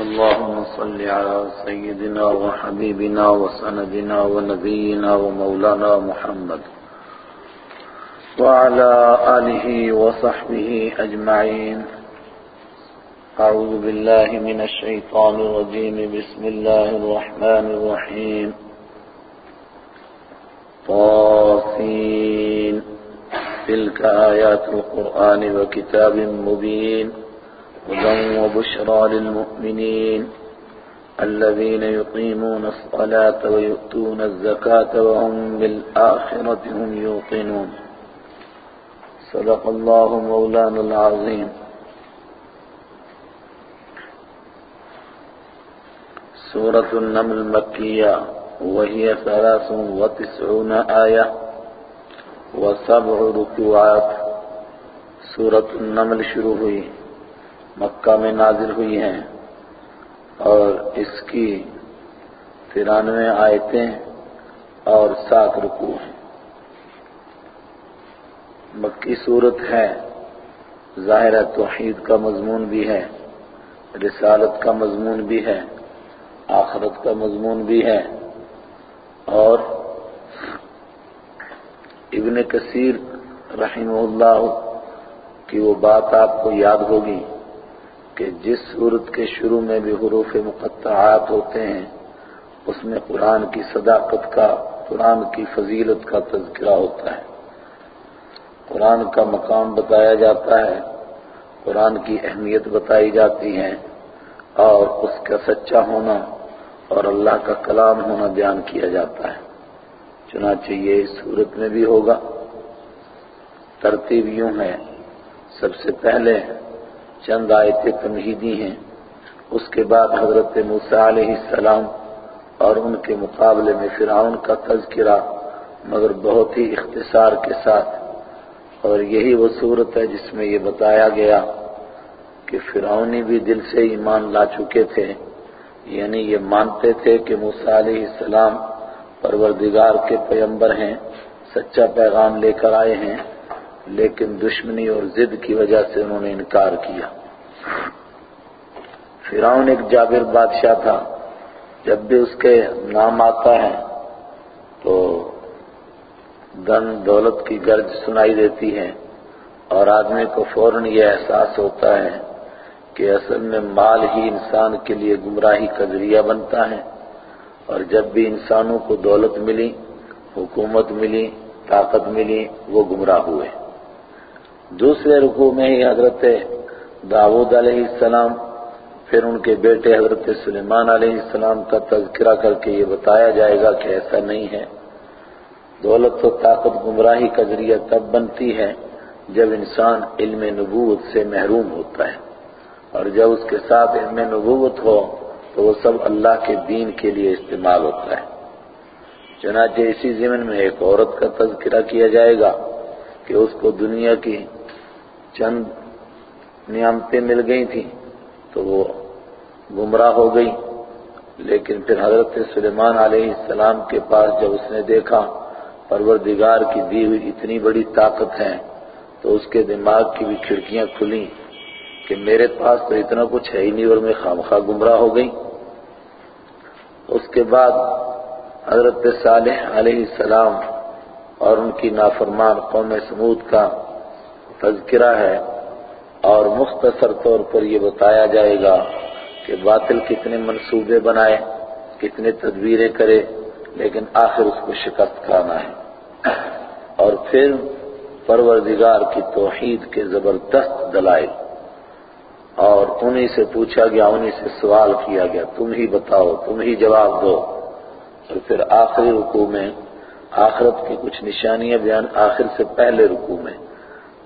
اللهم صل على سيدنا وحبيبنا وسندنا ونبينا ومولانا محمد وعلى آله وصحبه أجمعين. أعوذ بالله من الشيطان الرجيم. بسم الله الرحمن الرحيم. طاسين. تلك آيات القرآن وكتاب مبين. هدى وبشرى للمؤمنين الذين يقيمون الصلاة ويؤتون الزكاة وهم بالآخرة هم يوقنون. صدق الله مولانا العظيم. سورة النمل مكية وهي ثلاث وتسعون آية وسبع ركوعات. سورة النمل شروع ہوئی مکہ میں نازل ہوئی ہیں اور اس کی ترانوے آیتیں اور سات رکوع ہیں۔ مکی صورت ہے۔ ظاہر توحید کا مضمون بھی ہے، رسالت کا مضمون بھی ہے، آخرت کا مضمون بھی ہے۔ اور ابن کثیر رحمہ اللہ کی وہ بات آپ کو یاد ہوگی۔ کہ جس صورت کے شروع میں بھی حروف مقطعات ہوتے ہیں، اس میں قرآن کی صداقت کا، قرآن کی فضیلت کا تذکرہ ہوتا ہے۔ قرآن کا مقام بتایا جاتا ہے، قرآن کی اہمیت بتائی جاتی ہے، اور اس کا سچا ہونا اور اللہ کا کلام ہونا بیان کیا جاتا ہے۔ چنانچہ یہ اس صورت میں بھی ہوگا۔ ترتیب یوں ہے، سب سے پہلے چند آیتیں تمہیدی ہیں۔ اس کے بعد حضرت موسیٰ علیہ السلام اور ان کے مقابلے میں فرعون کا تذکرہ مگر بہت ہی اختصار کے ساتھ۔ اور یہی وہ صورت ہے جس میں یہ بتایا گیا کہ فرعونی بھی دل سے ایمان لا چکے تھے۔ یعنی یہ مانتے تھے کہ موسیٰ علیہ السلام پروردگار کے پیمبر ہیں، سچا پیغام لے کر آئے ہیں۔ لیکن دشمنی اور ضد کی وجہ سے انہوں نے انکار کیا۔ فرعون ایک جابر بادشاہ تھا۔ جب بھی اس کے نام آتا ہے تو دن دولت کی گرج سنائی دیتی ہے اور آدمی کو فوراً یہ احساس ہوتا ہے کہ اصل میں مال ہی انسان کے لیے گمراہی کا ذریعہ بنتا ہے۔ اور جب بھی انسانوں کو دولت ملی، حکومت ملی، طاقت ملی، وہ گمراہ ہوئے۔ دوسرے رکوع میں ہی حضرت داود علیہ السلام، پھر ان کے بیٹے حضرت سلیمان علیہ السلام کا تذکرہ کر کے یہ بتایا جائے گا کہ ایسا نہیں ہے۔ دولت و طاقت گمراہی کا ذریعہ تب بنتی ہے جب انسان علم نبوت سے محروم ہوتا ہے۔ اور جب اس کے ساتھ علم نبوت ہو تو وہ سب اللہ کے دین کے لیے استعمال ہوتا ہے۔ چنانچہ اسی ضمن میں ایک عورت کا تذکرہ کیا جائے گا کہ اس کو دنیا کی چند نعمتیں مل گئی تھیں تو وہ گمراہ ہو گئی۔ لیکن پھر حضرت سلیمان علیہ السلام کے پاس جب اس نے دیکھا، پروردگار کی دی ہوئی اتنی بڑی طاقت ہے، تو اس کے دماغ کی بھی کھڑکیاں کھلیں کہ میرے پاس تو اتنا کچھ ہے ہی نہیں اور میں خامخواہ گمراہ ہو گئی۔ اس کے بعد حضرت صالح علیہ السلام اور ان کی نافرمان قوم سمود کا تذکرہ ہے اور مختصر طور پر یہ بتایا جائے گا کہ باطل کتنے منصوبے بنائے، کتنے تدبیریں کرے، لیکن آخر اس کو شکست کھانا ہے۔ اور پھر پروردگار کی توحید کے زبردست دلائل۔ اور انہی سے پوچھا گیا، انہی سے سوال کیا گیا، تم ہی بتاؤ، تم ہی جواب دو۔ اور پھر آخری رکوع میں، آخرت کی کچھ نشانیاں بیان، آخر سے پہلے رکوع میں۔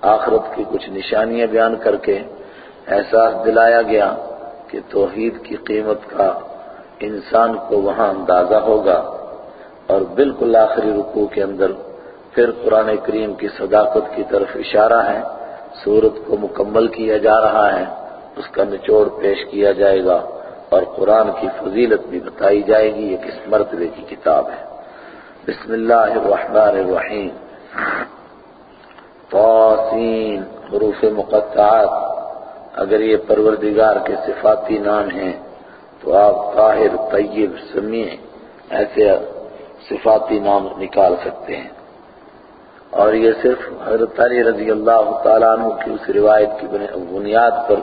آخرت کی کچھ نشانیاں بیان کر کے احساس دلایا گیا کہ توحید کی قیمت کا انسان کو وہاں اندازہ ہوگا اور بالکل آخری رکوع کے اندر پھر قرآن کریم کی صداقت کی طرف اشارہ ہے صورت کو مکمل کیا جا رہا ہے، اس کا نچوڑ پیش کیا جائے گا اور قرآن کی فضیلت بھی بتائی جائے گی، یہ کس مرتبے کی کتاب ہے۔ بسم اللہ الرحمن الرحیم۔ حروف مقطعات۔ اگر یہ پروردگار کے صفاتی نام ہیں، تو آپ طاہر، طیب، سمیع ایسے صفاتی نام نکال سکتے ہیں۔ اور یہ صرف حضرت علی رضی اللہ تعالیٰ عنہ کی اس روایت کی بنیاد پر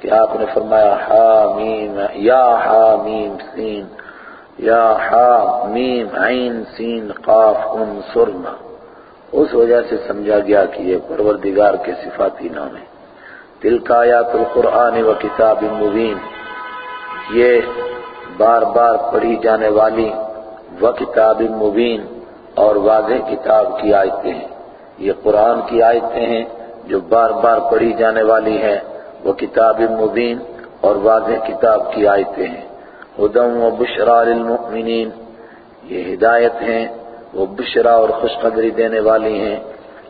کہ آپ نے فرمایا، حامیم، یا حامیم سین، یا حامیم عین سین قاف ان سرنا اس وجہ سے سمجھا گیا کہ یہ پروردگار کے صفاتی نام ہے دل کا آیات القرآن و کتاب مبین۔ یہ بار بار پڑھی جانے والی و کتاب مبین اور واضح کتاب کی آیتیں ہیں۔ یہ قرآن کی آیتیں ہیں جو بار بار پڑھی جانے والی ہیں۔ وہ کتاب مبین اور واضح کتاب کی آیتیں ہیں۔ ہدم و بشرا للمؤمنین۔ یہ ہدایت ہیں۔ وہ بشرا اور خوشخبری دینے والی ہیں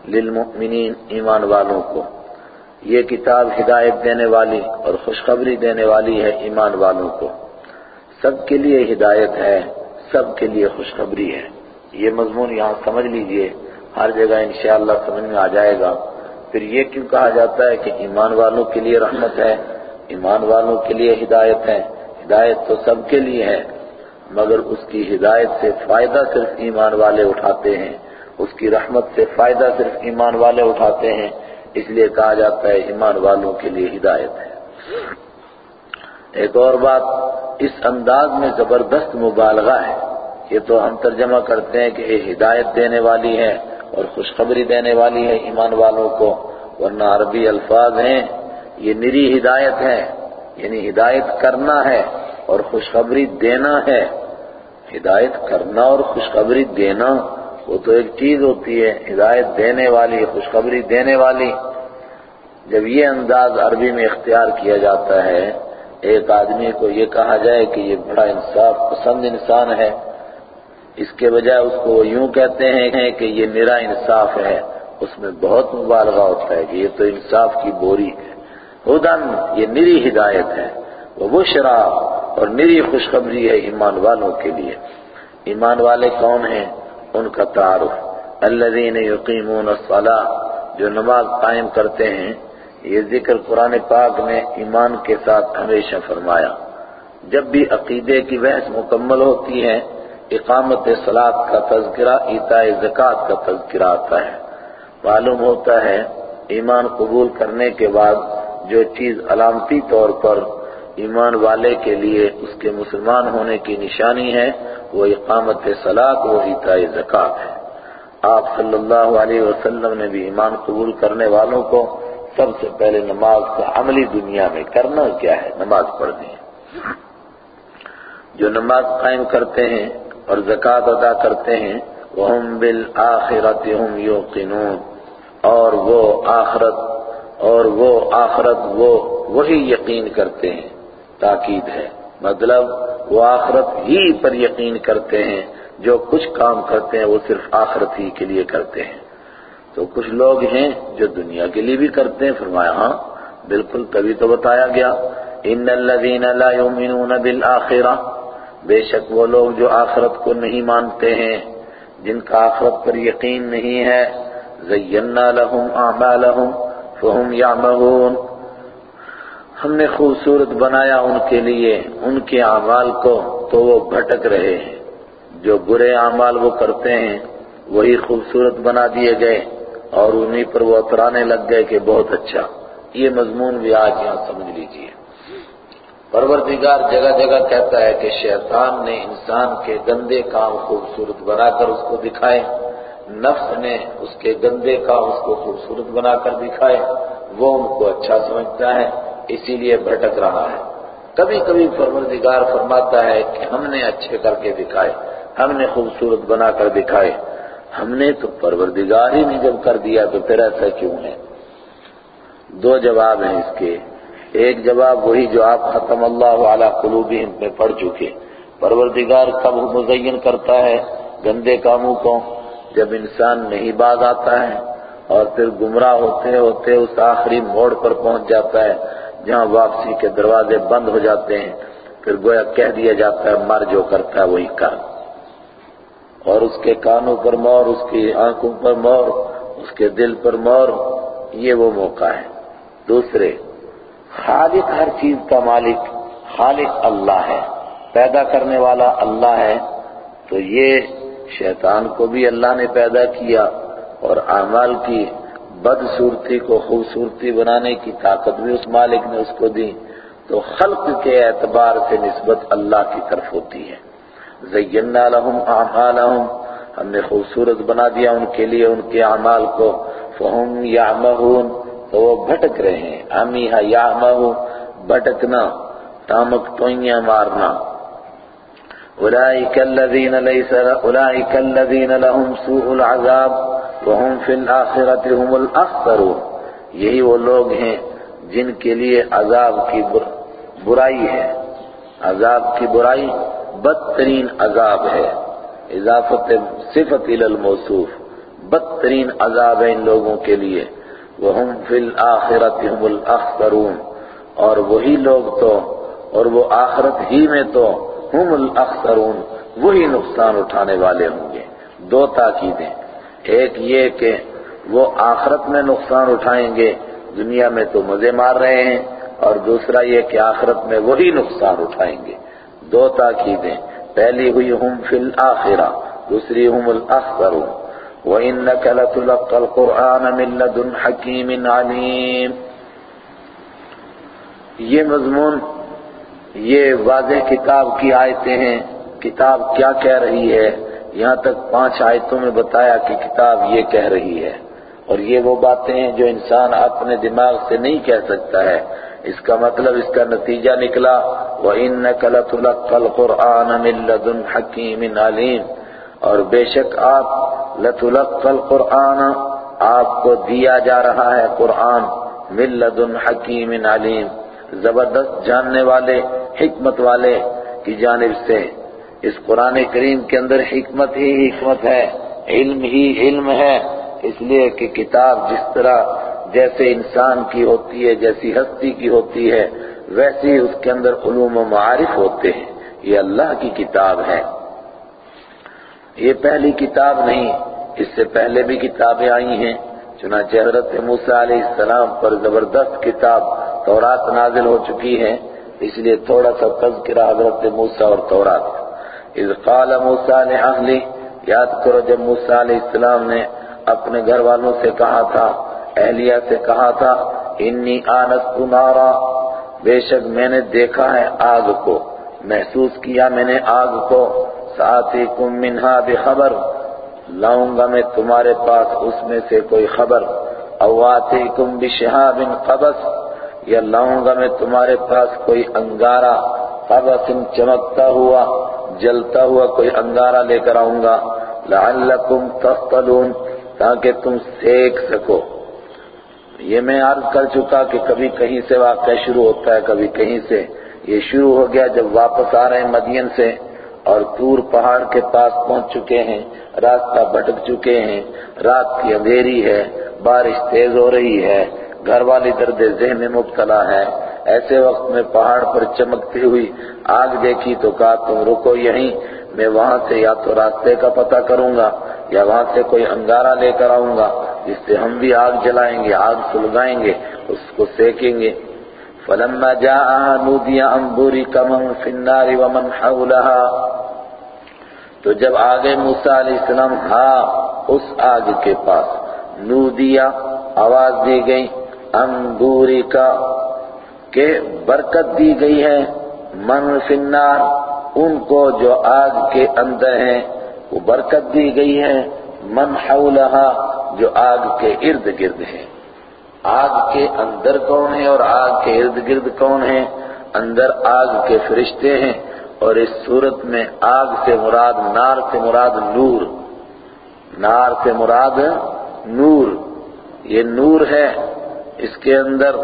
للمؤمنین ایمان والوں کو۔ یہ کتاب ہدایت دینے والی اور خوشخبری دینے والی ہے ایمان والوں کو۔ سب کے لیے ہدایت ہے، سب کے لیے خوشخبری ہے۔ یہ مضمون یہاں سمجھ لیجیے، ہر جگہ انشاءاللہ سمجھ میں آ جائے گا۔ پھر یہ کیوں کہا جاتا ہے کہ ایمان والوں کے لیے رحمت ہے؟ ایمان والوں کے لیے ہدایت ہے۔ ہدایت تو سب کے لیے ہے۔ مگر اس کی ہدایت سے فائدہ صرف ایمان والے اٹھاتے ہیں، اس کی رحمت سے فائدہ صرف ایمان والے اٹھاتے ہیں، اس لیے کہا جاتا ہے ایمان والوں کے لیے ہدایت ہے۔ ایک اور بات، اس انداز میں زبردست مبالغہ ہے۔ یہ تو ہم ترجمہ کرتے ہیں کہ یہ ہدایت دینے والی ہے اور خوشخبری دینے والی ہے ایمان والوں کو، ورنہ عربی الفاظ ہیں، یہ نری ہدایت ہے یعنی ہدایت کرنا ہے۔ اور خوشخبری دینا ہے۔ ہدایت کرنا اور خوشخبری دینا، وہ تو ایک چیز ہوتی ہے، ہدایت دینے والی، خوشخبری دینے والی۔ جب یہ انداز عربی میں اختیار کیا جاتا ہے، ایک آدمی کو یہ کہا جائے کہ یہ بڑا انصاف، پسند انسان ہے۔ اس کے بجائے اس کو وہ یوں کہتے ہیں کہ یہ میرا انصاف ہے، اس میں بہت مبالغہ ہوتا ہے کہ یہ تو انصاف کی بوری ہے۔ ہدن یہ نری ہدایت ہے۔ وہ بشرا اور نری خوشخبری ہے ایمان والوں کے لیے۔ ایمان والے کون ہیں؟ ان کا تعارف۔ الذین یقیمون الصلاة جو نماز قائم کرتے ہیں۔ یہ ذکر قرآن پاک نے ایمان کے ساتھ ہمیشہ فرمایا۔ جب بھی عقیدے کی بحث مکمل ہوتی ہے، اقامت صلاة کا تذکرہ، ایتاء زکاة کا تذکرہ آتا ہے۔ معلوم ہوتا ہے، ایمان قبول کرنے کے بعد جو چیز علامتی طور پر ایمان والے کے لیے اس کے مسلمان ہونے کی نشانی ہے وہ اقامت صلاة و ایتاء زکاة ہے۔ آپ صلی اللہ علیہ وسلم نے بھی ایمان قبول کرنے والوں کو سب سے پہلے نماز کا عملی دنیا میں کرنا کیا ہے؟ نماز پڑھنی ہے۔ جو نماز قائم کرتے ہیں اور زکوٰۃ ادا کرتے ہیں وہ بالآخرت هم یوقنون۔ اور وہ آخرت، اور وہ آخرت وہ وہی یقین کرتے ہیں۔ تاکید ہے۔ مطلب وہ آخرت ہی پر یقین کرتے ہیں، جو کچھ کام کرتے ہیں وہ صرف آخرت ہی کے لیے کرتے ہیں۔ تو کچھ لوگ ہیں جو دنیا کے لیے بھی کرتے ہیں۔ فرمایا ہاں بالکل تبھی تو بتایا گیا۔ ان الذین لا یؤمنون بالآخرہ، بے شک وہ لوگ جو آخرت کو نہیں مانتے ہیں، جن کا آخرت پر یقین نہیں ہے زینا لہم اعمالہم فہم یعمہون ہم نے خوبصورت بنایا ان کے لیے، ان کے اعمال کو تو وہ بھٹک رہے ہیں۔ جو برے اعمال وہ کرتے ہیں، وہی خوبصورت بنا دیے گئے اور انہی پر وہ اترانے لگ گئے کہ بہت اچھا۔ یہ مضمون بھی آج یہاں سمجھ لیجیے۔ پروردگار جگہ جگہ کہتا ہے کہ شیطان نے انسان کے گندے کام خوبصورت بنا کر اس کو دکھائے۔ نفس نے اس کے گندے کام اس کو خوبصورت بنا کر دکھائے۔ وہ ان کو اچھا سمجھتا ہے۔ اسی لیے بھٹک رہا ہے۔ کبھی کبھی پروردگار فرماتا ہے کہ ہم نے اچھے کر کے دکھائے، ہم نے خوبصورت بنا کر دکھائے۔ ہم نے تو پروردگار ہی نہیں جب کر دیا تو پھر ایسا کیوں ہے؟ دو جواب ہیں اس کے۔ ایک جواب وہی جو آپ ختم اللہ علی قلوبہم میں پڑھ چکے۔ پروردگار کب مزین کرتا ہے؟ گندے کاموں کو۔ جب انسان نہیں باز آتا ہے اور پھر گمراہ ہوتے ہوتے اس آخری موڑ پر پہنچ جاتا ہے۔ جہاں واپسی کے دروازے بند ہو جاتے ہیں، پھر گویا کہہ دیا جاتا ہے، مر جو کرتا ہے وہی کر۔ اور اس کے کانوں پر مور، اس کی آنکھوں پر مور، اس کے دل پر مور، یہ وہ موقع ہے۔ دوسرے، خالق ہر چیز کا مالک، خالق اللہ ہے۔ پیدا کرنے والا اللہ ہے۔ تو یہ شیطان کو بھی اللہ نے پیدا کیا اور اعمال کی بدصورتی کو خوبصورتی بنانے کی طاقت بھی اس مالک نے اس کو دی، تو خلق کے اعتبار سے نسبت اللہ کی طرف ہوتی ہے۔ زینا لہم اعمالہم، ہم نے خوبصورت بنا دیا ان کے لیے، ان کے اعمال کو۔ فہم یعمہون، تو وہ بھٹک رہے ہیں۔ امیہا یعمہو، بھٹکنا تامک توئیاں مارنا۔ اولئک الذین لیس اولئک الذین لهم سوء العذاب وهم فی الاخرۃ هم الاخسرون یہی وہ لوگ ہیں جن کے لیے عذاب کی برائی ہے۔ عذاب کی برائی بدترین عذاب ہے۔ اضافت صفت الموصوف۔ بدترین عذاب ہے ان لوگوں کے لیے۔ وہ فی الآخرت هم الاخسرون اور وہی لوگ تو، اور وہ آخرت ہی میں تو ہم الاخسرون وہی نقصان اٹھانے والے ہوں گے۔ دو تاکیدیں۔ ایک یہ کہ وہ آخرت میں نقصان اٹھائیں گے، دنیا میں تو مزے مار رہے ہیں، اور دوسرا یہ کہ آخرت میں وہی نقصان اٹھائیں گے۔ دو تاکیدیں، پہلی ہوئی ہم فی الآخرہ دوسری ہم الاخسرون وَإِنَّكَ لَتُلَقَّ الْقُرْآنَ مِن لَّدُنْ حَكِيمٍ عَلِيمٍ۔ یہ مضمون، یہ واضح کتاب کی آیتیں ہیں، کتاب کیا کہہ رہی ہے؟ یہاں تک پانچ آیتوں میں بتایا کہ کتاب یہ کہہ رہی ہے۔ اور یہ وہ باتیں ہیں جو انسان اپنے دماغ سے نہیں کہہ سکتا ہے۔ اس کا مطلب اس کا نتیجہ نکلا۔ وَإِنَّكَ لَتُلَقَّ الْقُرْآنَ مِن لَّدُنْ حَكِيمٍ عَلِيمٍ۔ اور بے شک آپ لَتُلَقَّ الْقُرْآنَ، آپ کو دیا جا رہا ہے قرآن مِن لَّدُنْ حَكِيمٍ عَلِيمٍ۔ زبردست جاننے والے، حکمت والے کی جانب سے۔ اس قرآن کریم کے اندر حکمت ہی حکمت ہے، علم ہی علم ہے۔ اس لیے کہ کتاب جس طرح جیسے انسان کی ہوتی ہے، جیسی ہستی کی ہوتی ہے ویسی اس کے اندر علوم و معارف ہوتے ہیں۔ یہ اللہ کی کتاب ہے۔ یہ پہلی کتاب نہیں، اس سے پہلے بھی کتابیں آئی ہیں۔ چنانچہ حضرت موسیٰ علیہ السلام پر زبردست کتاب تورات نازل ہو چکی ہے، اس لیے تھوڑا سا تذکرہ حضرت موسیٰ اور تورات۔ اذ قال موسیٰ لأہلی یاد کرو جب موسیٰ علیہ السلام نے اپنے گھر والوں سے کہا تھا، اہلیہ سے کہا تھا، انی آنست نارا، بے شک میں نے دیکھا ہے آگ کو، محسوس کیا میں نے آگ کو ساتیکم منہا بخبر لاؤں گا میں تمہارے پاس اس میں سے کوئی خبر اواتیکم بشہاب قبس، یا لاؤں گا میں تمہارے پاس کوئی انگارہ، قبس چمکتا ہوا۔ جلتا ہوا کوئی انگارہ لے کر آؤں گا، لعلکم تصطلون تاکہ تم سیکھ سکو۔ یہ میں عرض کر چکا کہ کبھی کہیں سے واقعہ شروع ہوتا ہے، کبھی کہیں سے۔ یہ شروع ہو گیا جب واپس آ رہے ہیں مدین سے، اور دور پہاڑ کے پاس پہنچ چکے ہیں، راستہ بھٹک چکے ہیں۔ رات کی اندھیری ہے، بارش تیز ہو رہی ہے، گھر والی درد ذہن میں مبتلا ہے۔ ایسے وقت میں پہاڑ پر چمکتی ہوئی آگ دیکھی تو کہا، تم رکو یہیں، میں وہاں سے یا تو راستے کا پتہ کروں گا یا وہاں سے کوئی انگارہ لے کر آؤں گا، جس سے ہم بھی آگ جلائیں گے، آگ سلگائیں گے، اس کو سیکیں گے۔ فلما جاء نودي ان بورك من في النار ومن حولها۔ تو جب آگے موسیٰ علیہ السلام ہاں اس آگ کے پاس نودیا آواز دی گئی انبوری کا کہ برکت دی گئی ہے، من فی النار، ان کو جو آگ کے اندر ہیں، وہ برکت دی گئی ہے۔ من حولها جو آگ کے ارد گرد ہیں۔ آگ کے اندر کون ہے اور آگ کے ارد گرد کون ہے اندر آگ کے فرشتے ہیں۔ اور اس صورت میں آگ سے مراد نار سے مراد نور۔ نار سے مراد نور۔ یہ نور ہے اس کے اندر۔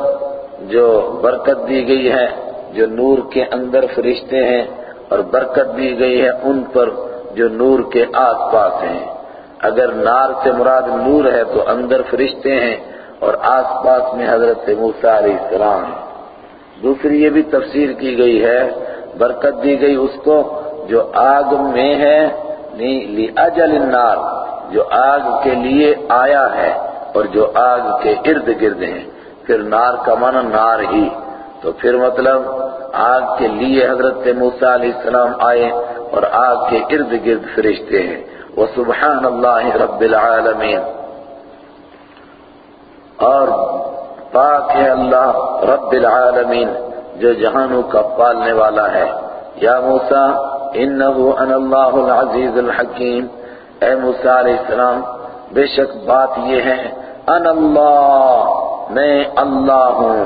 جو برکت دی گئی ہے، جو نور کے اندر فرشتے ہیں اور برکت دی گئی ہے ان پر جو نور کے آس پاس ہیں۔ اگر نار سے مراد نور ہے تو اندر فرشتے ہیں اور آس پاس میں حضرت موسیٰ علیہ السلام ہے دوسری یہ بھی تفسیر کی گئی ہے، برکت دی گئی اس کو جو آگ میں ہے یعنی نہیں اجل النار، جو آگ کے لیے آیا ہے اور جو آگ کے ارد گرد ہیں۔ پھر نار کا معنی نار ہی۔ تو پھر مطلب آگ کے لیے حضرت موسیٰ علیہ السلام آئے اور آگ کے ارد گرد فرشتے ہیں۔ وہ سبحان اللہ رب العالمین۔ اور پاک ہے اللہ رب العالمین جو جہانوں کا پالنے والا ہے۔ یا موسیٰ، انہو ان اللہ العزیز الحکیم۔ اے موسیٰ علیہ السلام، بے شک بات یہ ہے ان اللہ میں اللہ ہوں،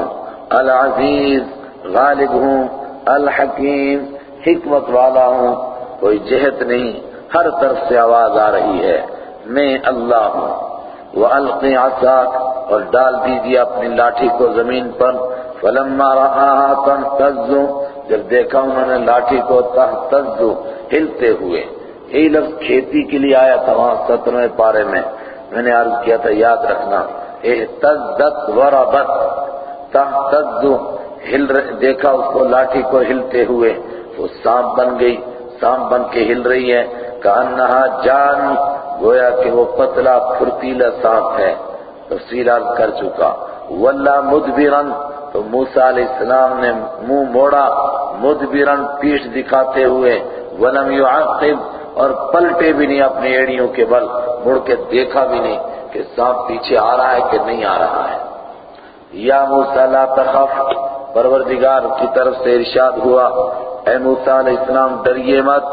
العزیز، غالب ہوں، الحکیم، حکمت والا ہوں، کوئی جہت نہیں، ہر طرف سے آواز آ رہی ہے، میں اللہ ہوں۔ وہ القی اور ڈال دیجیے اپنی لاٹھی کو زمین پر۔ فلما رہا تنتزو جب دیکھا انہوں نے لاٹھی کو تنتزو ہلتے ہوئے۔ یہی لفظ کھیتی کے لیے آیا تھا وہاں سترویں پارے میں۔ میں نے عرض کیا تھا، یاد رکھنا۔ اہتزت وربت۔ تنتزو ہل دیکھا اس کو لاٹھی کو ہلتے ہوئے۔ وہ سانپ بن گئی۔ سانپ بن کے ہل رہی ہے۔ کہا جان، گویا کہ وہ پتلا پھرتیلا سانپ ہے۔ تفصیل عرض کر چکا۔ واللہ مدبرن تو موسیٰ علیہ السلام نے منہ موڑا۔ مدبرن پیش دکھاتے ہوئے۔ ولم یعقب اور پلٹے بھی نہیں اپنی ایڑیوں کے بل۔ مڑ کے دیکھا بھی نہیں۔ کہ سانپ پیچھے آ رہا ہے کہ نہیں آ رہا ہے۔ یا موسیٰ، لا تخف۔ پروردگار کی طرف سے ارشاد ہوا، اے موسیٰ علیہ السلام، ڈریے مت۔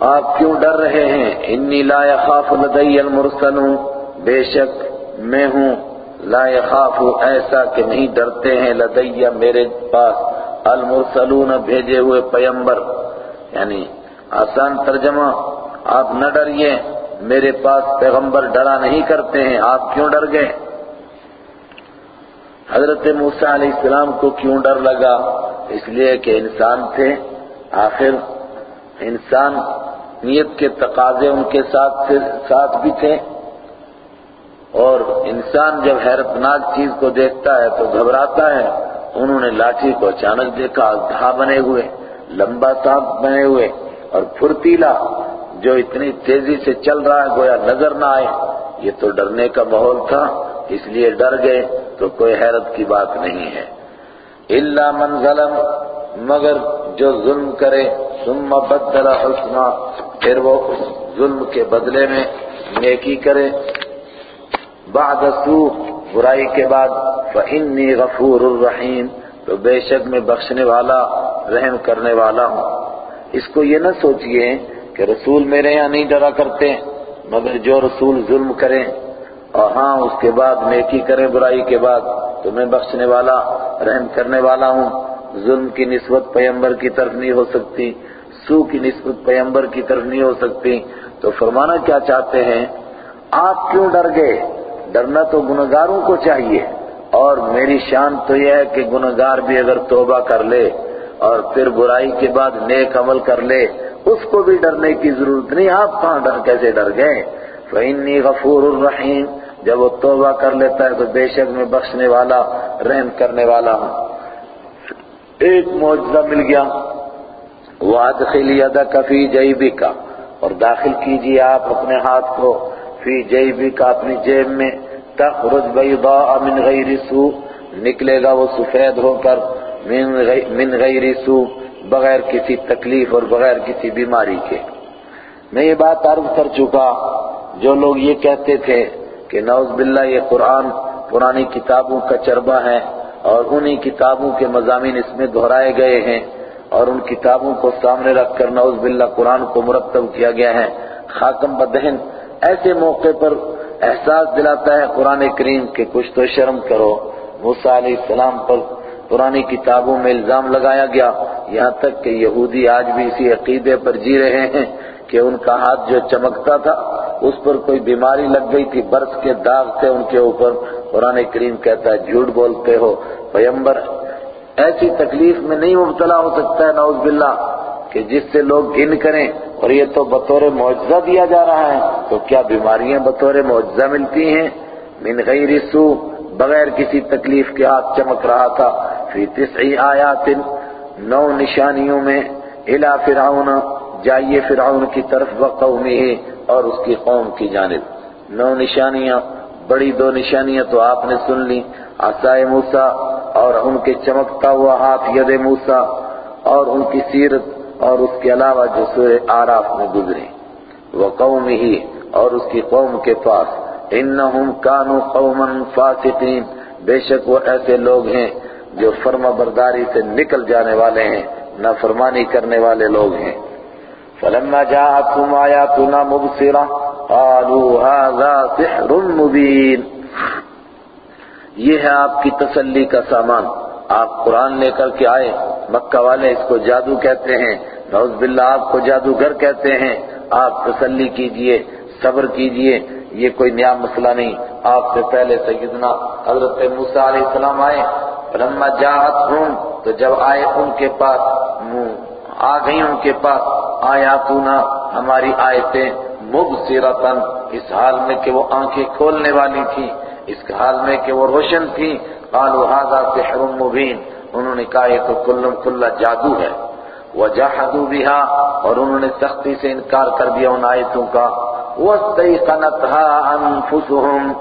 آپ کیوں ڈر رہے ہیں؟ انی لا يخاف لدی المرسلون۔ بے شک میں ہوں۔ لا يخاف ایسا کہ نہیں ڈرتے ہیں لدی میرے پاس۔ المرسلون بھیجے ہوئے پیمبر یعنی آسان ترجمہ، آپ نہ ڈریے۔ میرے پاس پیغمبر ڈرا نہیں کرتے ہیں، آپ کیوں ڈر گئے؟ حضرت موسیٰ علیہ السلام کو کیوں ڈر لگا؟ اس لیے کہ انسان تھے، آخر انسان نیت کے تقاضے ان کے ساتھ ساتھ بھی تھے۔ اور انسان جب حیرتناک چیز کو دیکھتا ہے تو گھبراتا ہے۔ انہوں نے لاٹھی کو اچانک دیکھا دھا بنے ہوئے، لمبا سانپ بنے ہوئے اور پھرتیلا جو اتنی تیزی سے چل رہا ہے، گویا نظر نہ آئے۔ یہ تو ڈرنے کا ماحول تھا، اس لیے ڈر گئے تو کوئی حیرت کی بات نہیں ہے۔ الا من ظلم، مگر جو ظلم کرے، ثم بدل حسنا پھر وہ اس ظلم کے بدلے میں نیکی کرے۔ بعد سوء، برائی کے بعد فإنی غفور الرحیم تو بے شک میں بخشنے والا، رحم کرنے والا ہوں۔ اس کو یہ نہ سوچئے کہ رسول میرے یہاں نہیں ڈرا کرتے، مگر جو رسول ظلم کریں، اور ہاں اس کے بعد نیکی کریں، برائی کے بعد، تو میں بخشنے والا، رحم کرنے والا ہوں۔ ظلم کی نسبت پیمبر کی طرف نہیں ہو سکتی، سو کی نسبت پیمبر کی طرف نہیں ہو سکتی۔ تو فرمانا کیا چاہتے ہیں؟ آپ کیوں ڈر گئے؟ ڈرنا تو گناہگاروں کو چاہیے۔ اور میری شان تو یہ ہے کہ گناہگار بھی اگر توبہ کر لے، اور پھر برائی کے بعد نیک عمل کر لے اس کو بھی ڈرنے کی ضرورت نہیں، آپ کہاں ڈر، کیسے ڈر گئے؟ فَإِنِّي غَفُورُ الرَّحِيمُ جب وہ توبہ کر لیتا ہے تو بے شک میں بخشنے والا، رحم کرنے والا ہوں۔ ایک معجزہ مل گیا۔ وَأَدْخِلْ يَدَكَ فِي جَيْبِكَ۔ اور داخل کیجیے آپ اپنے ہاتھ کو۔ فی جیبک اپنی جیب میں۔ تخرج بیضاء من غیر سو نکلے گا وہ سفید ہو کر۔ من غیر سو بغیر کسی تکلیف اور بغیر کسی بیماری کے۔ میں یہ بات عرض کر چکا، جو لوگ یہ کہتے تھے کہ نوز باللہ یہ قرآن پرانی کتابوں کا چربہ ہے اور انہی کتابوں کے مضامین اس میں دہرائے گئے ہیں اور ان کتابوں کو سامنے رکھ کر نوز باللہ قرآن کو مرتب کیا گیا ہے۔ خاکم بدہن، ایسے موقع پر احساس دلاتا ہے قرآن کریم کہ کچھ تو شرم کرو۔ موسیٰ علیہ السلام پر پرانی کتابوں میں الزام لگایا گیا۔ یہاں تک کہ یہودی آج بھی اسی عقیدے پر جی رہے ہیں کہ ان کا ہاتھ جو چمکتا تھا، اس پر کوئی بیماری لگ گئی تھی، برف کے داغ تھے ان کے اوپر۔ قرآن کریم کہتا ہے، جھوٹ بولتے ہو۔ پیمبر ایسی تکلیف میں نہیں مبتلا ہو سکتا ہے، نعوذ باللہ، کہ جس سے لوگ گن کریں۔ اور یہ تو بطور معجزہ دیا جا رہا ہے۔ تو کیا بیماریاں بطور معجزہ ملتی ہیں؟ من غیر سو بغیر کسی تکلیف کے ہاتھ چمک رہا تھا۔ فی تسعی آیات نو نشانیوں میں الى فرعون، جائیے فرعون کی طرف وقومی اور اس کی قوم کی جانب۔ نو نشانیاں، بڑی دو نشانیاں تو آپ نے سن لی۔ عصائے موسیٰ اور ان کے چمکتا ہوا ہاتھ ید موسا اور ان کی سیرت اور اس کے علاوہ جو سورہ آراف میں گزرے۔ وہ قوم ہی اور اس کی قوم کے پاس۔ انہم کانو قوما فاسقین۔ بے شک وہ ایسے لوگ ہیں جو فرما برداری سے نکل جانے والے ہیں نہ فرمانی کرنے والے لوگ ہیں۔ فلما جاءتهم آیاتنا مبصرہ قالوا هذا سحر مبین یہ ہے آپ کی تسلی کا سامان۔ آپ قرآن لے کر کے آئے، مکہ والے اس کو جادو کہتے ہیں نوز باللہ آپ کو جادوگر کہتے ہیں۔ آپ تسلی کیجیے، صبر کیجیے یہ کوئی نیا مسئلہ نہیں۔ آپ سے پہلے سیدنا حضرت موسیٰ علیہ السلام آئے، فلما جاہت ہوں تو جب آئے ان کے پاس آ گئی ان کے پاس، آیاتنا، ہماری آیتیں مبصرتن اس حال میں کہ وہ آنکھیں کھولنے والی تھی اس حال میں کہ وہ روشن تھی قالوا هذا سحر مبین۔ انہوں نے کہا، یہ تو کلم کلہ جادو ہے۔ وجحدوا بها اور انہوں نے سختی سے انکار کر دیا ان آیتوں کا۔ واستيقنتها انفسهم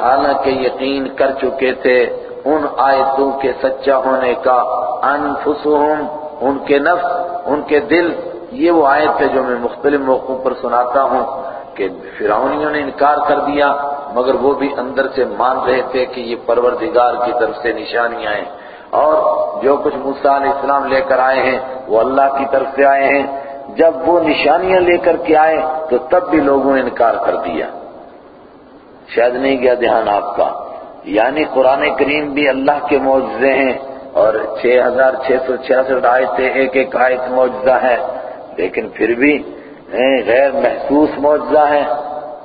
حالانکہ یقین کر چکے تھے ان آیتوں کے سچا ہونے کا۔ انفسهم ان کے نفس، ان کے دل۔ یہ وہ آیت ہے جو میں مختلف موقعوں پر سناتا ہوں کہ فرعونیوں نے انکار کر دیا، مگر وہ بھی اندر سے مان رہے تھے کہ یہ پروردگار کی طرف سے نشانیاں ہیں۔ اور جو کچھ موسیٰ علیہ السلام لے کر آئے ہیں، وہ اللہ کی طرف سے آئے ہیں۔ جب وہ نشانیاں لے کر کے آئے تو تب بھی لوگوں نے انکار کر دیا۔ شاید نہیں گیا دھیان آپ کا۔ یعنی قرآن کریم بھی اللہ کے معجزے ہیں اور چھ ہزار چھ سو چھیاسٹھ آیتیں ایک ایک آیت معجزہ ہے۔ لیکن پھر بھی غیر محسوس معجزہ ہے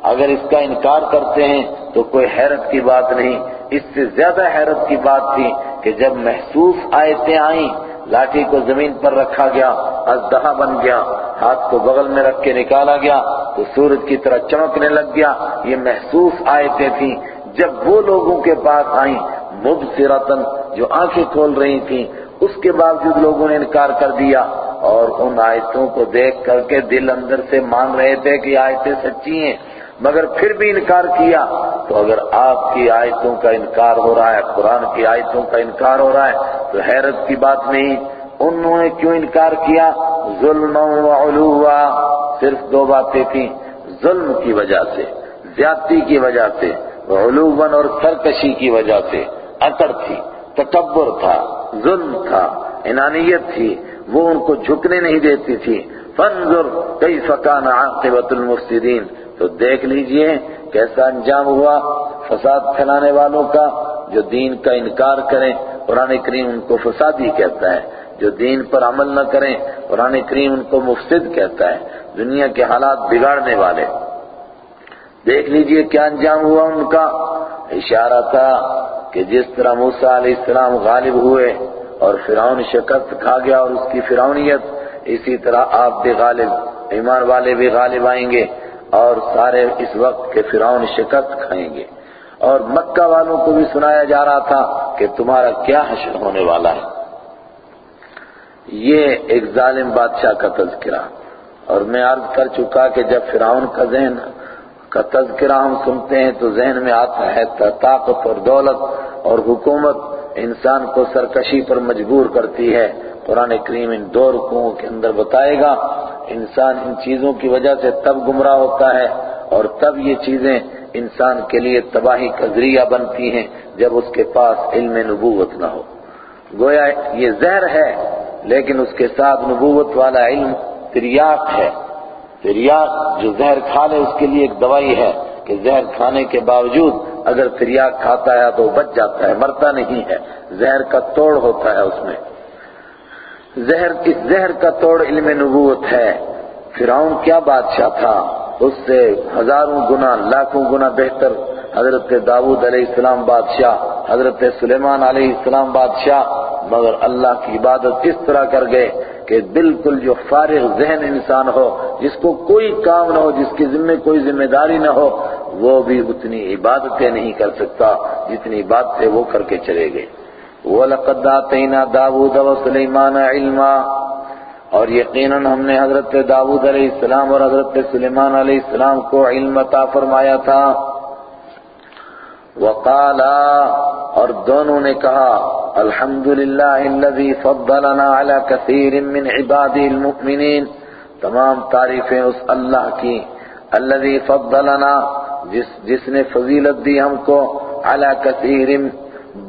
اگر اس کا انکار کرتے ہیں تو کوئی حیرت کی بات نہیں۔ اس سے زیادہ حیرت کی بات تھی کہ جب محسوس آیتیں آئیں لاٹھی کو زمین پر رکھا گیا ازدہا بن گیا، ہاتھ کو بغل میں رکھ کے نکالا گیا، تو سورج کی طرح چمکنے لگ گیا۔ یہ محسوس آیتیں تھیں۔ جب وہ لوگوں کے پاس آئیں مبصرتن جو آنکھیں کھول رہی تھیں، اس کے باوجود لوگوں نے انکار کر دیا۔ اور ان آیتوں کو دیکھ کر کے دل اندر سے مان رہے تھے کہ آیتیں سچی ہیں۔ مگر پھر بھی انکار کیا تو اگر آپ کی آیتوں کا انکار ہو رہا ہے، قرآن کی آیتوں کا انکار ہو رہا ہے، تو حیرت کی بات نہیں، انہوں نے کیوں انکار کیا؟ ظلم و علوا، صرف دو باتیں تھیں، ظلم کی وجہ سے، زیادتی کی وجہ سے علوبن اور سرکشی کی وجہ سے اکڑ تھی، تکبر تھا، ظلم تھا، انانیت تھی، وہ ان کو جھکنے نہیں دیتی تھی۔ فانظر کیف کان عاقبت المفسدین تو دیکھ لیجیے کیسا انجام ہوا فساد پھیلانے والوں کا جو دین کا انکار کریں، قرآن کریم ان کو فسادی کہتا ہے۔ جو دین پر عمل نہ کریں، قرآن کریم ان کو مفسد کہتا ہے۔ دنیا کے حالات بگاڑنے والے۔ دیکھ لیجیے کیا انجام ہوا ان کا۔ اشارہ تھا کہ جس طرح موسیٰ علیہ السلام غالب ہوئے اور فرعون شکست کھا گیا اور اس کی فرعونیت، اسی طرح آپ بھی غالب، ایمان والے بھی غالب آئیں گے۔ اور سارے اس وقت کے فرعون شکست کھائیں گے۔ اور مکہ والوں کو بھی سنایا جا رہا تھا کہ تمہارا کیا حشر ہونے والا ہے۔ یہ ایک ظالم بادشاہ کا تذکرہ۔ اور میں عرض کر چکا کہ جب فرعون کا ذہن کا تذکرہ ہم سنتے ہیں تو ذہن میں آتا ہے طاقت اور دولت اور حکومت انسان کو سرکشی پر مجبور کرتی ہے۔ قرآن کریم ان دو رکوعوں کے اندر بتائے گا، انسان ان چیزوں کی وجہ سے تب گمراہ ہوتا ہے اور تب یہ چیزیں انسان کے لیے تباہی کا ذریعہ بنتی ہیں جب اس کے پاس علم نبوت نہ ہو۔ گویا یہ زہر ہے، لیکن اس کے ساتھ نبوت والا علم تریاق ہے۔ تریاق جو زہر کھا لے، اس کے لیے ایک دوائی ہے کہ زہر کھانے کے باوجود اگر تریاق کھاتا ہے تو بچ جاتا ہے، مرتا نہیں ہے۔ زہر کا توڑ ہوتا ہے اس میں۔ زہر اس زہر کا توڑ علم نبوت ہے۔ فرعون کیا بادشاہ تھا؟ اس سے ہزاروں گنا، لاکھوں گنا بہتر حضرت داود علیہ السلام بادشاہ، حضرت سلیمان علیہ السلام بادشاہ۔ مگر اللہ کی عبادت اس طرح کر گئے کہ بالکل جو فارغ ذہن انسان ہو، جس کو کوئی کام نہ ہو، جس کے ذمہ کوئی ذمہ داری نہ ہو، وہ بھی اتنی عبادتیں نہیں کر سکتا جتنی عبادتیں وہ کر کے چلے گئے۔ وَلَقَدْ آتَيْنَا دَاوُودَ وَسُلَيْمَانَ عِلْمًا۔ اور یقیناً ہم نے حضرت داود علیہ السلام اور حضرت سلیمان علیہ السلام کو علم عطا فرمایا تھا۔ وقالا، اور دونوں نے کہا، الحمدللہ الذي فضلنا على كثير من عباده المؤمنین۔ تمام تعریفیں اس اللہ کی۔ الذي فضلنا، جس جس نے فضیلت دی ہم کو على كثير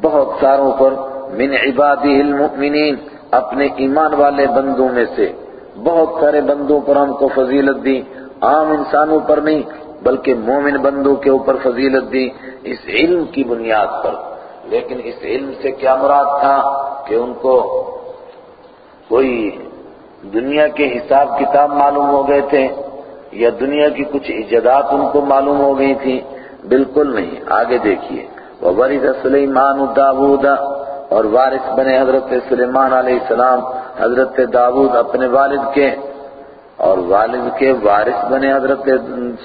بہت ساروں پر۔ من عباده المؤمنین، اپنے ایمان والے بندوں میں سے۔ بہت سارے بندوں پر ہم کو فضیلت دی، عام انسانوں پر نہیں، بلکہ مومن بندوں کے اوپر فضیلت دی اس علم کی بنیاد پر۔ لیکن اس علم سے کیا مراد تھا کہ ان کو کوئی دنیا کے حساب کتاب معلوم ہو گئے تھے یا دنیا کی کچھ ایجادات ان کو معلوم ہو گئی تھی بالکل نہیں، آگے دیکھیے۔ وَوَرِثَ سُلَيْمَانُ دَاوُودَ اور وارث بنے حضرت سلیمان علیہ السلام، حضرت داود اپنے والد کے، اور والد کے وارث بنے حضرت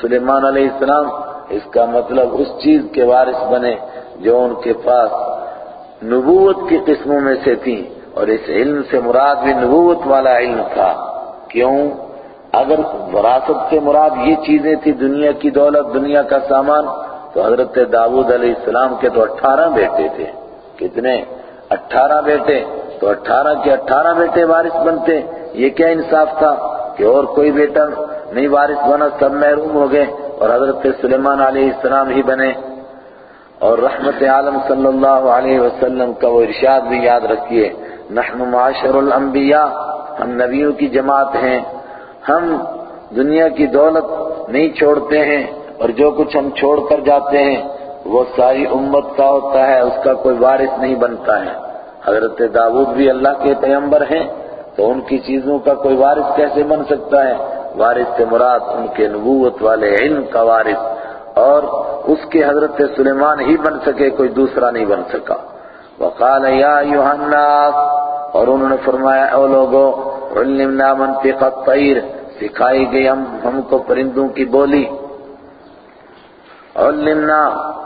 سلیمان علیہ السلام۔ اس کا مطلب اس چیز کے وارث بنے جو ان کے پاس نبوت کی قسموں میں سے تھی اور اس علم سے مراد بھی نبوت والا علم تھا۔ کیوں؟ اگر وراثت سے مراد یہ چیزیں تھی دنیا کی دولت، دنیا کا سامان، تو حضرت داود علیہ السلام کے تو اٹھارہ بیٹے تھے۔ کتنے؟ اٹھارہ بیٹے، تو اٹھارہ کے اٹھارہ بیٹے وارث بنتے۔ یہ کیا انصاف تھا کہ اور کوئی بیٹا نہیں وارث بنا، سب محروم ہو گئے اور حضرت سلیمان علیہ السلام ہی بنے۔ اور رحمت عالم صلی اللہ علیہ وسلم کا وہ ارشاد بھی یاد رکھیے۔ نحن معاشر الانبیاء، ہم نبیوں کی جماعت ہیں۔ ہم دنیا کی دولت نہیں چھوڑتے ہیں اور جو کچھ ہم چھوڑ کر جاتے ہیں وہ ساری امت کا ہوتا ہے، اس کا کوئی وارث نہیں بنتا ہے۔ حضرت داود بھی اللہ کے پیمبر ہیں، تو ان کی چیزوں کا کوئی وارث کیسے بن سکتا ہے؟ وارث سے مراد ان کے نبوت والے علم کا وارث۔ اور اس کے حضرت سلیمان ہی بن سکے، کوئی دوسرا نہیں بن سکا۔ وقال، یا ایوہ الناس۔ اور انہوں نے فرمایا، اے لوگو، علمنا منطق الطیر، سکھائی گئی ہم ہم کو پرندوں کی بولی۔ علمنا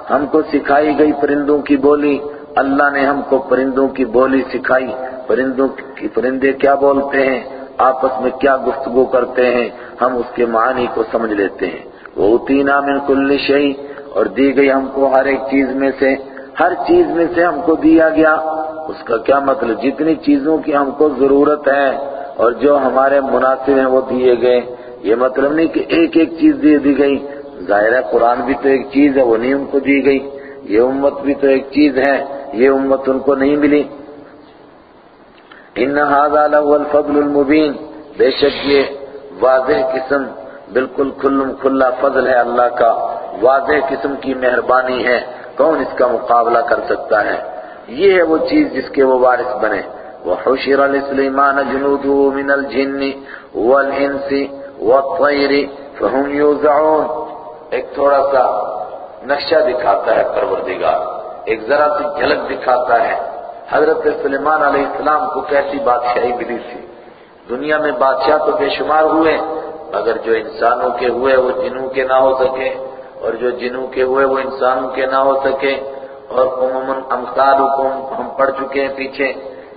ہم کو سکھائی گئی پرندوں کی بولی۔ اللہ نے ہم کو پرندوں کی بولی سکھائی۔ پرندوں کی پرندے کیا بولتے ہیں؟ آپس میں کیا گفتگو کرتے ہیں؟ ہم اس کے معنی کو سمجھ لیتے ہیں۔ وہ اتینا من کل شیء، اور دی گئی ہم کو ہر ایک چیز میں سے۔ ہر چیز میں سے ہم کو دیا گیا۔ اس کا کیا مطلب؟ جتنی چیزوں کی ہم کو ضرورت ہے، اور جو ہمارے مناسب ہیں، وہ دیے گئے۔ یہ مطلب نہیں کہ ایک ایک چیز دی دی گئی۔ ظاہر ہے قرآن بھی تو ایک چیز ہے، وہ نہیں ان کو دی گئی۔ یہ امت بھی تو ایک چیز ہے، یہ امت ان کو نہیں ملی۔ ان هذا له الفضل المبین۔ بے شک یہ واضح قسم، بالکل کھلم کھلا فضل ہے اللہ کا۔ واضح قسم کی مہربانی ہے۔ کون اس کا مقابلہ کر سکتا ہے؟ یہ ہے وہ چیز جس کے وہ وارث بنے۔ وحشر لسلیمان جنوده من الجن والانس والطیر، فهم یوزعون۔ ایک تھوڑا سا نقشہ دکھاتا ہے پروردگار، ایک ذرا سی جھلک دکھاتا ہے۔ حضرت سلیمان علیہ السلام کو کیسی بادشاہی ملی تھی۔ دنیا میں بادشاہ تو بے شمار ہوئے اگر جو انسانوں کے ہوئے وہ جنوں کے نہ ہو سکے، اور جو جنوں کے ہوئے وہ انسانوں کے نہ ہو سکے۔ اور عموماً امثال حکم ہم پڑھ چکے ہیں پیچھے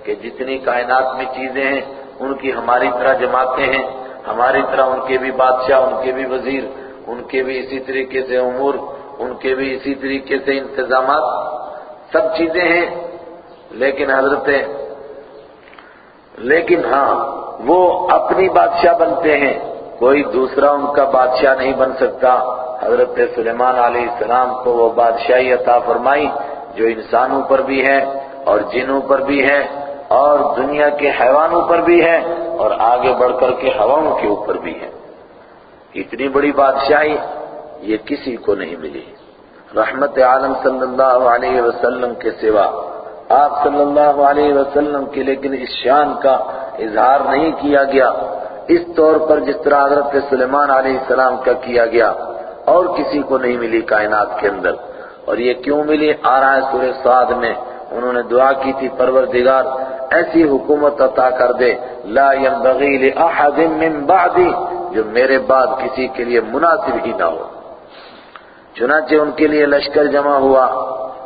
کہ جتنی کائنات میں چیزیں ہیں، ان کی ہماری طرح جماعتیں ہیں، ہماری طرح ان کے بھی بادشاہ، ان کے بھی وزیر ان کے بھی اسی طریقے سے امور، ان کے بھی اسی طریقے سے انتظامات، سب چیزیں ہیں، لیکن حضرت، لیکن ہاں وہ اپنی بادشاہ بنتے ہیں، کوئی دوسرا ان کا بادشاہ نہیں بن سکتا۔ حضرت سلیمان علیہ السلام کو وہ بادشاہی عطا فرمائی، جو انسانوں پر بھی ہے اور جنوں پر بھی ہے اور دنیا کے حیوانوں پر بھی ہے اور آگے بڑھ کر کے ہواؤں کے اوپر بھی ہے۔ اتنی بڑی بادشاہی یہ کسی کو نہیں ملی۔ رحمت عالم صلی اللہ علیہ وسلم کے سوا آپ صلی اللہ علیہ وسلم کی لیکن اس شان کا اظہار نہیں کیا گیا۔ اس طور پر جس طرح حضرت سلیمان علیہ السلام کا کیا گیا، اور کسی کو نہیں ملی کائنات کے اندر۔ اور یہ کیوں ملی؟ آ رہا سورہ سعد میں انہوں نے دعا کی تھی، پروردگار ایسی حکومت عطا کر دے۔ لا ينبغي لأحد من بعدی جو میرے بعد کسی کے لیے مناسب ہی نہ ہو۔ چنانچہ ان کے لیے لشکر جمع ہوا۔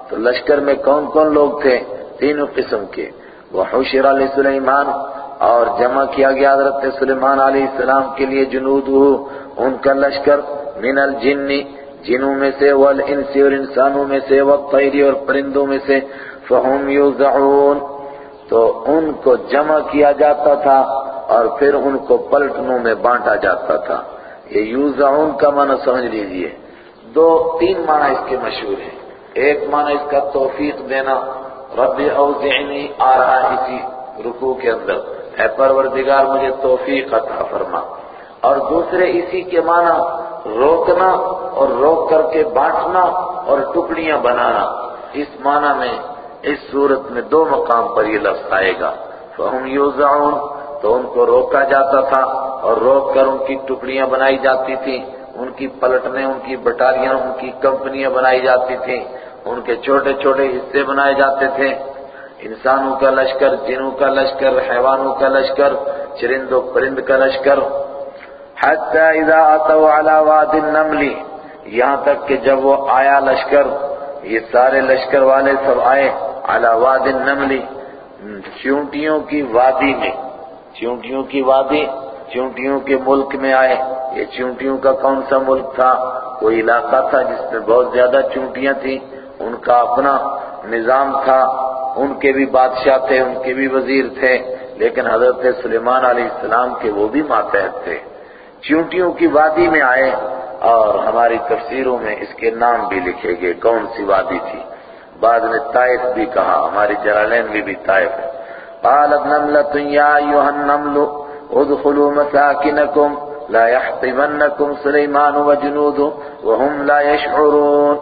تو لشکر میں کون کون لوگ تھے؟ تینوں قسم کے۔ وہ حشر علیہ سلیمان اور جمع کیا گیا حضرت سلیمان علیہ السلام کے لیے جنود ان کا لشکر من الجن، جنوں میں سے، والانس، اور انسانوں میں سے، والطیر، اور پرندوں میں سے۔ فہم یوزعون۔ تو ان کو جمع کیا جاتا تھا اور پھر ان کو پلٹنوں میں بانٹا جاتا تھا۔ یہ یوزعون کا معنی سمجھ لیجیے۔ دو، تین معنی اس کے مشہور ہیں۔ ایک معنی اس کا توفیق دینا، رب اوزعنی آ رہا اسی رکوع کے اندر۔ اے پروردگار، مجھے توفیق عطا فرما۔ اور دوسرے، اسی کے معنی روکنا اور روک کر کے بانٹنا اور ٹکڑیاں بنانا۔ اس معنی میں اس صورت میں دو مقام پر یہ لفظ آئے گا۔ فہم یوزعون تو ان کو روکا جاتا تھا اور روک کر ان کی ٹکڑیاں بنائی جاتی تھی ان کی پلٹنے ان کی بٹالیاں، ان کی کمپنیاں بنائی جاتی تھیں۔ ان کے چھوٹے چھوٹے حصے بنائے جاتے تھے۔ انسانوں کا لشکر، جنوں کا لشکر، حیوانوں کا لشکر، چرند و پرند کا لشکر۔ حتی اذا آتوا علی واد النمل، یہاں تک کہ جب وہ آیا لشکر، یہ سارے لشکر والے سب آئے۔ علی واد النمل، چونٹیوں کی وادی میں، چونٹیوں کی وادی، چونٹیوں کے ملک میں آئے۔ یہ چونٹیوں کا کون سا ملک تھا؟ کوئی علاقہ تھا جس میں بہت زیادہ چونٹیاں تھیں، ان کا اپنا نظام تھا، ان کے بھی بادشاہ تھے، ان کے بھی وزیر تھے، لیکن حضرت سلیمان علیہ السلام کے وہ بھی ماتحت تھے۔ چونٹیوں کی وادی میں آئے اور ہماری تفسیروں میں اس کے نام بھی لکھے گئے، کون سی وادی تھی؟ بعد میں طائف بھی کہا، ہماری جلالین میں بھی طائف ہے۔ قالت نملة يا أيها النمل ادخلوا مساكنكم لا يحطمنكم سليمان وجنوده وهم لا يشعرون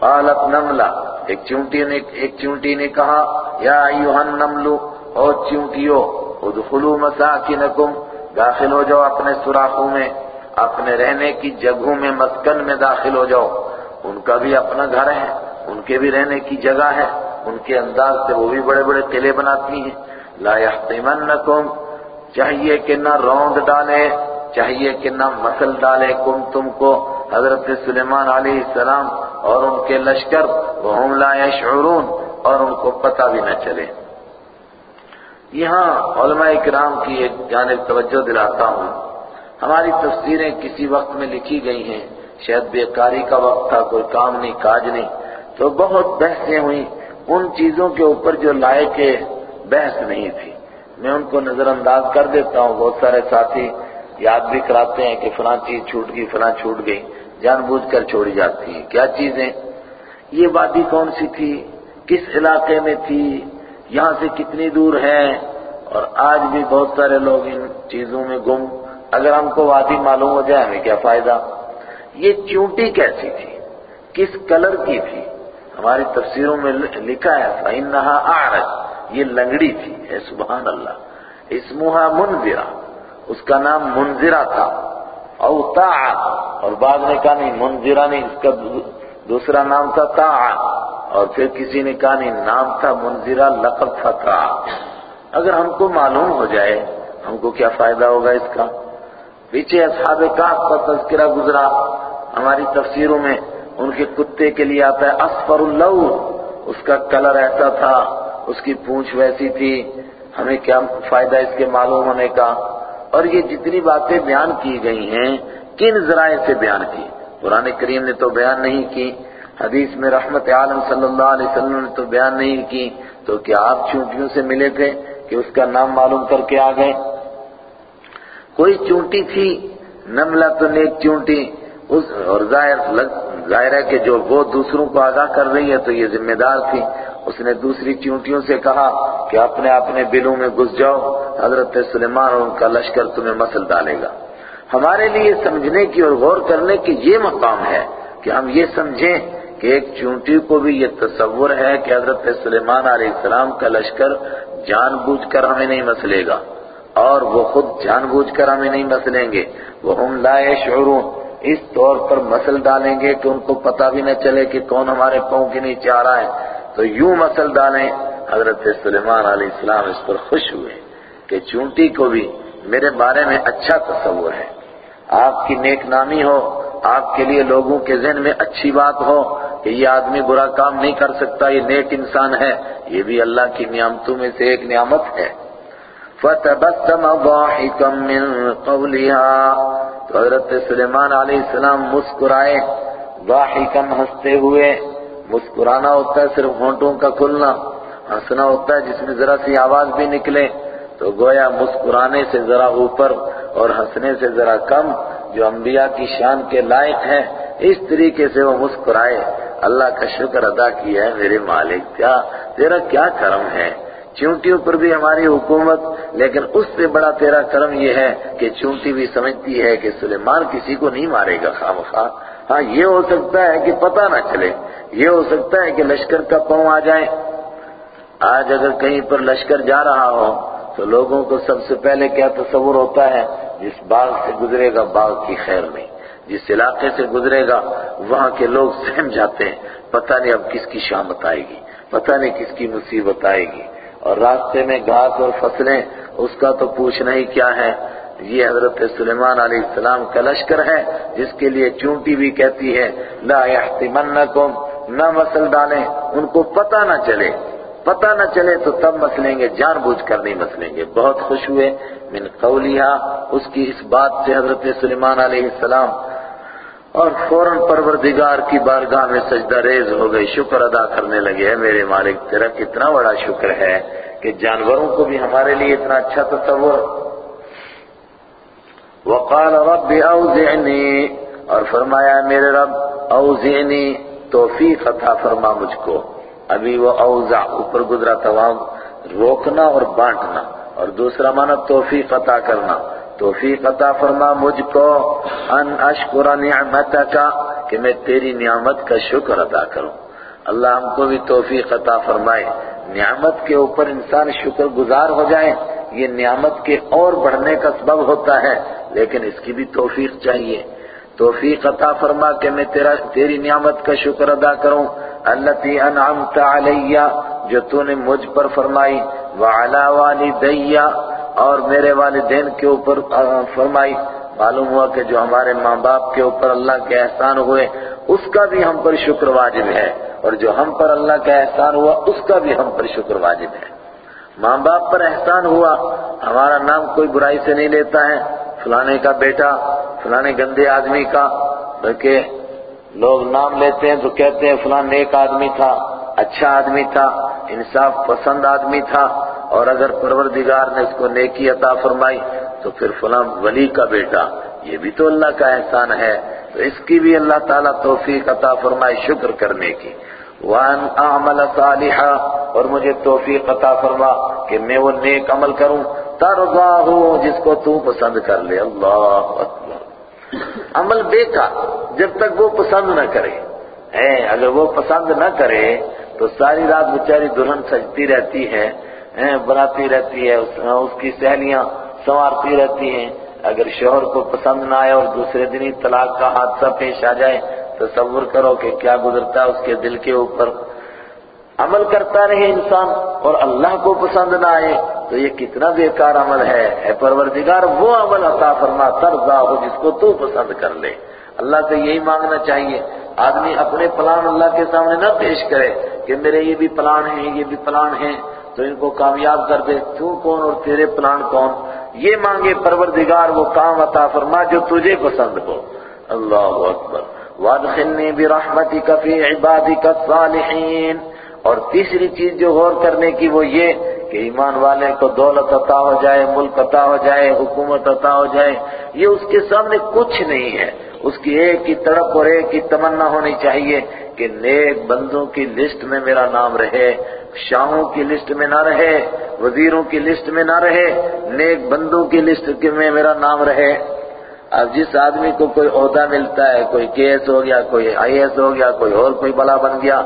قالت نملہ ایک چونٹی نے، ایک چونٹی نے کہا، یا ایوہ النمل او چونٹیو، ادخلوا مساکنکم، داخل ہو جاؤ اپنے سراخوں میں، اپنے رہنے کی جگہوں میں، مسکن میں داخل ہو جاؤ۔ ان کا بھی اپنا گھر ہے۔ ان کے بھی رہنے کی جگہ ہے۔ ان کے انداز سے وہ بھی بڑے بڑے قلعے بناتی ہیں۔ لا يحتمنکم چاہیے کہ نہ روند ڈالے، چاہیے کہ نہ مسل ڈالے کم تم کو۔ حضرت سلیمان علیہ السلام اور ان کے لشکر، وہم لا يشعرون اور ان کو پتہ بھی نہ چلے۔ یہاں علماء اکرام کی ایک جانب توجہ دلاتا ہوں۔ ہماری تفسیریں کسی وقت میں لکھی گئی ہیں۔ شاید بیکاری کا وقت تھا، کوئی کام نہیں، کاج نہیں۔ تو بہت بحثیں ہوئیں۔ ان چیزوں کے اوپر جو لائق بحث نہیں تھی۔ میں ان کو نظر انداز کر دیتا ہوں۔ بہت سارے ساتھی یاد بھی کراتے ہیں کہ فلاں چیز چھوٹ گئی، فلاں چھوٹ گئی۔ جان بوجھ کر چھوڑی جاتی ہیں۔ کیا چیزیں؟ یہ وادی کون سی تھی؟ کس علاقے میں تھی؟ یہاں سے کتنی دور ہے؟ اور آج بھی بہت سارے لوگ ان چیزوں میں گم۔ اگر ہم کو وادی معلوم ہو جائے، ہمیں کیا فائدہ؟ یہ چونٹی کیسی تھی؟ کس کلر کی تھی؟ ہماری تفسیروں میں لکھا ہے، فَإِنَّهَا أَعْرَجْ، یہ لنگڑی تھی، اے سبحان اللہ اسمہا منذرہ، اس کا نام منذرہ تھا، او تاع اور بعد نے کہا نہیں، منذرہ نہیں، اس کا دوسرا نام تھا تاع اور پھر کسی نے کہا نہیں، نام تھا منذرہ، لقب تھا تاع اگر ہم کو معلوم ہو جائے، ہم کو کیا فائدہ ہوگا اس کا؟ پیچھے اصحاب کاف کا تذکرہ گزرا، ہماری تفسیروں میں ان کے کتے کے لیے آتا ہے اسفر اللو اس کا کلر ایسا تھا، اس کی پونچھ ویسی تھی، ہمیں کیا فائدہ اس کے معلوم ہونے کا؟ اور یہ جتنی باتیں بیان کی گئی ہیں، کن ذرائع سے بیان کی؟ قرآن کریم نے تو بیان نہیں کی، حدیث میں رحمت عالم صلی اللہ علیہ وسلم نے تو بیان نہیں کی، تو کیا آپ چونٹیوں سے ملے تھے کہ اس کا نام معلوم کر کے آ گئے؟ کوئی چونٹی تھی، نملہ تو نیک چونٹی، اس اور ظاہر ظاہر ہے کہ جو وہ دوسروں کو آگاہ کر رہی ہے تو یہ ذمہ دار تھی۔ اس نے دوسری چونٹیوں سے کہا کہ اپنے اپنے بلوں میں گھس جاؤ، حضرت سلیمان اور ان کا لشکر تمہیں مسل ڈالے گا۔ ہمارے لیے سمجھنے کی اور غور کرنے کی یہ مقام ہے کہ ہم یہ سمجھیں کہ ایک چونٹی کو بھی یہ تصور ہے کہ حضرت سلیمان علیہ السلام کا لشکر جان بوجھ کر ہمیں نہیں مسلے گا اور وہ خود جان بوجھ کر ہمیں نہیں مسلیں گے۔ وہ ہم لائے شعرون اس طور پر مسل ڈالیں گے کہ ان کو پتہ بھی نہ چلے کہ کون ہمارے پاؤں کے نیچے آ رہا ہے۔ تو یوں مسل ڈالیں، حضرت سلیمان علیہ السلام اس پر خوش ہوئے کہ چونٹی کو بھی میرے بارے میں اچھا تصور ہے۔ آپ کی نیک نامی ہو، آپ کے لیے لوگوں کے ذہن میں اچھی بات ہو کہ یہ آدمی برا کام نہیں کر سکتا، یہ نیک انسان ہے۔ یہ بھی اللہ کی نعمتوں میں سے ایک نعمت ہے۔ فَتَبَسَّمَ ضَاحِكًا مِّن قَوْلِهَا. تو حضرت سلیمان علیہ السلام مسکرائے ضاحکن ہنستے ہوئے، مسکرانا ہوتا ہے صرف ہونٹوں کا کھلنا، ہنسنا ہوتا ہے جس میں ذرا سی آواز بھی نکلے، تو گویا مسکرانے سے ذرا اوپر اور ہنسنے سے ذرا کم، جو انبیاء کی شان کے لائق ہیں، اس طریقے سے وہ مسکرائے، اللہ کا شکر ادا کیا ہے میرے مالک، کیا تیرا کیا کرم ہے؟ چونٹیوں پر بھی ہماری حکومت، لیکن اس سے بڑا تیرا کرم یہ ہے کہ چونٹی بھی سمجھتی ہے کہ سلیمان کسی کو نہیں مارے گا خام خواہ ہاں یہ ہو سکتا ہے کہ پتہ نہ چلے۔ یہ ہو سکتا ہے کہ لشکر کا پاؤں آ جائے آج اگر کہیں پر لشکر جا رہا ہو، تو لوگوں کو سب سے پہلے کیا تصور ہوتا ہے؟ جس باغ سے گزرے گا، باغ کی خیر نہیں جس علاقے سے گزرے گا، وہاں کے لوگ سہم جاتے ہیں۔ پتہ نہیں اب کس کی شامت آئے گی، پتہ نہیں کس کی مصیبت آئے گی۔ اور راستے میں گھاس اور فصلیں، اس کا تو پوچھنا ہی کیا ہے؟ یہ حضرت سلیمان علیہ السلام کا لشکر ہے، جس کے لیے چونٹی بھی کہتی ہے، لا يحتمنکم نہ مسل ڈالیں، ان کو پتہ نہ چلے۔ پتہ نہ چلے تو تب مسلیں گے، جان بوجھ کر نہیں مسلیں گے۔ بہت خوش ہوئے، من قولیہ اس کی اس بات سے حضرت سلیمان علیہ السلام اور فوراً پروردگار کی بارگاہ میں سجدہ ریز ہو گئی، شکر ادا کرنے لگے ہے میرے مالک، تیرا کتنا بڑا شکر ہے کہ جانوروں کو بھی ہمارے لیے اتنا اچھا تصور۔ وقال رب اوزعنی، اور فرمایا میرے رب، اوزعنی، توفیق عطا فرما مجھ کو۔ ابھی وہ اوزع، اوپر گزرا تمام روکنا اور بانٹنا، اور دوسرا معنی، توفیق عطا کرنا۔ توفیق عطا فرما مجھ کو ان اشکر نعمتک کہ میں تیری نعمت کا شکر ادا کروں۔ اللہ ہم کو بھی توفیق عطا فرمائے۔ نعمت کے اوپر انسان شکر گزار ہو جائے، یہ نعمت کے اور بڑھنے کا سبب ہوتا ہے، لیکن اس کی بھی توفیق چاہیے۔ توفیق عطا فرما کہ میں تیرا، تیری نعمت کا شکر ادا کروں۔ التي انعمت علیہ جو تو نے مجھ پر فرمائی۔ وعلا والدی اور میرے والدین کے اوپر فرمائی، معلوم ہوا کہ جو ہمارے ماں باپ کے اوپر اللہ کے احسان ہوئے، اس کا بھی ہم پر شکر واجب ہے۔ اور جو ہم پر اللہ کا احسان ہوا، اس کا بھی ہم پر شکر واجب ہے۔ ماں باپ پر احسان ہوا، ہمارا نام کوئی برائی سے نہیں لیتا ہے۔ فلانے کا بیٹا، فلانے گندے آدمی کا، بلکہ لوگ نام لیتے ہیں تو کہتے ہیں فلاں نیک آدمی تھا اچھا آدمی تھا، انصاف پسند آدمی تھا۔ اور اگر پروردگار نے اس کو نیکی عطا فرمائی، تو پھر فلاں ولی کا بیٹا، یہ بھی تو اللہ کا احسان ہے۔ تو اس کی بھی اللہ تعالیٰ توفیق عطا فرمائی، شکر کرنے کی۔ وان اعمل صالحا، اور مجھے توفیق عطا فرما کہ میں وہ نیک عمل کروں۔ ترضا ہو جس کو تو پسند کر لے۔ اللہ اکبر۔ عمل بے کا جب تک وہ پسند نہ کرے۔ اگر وہ پسند نہ کرے، تو ساری رات بیچاری دلہن سجتی رہتی ہے۔ بناتی رہتی ہے، اس ہاں، کی سہیلیاں سنوارتی رہتی ہیں۔ اگر شوہر کو پسند نہ آئے اور دوسرے دن ہی طلاق کا حادثہ پیش آ جائے، تصور کرو کہ کیا گزرتا ہے، اس کے دل کے اوپر۔ عمل کرتا رہے انسان اور اللہ کو پسند نہ آئے، تو یہ کتنا بیکار عمل ہے۔ اے پروردگار، وہ عمل عطا فرما ترضا ہو جس کو تو پسند کر لے۔ اللہ سے یہی مانگنا چاہیے۔ آدمی اپنے پلان اللہ کے سامنے نہ پیش کرے کہ میرے یہ بھی پلان ہیں، یہ بھی پلان ہیں۔ تو ان کو کامیاب کر دے۔ تو کون اور تیرے پلان کون؟ یہ مانگے پروردگار، وہ کام عطا فرما جو تجھے پسند ہو۔ اللہ اکبر۔ وادخلنی برحمتک فی عبادک الصالحین۔ اور تیسری چیز جو غور کرنے کی وہ یہ کہ ایمان والے کو دولت عطا ہو جائے، ملک عطا ہو جائے، حکومت عطا ہو جائے، یہ اس کے سامنے کچھ نہیں ہے۔ اس کی ایک کی تڑپ اور ایک کی تمنا ہونی چاہیے کہ نیک بندوں کی لسٹ میں میرا نام رہے۔ شاہوں کی لسٹ میں نہ رہے، وزیروں کی لسٹ میں نہ رہے، نیک بندوں کی لسٹ میں میرا نام رہے۔ اب جس آدمی کو کوئی عہدہ ملتا ہے، کوئی کیس ہو گیا، کوئی آئی ایس ہو گیا، کوئی اور کوئی بلا بن گیا،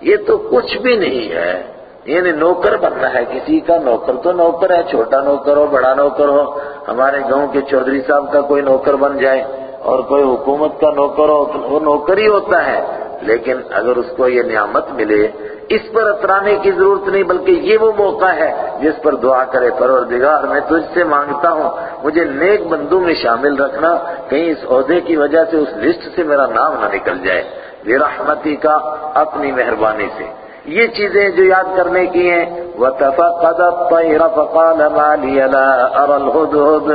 یہ تو کچھ بھی نہیں ہے۔ یعنی نوکر بننا ہے، کسی کا نوکر تو نوکر ہے، چھوٹا نوکر ہو، بڑا نوکر ہو، ہمارے گاؤں کے چودھری صاحب کا کوئی نوکر بن جائے اور کوئی حکومت کا نوکر ہو، تو وہ نوکر ہی ہوتا ہے۔ لیکن اگر اس کو یہ نعمت ملے اس پر اترانے کی ضرورت نہیں، بلکہ یہ وہ موقع ہے جس پر دعا کرے پروردگار، میں تجھ سے مانگتا ہوں، مجھے نیک بندوں میں شامل رکھنا، کہیں اس عہدے کی وجہ سے اس لسٹ سے میرا نام نہ نکل جائے۔ رحمتی کا اپنی مہربانی سے۔ یہ چیزیں جو یاد کرنے کی ہیں۔ وَتَفَقَدَ الطَّيْرَ فَقَالَ مَا لِيَ لَا أَرَى الْهُدْهُدْ۔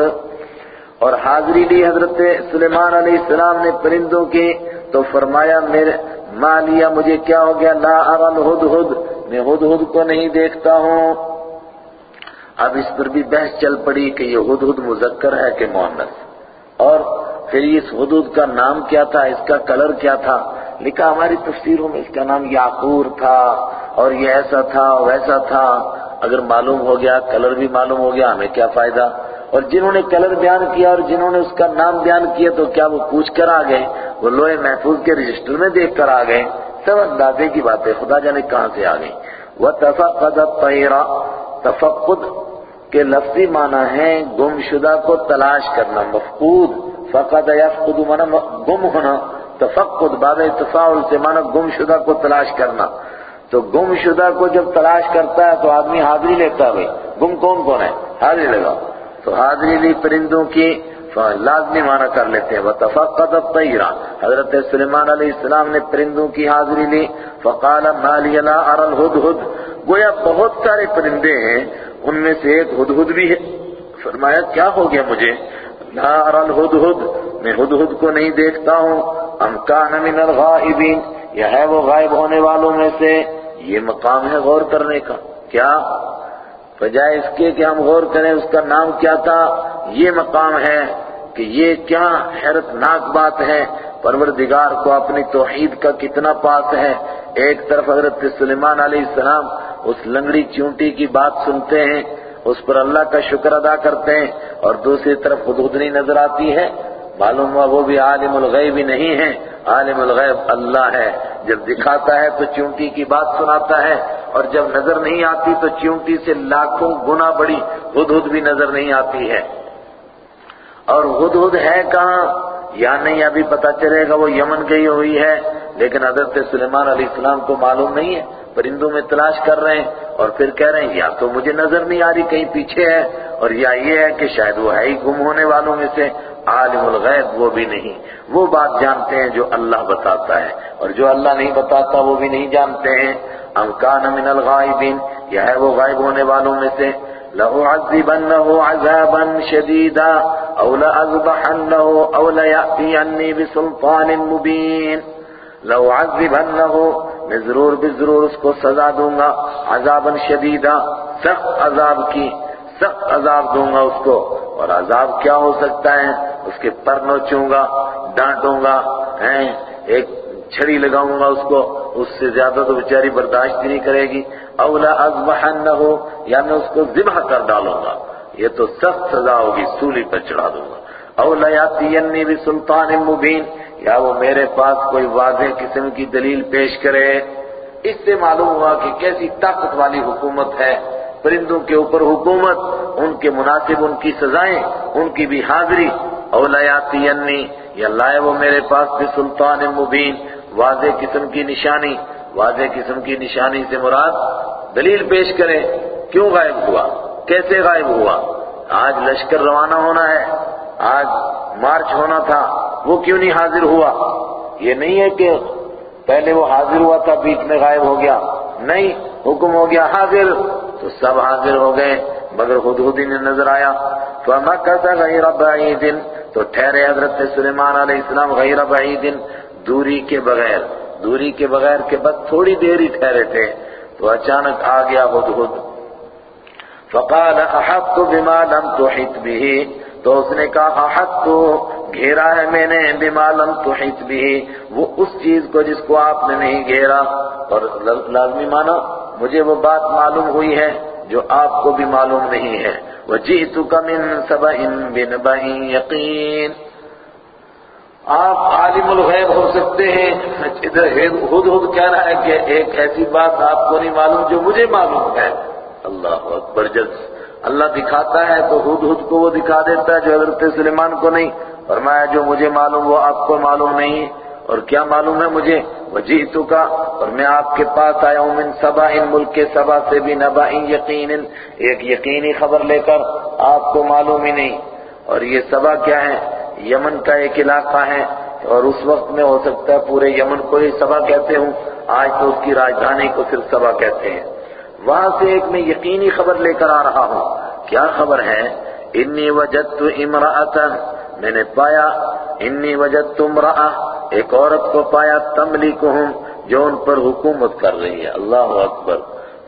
اور حاضری لی حضرت سلیمان علیہ السلام نے پرندوں کے تو فرمایا، میرے مالیا مجھے کیا ہو گیا؟ لا ارل ہد ہد، میں ہد ہد کو نہیں دیکھتا ہوں۔ اب اس پر بھی بحث چل پڑی کہ یہ ہد ہد مذکر ہے کہ مونس اور پھر اس حدود کا نام کیا تھا؟ اس کا کلر کیا تھا؟ لکھا ہماری تفسیروں میں اس کا نام یاقور تھا، اور یہ ایسا تھا، ویسا تھا۔ اگر معلوم ہو گیا، کلر بھی معلوم ہو گیا، ہمیں کیا فائدہ؟ اور جنہوں نے کلر بیان کیا اور جنہوں نے اس کا نام بیان کیا تو کیا وہ پوچھ کر آ گئے؟ وہ لوہے محفوظ کے رجسٹر میں دیکھ کر آ گئے۔ سب اندازے کی بات ہے خدا جانے کہاں سے آ گئی وہ تفقد الطیرہ تفقد کے لفظی معنی ہے گم شدہ کو تلاش کرنا، مفقود۔ فقد یفقد مانا گم ہونا۔ تفقد باب تفاعل سے مانا گم شدہ کو تلاش کرنا۔ تو گم شدہ کو جب تلاش کرتا ہے تو آدمی حاضری لیتا ہے بھائی۔ گم کون کون ہے؟ حاضری لگا تو حاضری لی پرندوں کی لازمی معنی کر لیتے ہیں۔ وَتَفَقَّدَ الطَّيْرَ۔ حضرت سلیمان علیہ السلام نے پرندوں کی حاضری لی فَقَالَ مَالِيَ لَا أَرَى الْهُدْهُدْ۔ گویا بہت سارے پرندے ہیں، ان میں سے ایک ہدہد بھی ہے۔ فرمایا، کیا ہو گیا مجھے؟ لا ارى الهدهد۔ میں ہدہد کو نہیں دیکھتا ہوں۔ ام کان من الغائبین یہ ہے وہ غائب ہونے والوں میں سے۔ یہ مقام ہے غور کرنے کا۔ کیا؟ بجائے اس کے کہ ہم غور کریں اس کا نام کیا تھا؟ یہ مقام ہے کہ یہ کیا حیرت ناک بات ہے۔ پروردگار کو اپنی توحید کا کتنا پاس ہے۔ ایک طرف حضرت سلیمان علیہ السلام اس لنگڑی چونٹی کی بات سنتے ہیں، اس پر اللہ کا شکر ادا کرتے ہیں اور دوسری طرف خودنی نظر آتی ہے۔ معلوم ہوا وہ بھی عالم الغیب بھی نہیں ہے۔ عالم الغیب اللہ ہے۔ جب دکھاتا ہے تو چونٹی کی بات سناتا ہے۔ اور جب نظر نہیں آتی تو چونٹی سے لاکھوں گنا بڑی ہد بھی نظر نہیں آتی ہے۔ اور ہد ہے کہاں؟ یا نہیں، ابھی پتا چلے گا وہ یمن گئی ہوئی ہے۔ لیکن حضرت سلیمان علیہ السلام کو معلوم نہیں ہے۔ پرندوں میں تلاش کر رہے ہیں اور پھر کہہ رہے ہیں، یا تو مجھے نظر نہیں آ رہی کہیں پیچھے ہے، اور یا یہ ہے کہ شاید وہ ہے ہی گم ہونے والوں میں سے۔ عالم الغیب وہ بھی نہیں۔ وہ بات جانتے ہیں جو اللہ بتاتا ہے۔ اور جو اللہ نہیں بتاتا وہ بھی نہیں جانتے ہیں۔ ام کان من الغائبین۔ یہ ہے وہ غائب ہونے والوں میں سے؟ لَأُعَذِّبَنَّهُ عَذَابًا شَدِيدًا أَوْ لَأَذْبَحَنَّهُ أَوْ لَيَأْتِيَنِّي بِسُلْطَانٍ مُبِينٍ۔ لَأُعَذِّبَنَّهُ، میں ضرور بضرور اس کو سزا دوں گا۔ عذابًا شدیدا، سخت عذاب کی، سخت عذاب دوں گا اس کو۔ اور عذاب کیا ہو سکتا ہے؟ اس کے پر نوچوں گا، ڈانٹوں گا ایک چھڑی لگاؤں گا اس کو، اس سے زیادہ تو بیچاری برداشت نہیں کرے گی۔ اولا ازبحن نہ ہو یا یعنی میں اس کو ذبح کر ڈالوں گا۔ یہ تو سخت سزا ہوگی، سولی پر چڑھا دوں گا۔ اولا یا بھی سلطان مبین، یا وہ میرے پاس کوئی واضح قسم کی دلیل پیش کرے۔ اس سے معلوم ہوا کہ کیسی طاقت والی حکومت ہے۔ پرندوں کے اوپر حکومت، ان کے مناسب، ان کی سزائیں، ان کی بھی حاضری۔ اولیاتی یا لائے وہ میرے پاس بھی سلطان مبین۔ واضح قسم کی نشانی، واضح قسم کی نشانی سے مراد دلیل پیش کریں، کیوں غائب ہوا؟ کیسے غائب ہوا؟ آج لشکر روانہ ہونا ہے، آج مارچ ہونا تھا، وہ کیوں نہیں حاضر ہوا؟ یہ نہیں ہے کہ پہلے وہ حاضر ہوا تھا، بیچ میں غائب ہو گیا۔ نہیں، حکم ہو گیا، حاضر۔ تو سب حاضر ہو گئے، مگر خود خود نے نظر آیا۔ فَمَكَسَ غَيْرَ بَعِيدٍ، تو ٹھہرے حضرت سلیمان علیہ السلام غیر بعید دوری کے بغیر، دوری کے بغیر کے بعد تھوڑی دیر ہی ٹھہرے تھے۔ تو اچانک آ گیا خود خود۔ فقال احط بما لم تحط به۔ تو اس نے کہا احط تو گھیرا ہے میں نے، بما لم تحط به۔ وہ اس چیز کو جس کو آپ نے نہیں گھیرا، اور لازمی مانا مجھے وہ بات معلوم ہوئی ہے جو آپ کو بھی معلوم نہیں ہے۔ وَجِئْتُكَ مِن سَبَئٍ بِنَبَئٍ یقین آپ عالم الغیب ہو سکتے ہیں۔ ادھر خود خود کہہ رہا ہے کہ ایک ایسی بات آپ کو نہیں معلوم جو مجھے معلوم ہے۔ اللہ اکبر جد اللہ دکھاتا ہے تو خود خود کو وہ دکھا دیتا ہے جو حضرت سلیمان کو نہیں۔ فرمایا جو مجھے معلوم وہ آپ کو معلوم نہیں۔ اور کیا معلوم ہے مجھے؟ وجیتو کا اور میں آپ کے پاس آیا ہوں من سبا ان ملک کے سبا سے بھی نبا یقین، ایک یقینی خبر لے کر آپ کو معلوم ہی نہیں۔ اور یہ سبا کیا ہے؟ یمن کا ایک علاقہ ہے، اور اس وقت میں ہو سکتا ہے پورے یمن کو ہی سبا کہتے ہوں۔ آج تو اس کی راجدھانی کو صرف سبا کہتے ہیں۔ وہاں سے ایک میں یقینی خبر لے کر آ رہا ہوں۔ کیا خبر ہے؟ انی وجدت امرأتا میں نے پایا، انی وجدت امرأ ایک عورت کو پایا تملکہم جو ان پر حکومت کر رہی ہے۔ اللہ اکبر۔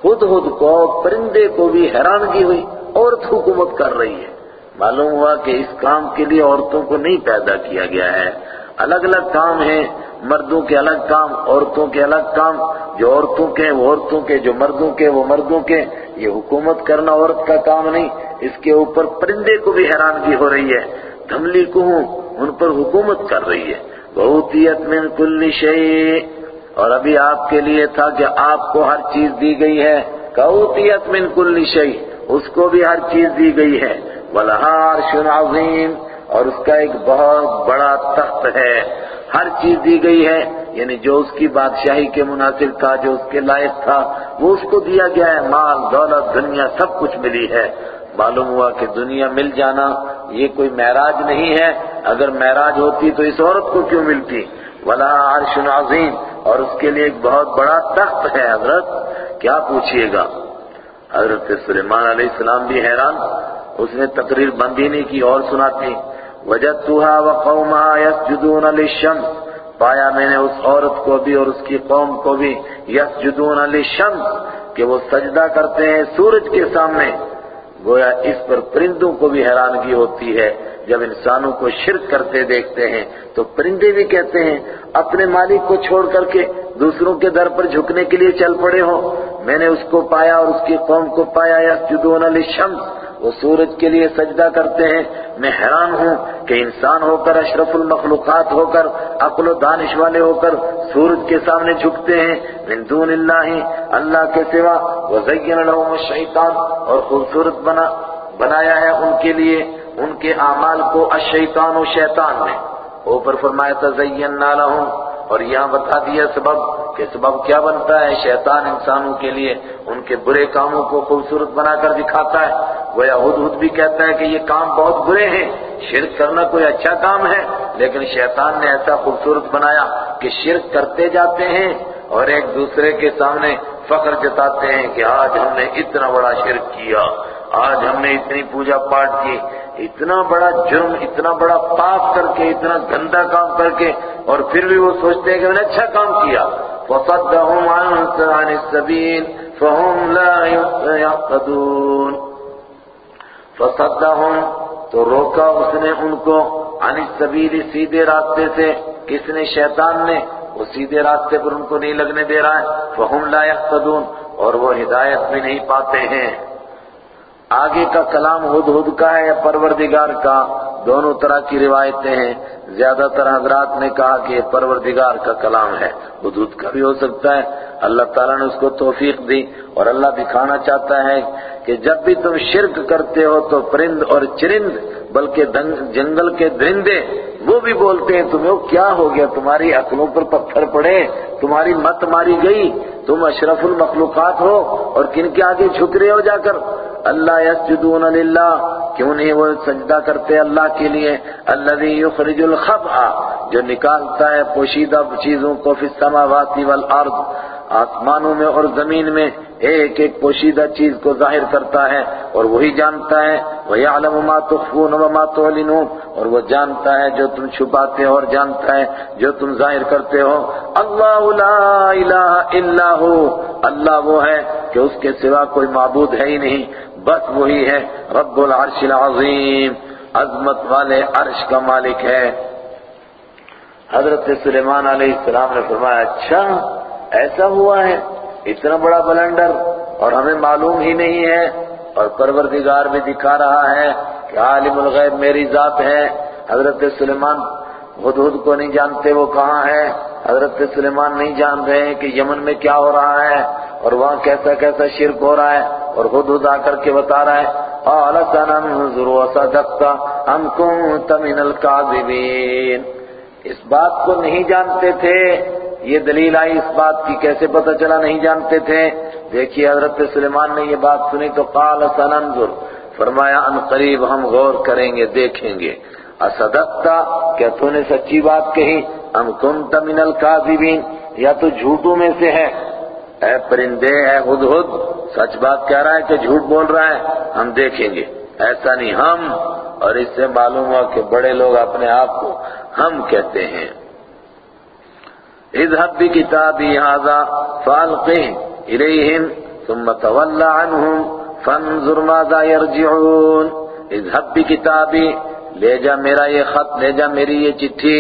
خود خود کو پرندے کو بھی حیرانگی ہوئی، عورت حکومت کر رہی ہے۔ معلوم ہوا کہ اس کام کے لیے عورتوں کو نہیں پیدا کیا گیا ہے۔ الگ الگ کام ہیں، مردوں کے الگ کام، عورتوں کے الگ کام۔ جو عورتوں کے وہ عورتوں کے، جو مردوں کے وہ مردوں کے۔ یہ حکومت کرنا عورت کا کام نہیں، اس کے اوپر پرندے کو بھی حیرانگی ہو رہی ہے۔ دھملی کو ان پر حکومت کر رہی ہے۔ بہتیت من کل شیء اور ابھی آپ کے لیے تھا کہ آپ کو ہر چیز دی گئی ہے۔ کہوتیت من کل شیء اس کو بھی ہر چیز دی گئی ہے۔ عرش عظیم اور اس کا ایک بہت بڑا تخت ہے۔ ہر چیز دی گئی ہے۔ یعنی جو اس کی بادشاہی کے مناسب تھا، جو اس کے لائق تھا، وہ اس کو دیا گیا ہے۔ مال، دولت، دنیا، سب کچھ ملی ہے۔ معلوم ہوا کہ دنیا مل جانا یہ کوئی معراج نہیں ہے۔ اگر معراج ہوتی تو اس عورت کو کیوں ملتی؟ ولا عرش عظیم اور اس کے لیے ایک بہت بڑا تخت ہے حضرت۔ کیا پوچھئے گا؟ حضرت سلیمان علیہ السلام بھی حیران۔ اس نے تقریر بند ہی نہیں کی، اور سناتی۔ وجدتها وقومها يسجدون للشمس۔ پایا میں نے اس عورت کو بھی اور اس کی قوم کو بھی یسجدون للشمس، کہ وہ سجدہ کرتے ہیں سورج کے سامنے۔ گویا اس پر پرندوں کو بھی حیرانگی ہوتی ہے۔ جب انسانوں کو شرک کرتے دیکھتے ہیں، تو پرندے بھی کہتے ہیں، اپنے مالک کو چھوڑ کر کے دوسروں کے در پر جھکنے کے لیے چل پڑے ہو۔ میں نے اس کو پایا اور اس کی قوم کو پایا، یسجدون للشمس وہ سورج کے لیے سجدہ کرتے ہیں۔ میں حیران ہوں کہ انسان ہو کر اشرف المخلوقات ہو کر، عقل و دانش والے ہو کر سورج کے سامنے جھکتے ہیں۔ من دون اللہ اللہ کے سوا۔ وزین لهم الشیطان اور خوبصورت بنا، بنایا ہے ان کے لیے، ان کے اعمال کو الشیطان و شیطان نے اوپر فرمایا تھا زینا لهم۔ اور یہاں بتا دیا سبب کہ سبب کیا بنتا ہے؟ شیطان انسانوں کے لیے ان کے برے کاموں کو خوبصورت بنا کر دکھاتا ہے۔ وہ ہد بھی کہتا ہے کہ یہ کام بہت برے ہیں، شرک کرنا کوئی اچھا کام ہے۔ لیکن شیطان نے ایسا خوبصورت بنایا کہ شرک کرتے جاتے ہیں اور ایک دوسرے کے سامنے فخر جتاتے ہیں کہ آج ہم نے اتنا بڑا شرک کیا، آج ہم نے اتنی پوجا پاٹ کی۔ اتنا بڑا جرم، اتنا بڑا پاپ کر کے، اتنا گندا کام کر کے، اور پھر بھی وہ سوچتے ہیں کہ میں نے اچھا کام کیا۔ فَصَدَّهُمْ عَنِ السَّبِيلِ فَهُمْ لَا يَقْتَدُونَ فَصَدَّهُمْ تو روکا اس نے ان کو۔ عَنِ السَّبِيلِ سیدھے راستے سے۔ کس نے؟ شیطان نے۔ وہ سیدھے راستے پر ان کو نہیں لگنے دے رہا ہے۔ فَهُمْ لَا يَقْتَدُونَ اور وہ ہدایت بھی نہیں پاتے ہیں۔ آگے کا کلام ہد ہد کا ہے یا پروردگار کا؟ دونوں طرح کی روایتیں ہیں۔ زیادہ تر حضرات نے کہا کہ یہ پروردگار کا کلام ہے۔ ہد ہد کا بھی ہو سکتا ہے۔ اللہ تعالیٰ نے اس کو توفیق دی اور اللہ دکھانا چاہتا ہے کہ جب بھی تم شرک کرتے ہو تو پرند اور چرند، بلکہ جنگل کے درندے، وہ بھی بولتے ہیں، تمہیں کیا ہو گیا؟ تمہاری عقلوں پر پتھر پڑے، تمہاری مت ماری گئی، تم اشرف المخلوقات ہو اور کن کے آگے جھک رہے ہو جا کر؟ اللہ یسجدون للہ، کیوں نہیں وہ سجدہ کرتے اللہ کے لیے؟ الذي یخرج الخبء جو نکالتا ہے پوشیدہ چیزوں کو فی السماوات والارض۔ آسمانوں میں اور زمین میں ایک ایک پوشیدہ چیز کو ظاہر کرتا ہے اور وہی جانتا ہے، وَيَعْلَمُ مَا تُخْفُونَ وَمَا تُعْلِنُونَ اور وہ جانتا ہے جو تم چھپاتے ہو اور جانتا ہے جو تم ظاہر کرتے ہو۔ اللہ لا الہ الا ہو۔ اللہ وہ ہے کہ اس کے سوا کوئی معبود ہے ہی نہیں، بس وہی ہے۔ رب العرش العظیم عظمت والے عرش کا مالک ہے۔ حضرت سلیمان علیہ السلام نے فرمایا اچھا ایسا ہوا ہے، اتنا بڑا بلنڈر اور ہمیں معلوم ہی نہیں ہے اور پروردگار بھی دکھا رہا ہے کہ عالم الغیب میری ذات ہے۔ حضرت سلیمان حدود کو نہیں جانتے وہ کہاں ہے۔ حضرت سلیمان نہیں جان رہے ہیں کہ یمن میں کیا ہو رہا ہے اور وہاں کیسا کیسا شرک ہو رہا ہے اور خود آ کر کے بتا رہا ہے۔ قال سننظر وصدقت ام كنت من الكاذبين اس بات کو نہیں جانتے تھے یہ دلیل آئی اس بات کی کیسے پتہ چلا نہیں جانتے تھے؟ دیکھیے حضرت سلیمان نے یہ بات سنی تو قال سننظر، فرمایا، ان قریب ہم غور کریں گے، دیکھیں گے۔ اصدقتا کیا تو نے سچی بات کہی؟ ام کنت من الكاذبین یا تو جھوٹوں میں سے ہے؟ اے پرندے، اے ہد ہد، سچ بات کہہ رہا ہے کہ جھوٹ بول رہا ہے؟ ہم دیکھیں گے۔ ایسا نہیں، ہم اور اس سے معلوم ہوا کہ بڑے لوگ اپنے آپ کو ہم کہتے ہیں۔ اذهب بكتابي هذا فالقه اليهم ثم تولى عنهم فانظر ماذا يرجعون. اذهب بكتابي، لے جا میرا یہ خط، لے جا میری یہ چٹھی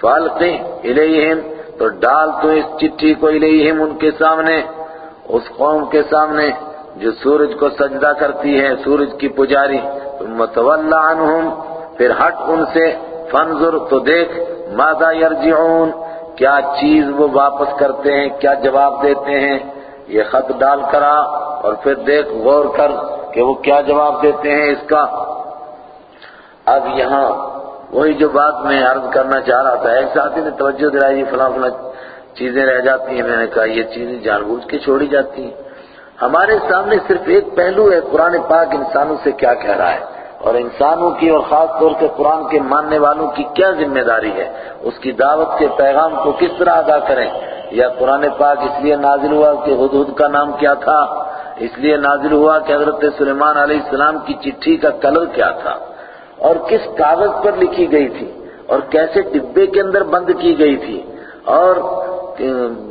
فالقه اليهم تو ڈال تو اس چٹھی کو الیہم ان کے سامنے، اس قوم کے سامنے جو سورج کو سجدہ کرتی ہے، سورج کی پجاری متولہ عنہم پھر ہٹ ان سے فنظر تو دیکھ ماذا یرجعون کیا چیز وہ واپس کرتے ہیں، کیا جواب دیتے ہیں؟ یہ خط ڈال کرا اور پھر دیکھ، غور کر کہ وہ کیا جواب دیتے ہیں اس کا۔ اب یہاں وہی جو بات میں عرض کرنا چاہ رہا تھا، ایک ساتھی نے توجہ دلائی فلاں فلاں چیزیں رہ جاتی ہیں۔ میں نے کہا یہ چیزیں جان بوجھ کے چھوڑی جاتی ہیں۔ ہمارے سامنے صرف ایک پہلو ہے، قرآن پاک انسانوں سے کیا کہہ رہا ہے؟ اور انسانوں کی اور خاص طور سے قرآن کے ماننے والوں کی کیا ذمہ داری ہے؟ اس کی دعوت کے پیغام کو کس طرح ادا کریں؟ یا قرآن پاک اس لیے نازل ہوا کہ حدود کا نام کیا تھا؟ اس لیے نازل ہوا کہ حضرت سلیمان علیہ السلام کی چٹھی کا کلر کیا تھا؟ اور کس کاغذ پر لکھی گئی تھی؟ اور کیسے ڈبے کے اندر بند کی گئی تھی؟ اور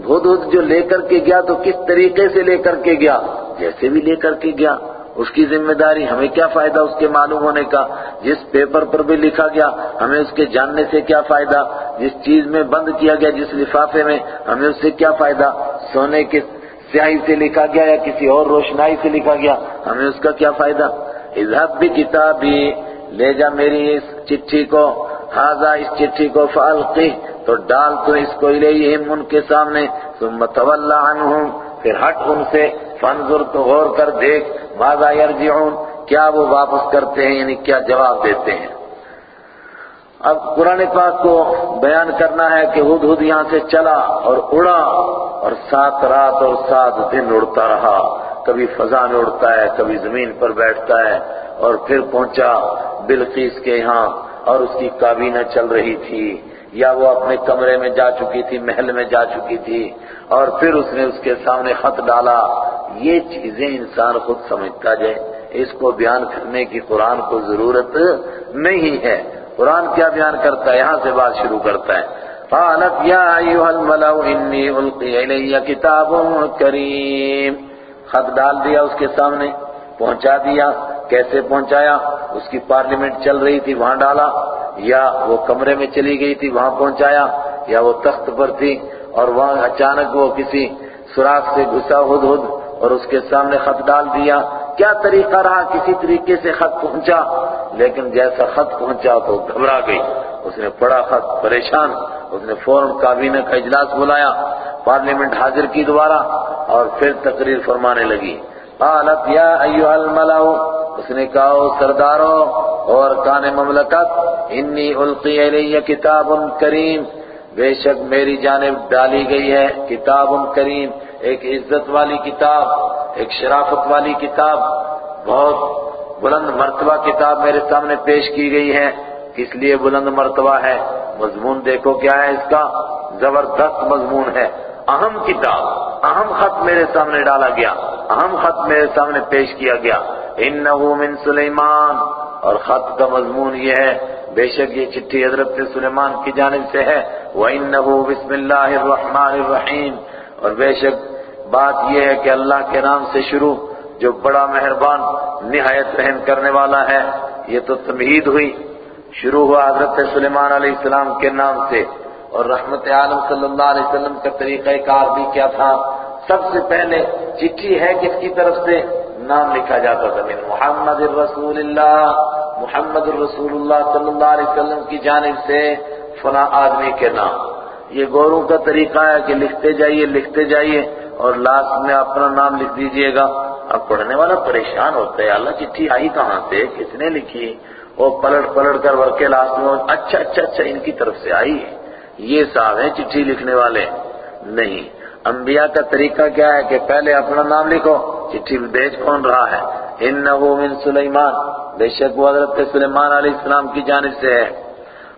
ہد جو لے کر کے گیا تو کس طریقے سے لے کر کے گیا؟ جیسے بھی لے کر کے گیا۔ اس کی ذمہ داری، ہمیں کیا فائدہ اس کے معلوم ہونے کا؟ جس پیپر پر بھی لکھا گیا، ہمیں اس کے جاننے سے کیا فائدہ؟ جس چیز میں بند کیا گیا، جس لفافے میں، ہمیں اس سے کیا فائدہ؟ سونے کے سیاہی سے لکھا گیا یا کسی اور روشنائی سے لکھا گیا، ہمیں اس کا کیا فائدہ؟ اظہب بھی کتاب بھی لے جا میری اس چٹھی کو ہاضا اس چٹھی کو فالقی، تو ڈال تو اس کو الیہم ان کے سامنے، ثم تولا عنہم، پھر ہٹ ان سے فنظر تو غور کر دیکھ، ماذا یرجعون؟ کیا وہ واپس کرتے ہیں یعنی کیا جواب دیتے ہیں؟ اب قرآن پاک کو بیان کرنا ہے کہ ہد ہد یہاں سے چلا اور اڑا اور سات رات اور سات دن اڑتا رہا۔ کبھی فضا میں اڑتا ہے، کبھی زمین پر بیٹھتا ہے اور پھر پہنچا بلقیس کے یہاں اور اس کی کابینہ چل رہی تھی۔ یا وہ اپنے کمرے میں جا چکی تھی، محل میں جا چکی تھی اور پھر اس نے اس کے سامنے خط ڈالا۔ یہ چیزیں انسان خود سمجھتا جائے۔ اس کو بیان کرنے کی قرآن کو ضرورت نہیں ہے۔ قرآن کیا بیان کرتا ہے؟ یہاں سے بات شروع کرتا ہے۔ قالت یا ایوہ الملو انی القی علیہ کتاب کریم۔ خط ڈال دیا اس کے سامنے، پہنچا دیا۔ کیسے پہنچایا؟ اس کی پارلیمنٹ چل رہی تھی، وہاں ڈالا۔ یا وہ کمرے میں چلی گئی تھی، وہاں پہنچایا۔ یا وہ تخت پر تھی اور وہاں اچانک وہ کسی سوراخ سے گھسا ہد ہد۔ اور اس کے سامنے خط ڈال دیا۔ کیا طریقہ رہا؟ کسی طریقے سے خط پہنچا۔ لیکن جیسا خط پہنچا تو گھبرا گئی۔ اس نے پڑا خط، پریشان۔ اس نے فوراً کابینہ کا اجلاس بلایا۔ پارلیمنٹ حاضر کی دوبارہ اور پھر تقریر فرمانے لگی۔ قالت، یا ایوہ الملو اس نے کہا سرداروں اور کان مملکت، انی القی علیہ کتاب کریم۔ بے شک میری جانب ڈالی گئی ہے، کتاب کریم۔ ایک عزت والی کتاب، ایک شرافت والی کتاب، بہت بلند مرتبہ کتاب میرے سامنے پیش کی گئی ہے۔ کس لیے بلند مرتبہ ہے؟ مضمون دیکھو کیا ہے اس کا۔ زبردست مضمون ہے۔ اہم کتاب، اہم خط میرے سامنے ڈالا گیا۔ اہم خط میرے سامنے پیش کیا گیا۔ انہو من سلیمان۔ اور خط کا مضمون یہ ہے۔ بے شک یہ چٹھی حضرت سلیمان کی جانب سے ہے۔ وَإِنَّهُ بِسْمِ اللَّهِ الرَّحْمَنِ الرَّحِيمِ۔ اور بے شک بات یہ ہے کہ اللہ کے نام سے شروع جو بڑا مہربان، نہایت رحم کرنے والا ہے، یہ تو تمہید ہوئی۔ شروع ہوا حضرت سلیمان علیہ السلام کے نام سے اور رحمت عالم صلی اللہ علیہ وسلم کا طریقہ کار بھی کیا تھا۔ سب سے پہلے چٹھی ہے کس کی طرف سے نام لکھا جاتا تھا۔ من محمد الرسول اللہ محمد الرسول اللہ صلی اللہ علیہ وسلم کی جانب سے فلاں آدمی کے نام۔ یہ گوروں کا طریقہ ہے کہ لکھتے جائیے لکھتے جائیے۔ اور لاسٹ میں اپنا نام لکھ دیجیے گا۔ اب پڑھنے والا پریشان ہوتا ہے۔ اللہ، چٹھی آئی کہاں سے؟ کس نے لکھی؟ وہ پلٹ پلٹ کر ورکے لاسٹ میں اچھا اچھا اچھا ان کی طرف سے آئی۔ یہ صاحب ہیں چٹھی لکھنے والے۔ نہیں، انبیاء کا طریقہ کیا ہے کہ پہلے اپنا نام لکھو۔ چٹھی بیچ کون رہا ہے؟ انہو من سلیمان۔ بے شک وہ حضرت سلیمان علیہ السلام کی جانب سے ہے۔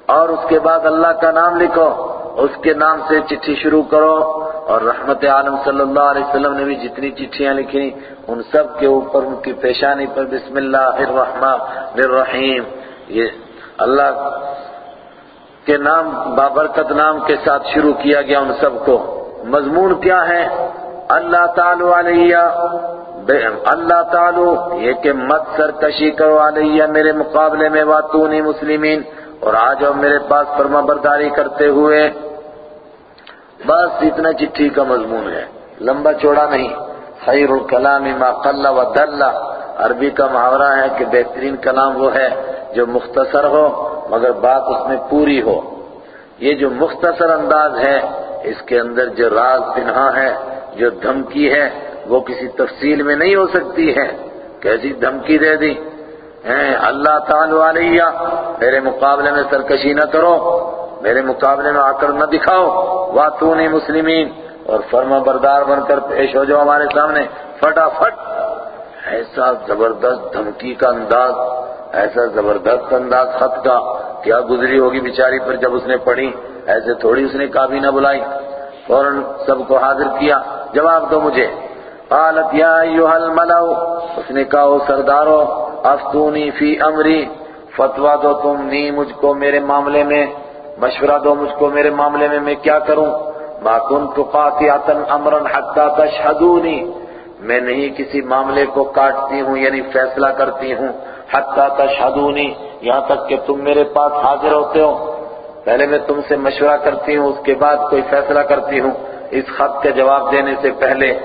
اور اس کے بعد اللہ کا نام لکھو۔ اس کے نام سے چٹھی شروع کرو۔ اور رحمت عالم صلی اللہ علیہ وسلم نے بھی جتنی چٹھیاں لکھی، ان سب کے اوپر، ان کی پیشانی پر بسم اللہ الرحمن الرحیم۔ یہ اللہ کے نام، بابرکت نام کے ساتھ شروع کیا گیا ان سب کو۔ مضمون کیا ہے؟ اللہ تعالی علیہ اللہ تعالی، یہ کہ مت سرکشی کرو علیہ، میرے مقابلے میں، واتونی مسلمین۔ اور آ جاؤ میرے پاس فرما برداری کرتے ہوئے بس اتنا چٹھی کا مضمون ہے۔ لمبا چوڑا نہیں۔ خیر الکلام ما قل و دل۔ عربی کا محاورہ ہے کہ بہترین کلام وہ ہے جو مختصر ہو، مگر بات اس میں پوری ہو۔ یہ جو مختصر انداز ہے، اس کے اندر جو راز پنہا ہے، جو دھمکی ہے، وہ کسی تفصیل میں نہیں ہو سکتی ہے۔ کیسی دھمکی دے دی؟ اللہ تعالی علیہ، میرے مقابلے میں سرکشی نہ کرو۔ میرے مقابلے میں آ کر نہ دکھاؤ۔ واتونی مسلمین۔ اور فرما بردار بن کر پیش ہو جاؤ ہمارے سامنے۔ فٹافٹ۔ ایسا زبردست دھمکی کا انداز، ایسا زبردست انداز خط کا کیا گزری ہوگی بیچاری پر جب اس نے پڑھی۔ ایسے تھوڑی اس نے کابی نہ بلائی۔ فوراً سب کو حاضر کیا۔ جواب دو مجھے۔ قالت، یا ایوہ الملو اس نے کہا سردارو، افتونی فی امری فتوا دو تم نی مجھ کو میرے معاملے میں مشورہ دو مجھ کو میرے معاملے میں میں کیا کروں؟ ما کنت قاطعتا امرا حتی تشہدونی، میں نہیں کسی معاملے کو کاٹتی ہوں یعنی فیصلہ کرتی ہوں، حتی تشہدونی، یہاں تک کہ تم میرے پاس حاضر ہوتے ہو۔ پہلے میں تم سے مشورہ کرتی ہوں، اس کے بعد کوئی فیصلہ کرتی ہوں۔ اس خط کے جواب دینے سے پہلے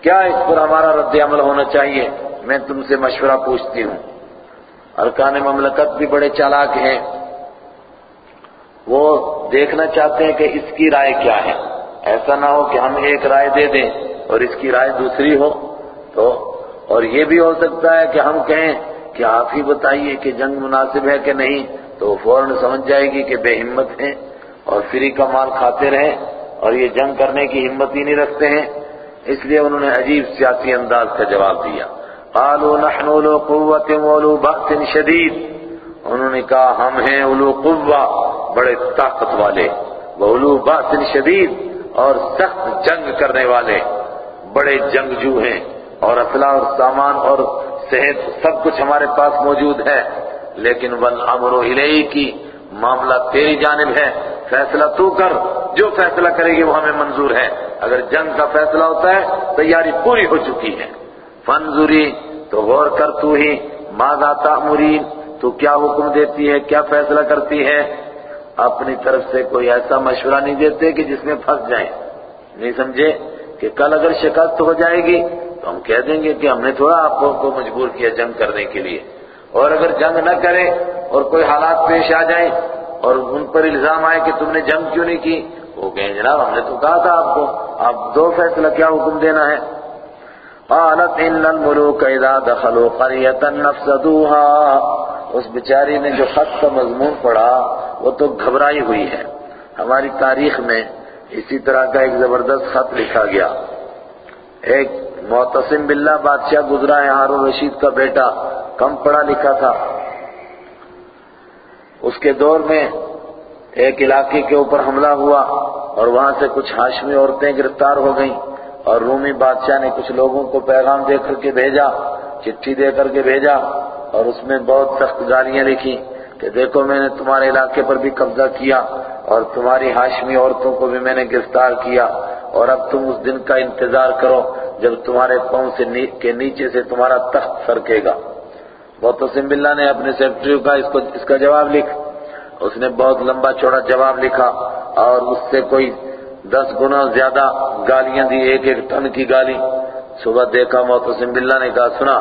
کیا اس پر ہمارا رد عمل ہونا چاہیے؟ میں تم سے مشورہ پوچھتی ہوں۔ ارکان مملکت بھی بڑے چالاک ہیں۔ وہ دیکھنا چاہتے ہیں کہ اس کی رائے کیا ہے۔ ایسا نہ ہو کہ ہم ایک رائے دے دیں اور اس کی رائے دوسری ہو تو اور یہ بھی ہو سکتا ہے کہ ہم کہیں کہ آپ ہی بتائیے کہ جنگ مناسب ہے کہ نہیں تو وہ فوراً سمجھ جائے گی کہ بے ہمت ہیں اور فری کا مال کھاتے رہیں اور یہ جنگ کرنے کی ہمت ہی نہیں رکھتے ہیں۔ اس لیے انہوں نے عجیب سیاسی انداز کا جواب دیا۔ قالوا نحن لو قوت ولو بأس شدید۔ انہوں نے کہا، ہم ہیں اولو قوہ، بڑے طاقت والے، وہ بأس شدید اور سخت جنگ کرنے والے، بڑے جنگجو ہیں اور اسلحہ اور سامان اور صحت سب کچھ ہمارے پاس موجود ہے، لیکن والامر الیہ کی معاملہ تیری جانب ہے، فیصلہ تو کر، جو فیصلہ کرے گی وہ ہمیں منظور ہے۔ اگر جنگ کا فیصلہ ہوتا ہے، تیاری پوری ہو چکی ہے۔ فنظوری تو غور کر تو ہی، ماذا تأمرین؟ تو کیا حکم دیتی ہے، کیا فیصلہ کرتی ہے؟ اپنی طرف سے کوئی ایسا مشورہ نہیں دیتے کہ جس میں پھنس جائیں۔ نہیں سمجھے کہ کل اگر شکست ہو جائے گی تو ہم کہہ دیں گے کہ ہم نے تھوڑا آپ کو مجبور کیا جنگ کرنے کے لیے۔ اور اگر جنگ نہ کرے اور کوئی حالات پیش آ جائیں اور ان پر الزام آئے کہ تم نے جنگ کیوں نہیں کی، وہ کہیں جناب ہم نے تو کہا تھا آپ کو، آپ دو فیصلہ کیا حکم دینا ہے۔ قالت ان الملوک اذا دخلوا قرية نفسدوها۔ اس بیچاری نے جو خط کا مضمون پڑھا، وہ تو گھبرائی ہوئی ہے۔ ہماری تاریخ میں اسی طرح کا ایک زبردست خط لکھا گیا۔ ایک معتصم باللہ بادشاہ گزرا ہے، ہارون رشید کا بیٹا۔ کم پڑھا لکھا تھا۔ اس کے دور میں ایک علاقے کے اوپر حملہ ہوا اور وہاں سے کچھ ہاشمی عورتیں گرفتار ہو گئیں اور رومی بادشاہ نے کچھ لوگوں کو پیغام دے کر کے بھیجا، چٹھی دے کر کے بھیجا۔ اور اس میں بہت سخت گالیاں لکھی کہ دیکھو میں نے تمہارے علاقے پر بھی قبضہ کیا اور تمہاری ہاشمی عورتوں کو بھی میں نے گرفتار کیا اور اب تم اس دن کا انتظار کرو جب تمہارے پاؤں سے کے نیچے سے تمہارا تخت سرکے گا۔ محتسم باللہ نے اپنے سیکٹری کا اس کو اس کا جواب لکھ اس نے بہت لمبا چوڑا جواب لکھا اور اس سے کوئی دس گنا زیادہ گالیاں دی، ایک ایک ٹن کی گالی۔ صبح دیکھا محتسم باللہ نے کہا، سنا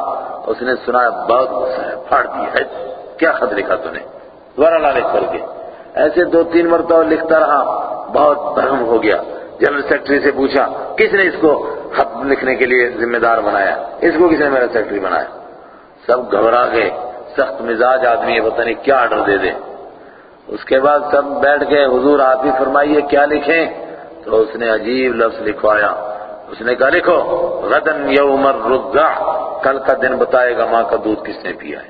اس نے سنا بہت غصہ ہے پھاڑ دیا ہے۔ کیا خط لکھا تو نے؟ دوبارہ لالچ کر کے۔ ایسے دو تین مرتبہ لکھتا رہا، بہت برہم ہو گیا۔ جنرل سیکٹری سے پوچھا، کس نے اس کو خط لکھنے کے لیے ذمہ دار بنایا؟ اس کو کس نے میرا سیکٹری بنایا؟ سب گھبرا گئے۔ سخت مزاج آدمی ہے، پتہ نہیں کیا آرڈر دے دے۔ اس کے بعد سب بیٹھ گئے۔ حضور آپ ہی فرمائیے، کیا لکھیں؟ تو اس نے عجیب لفظ لکھوایا۔ اس نے کہا لکھو غدن یوم الرضع، کل کا دن بتائے گا ماں کا دودھ کس نے پیا ہے۔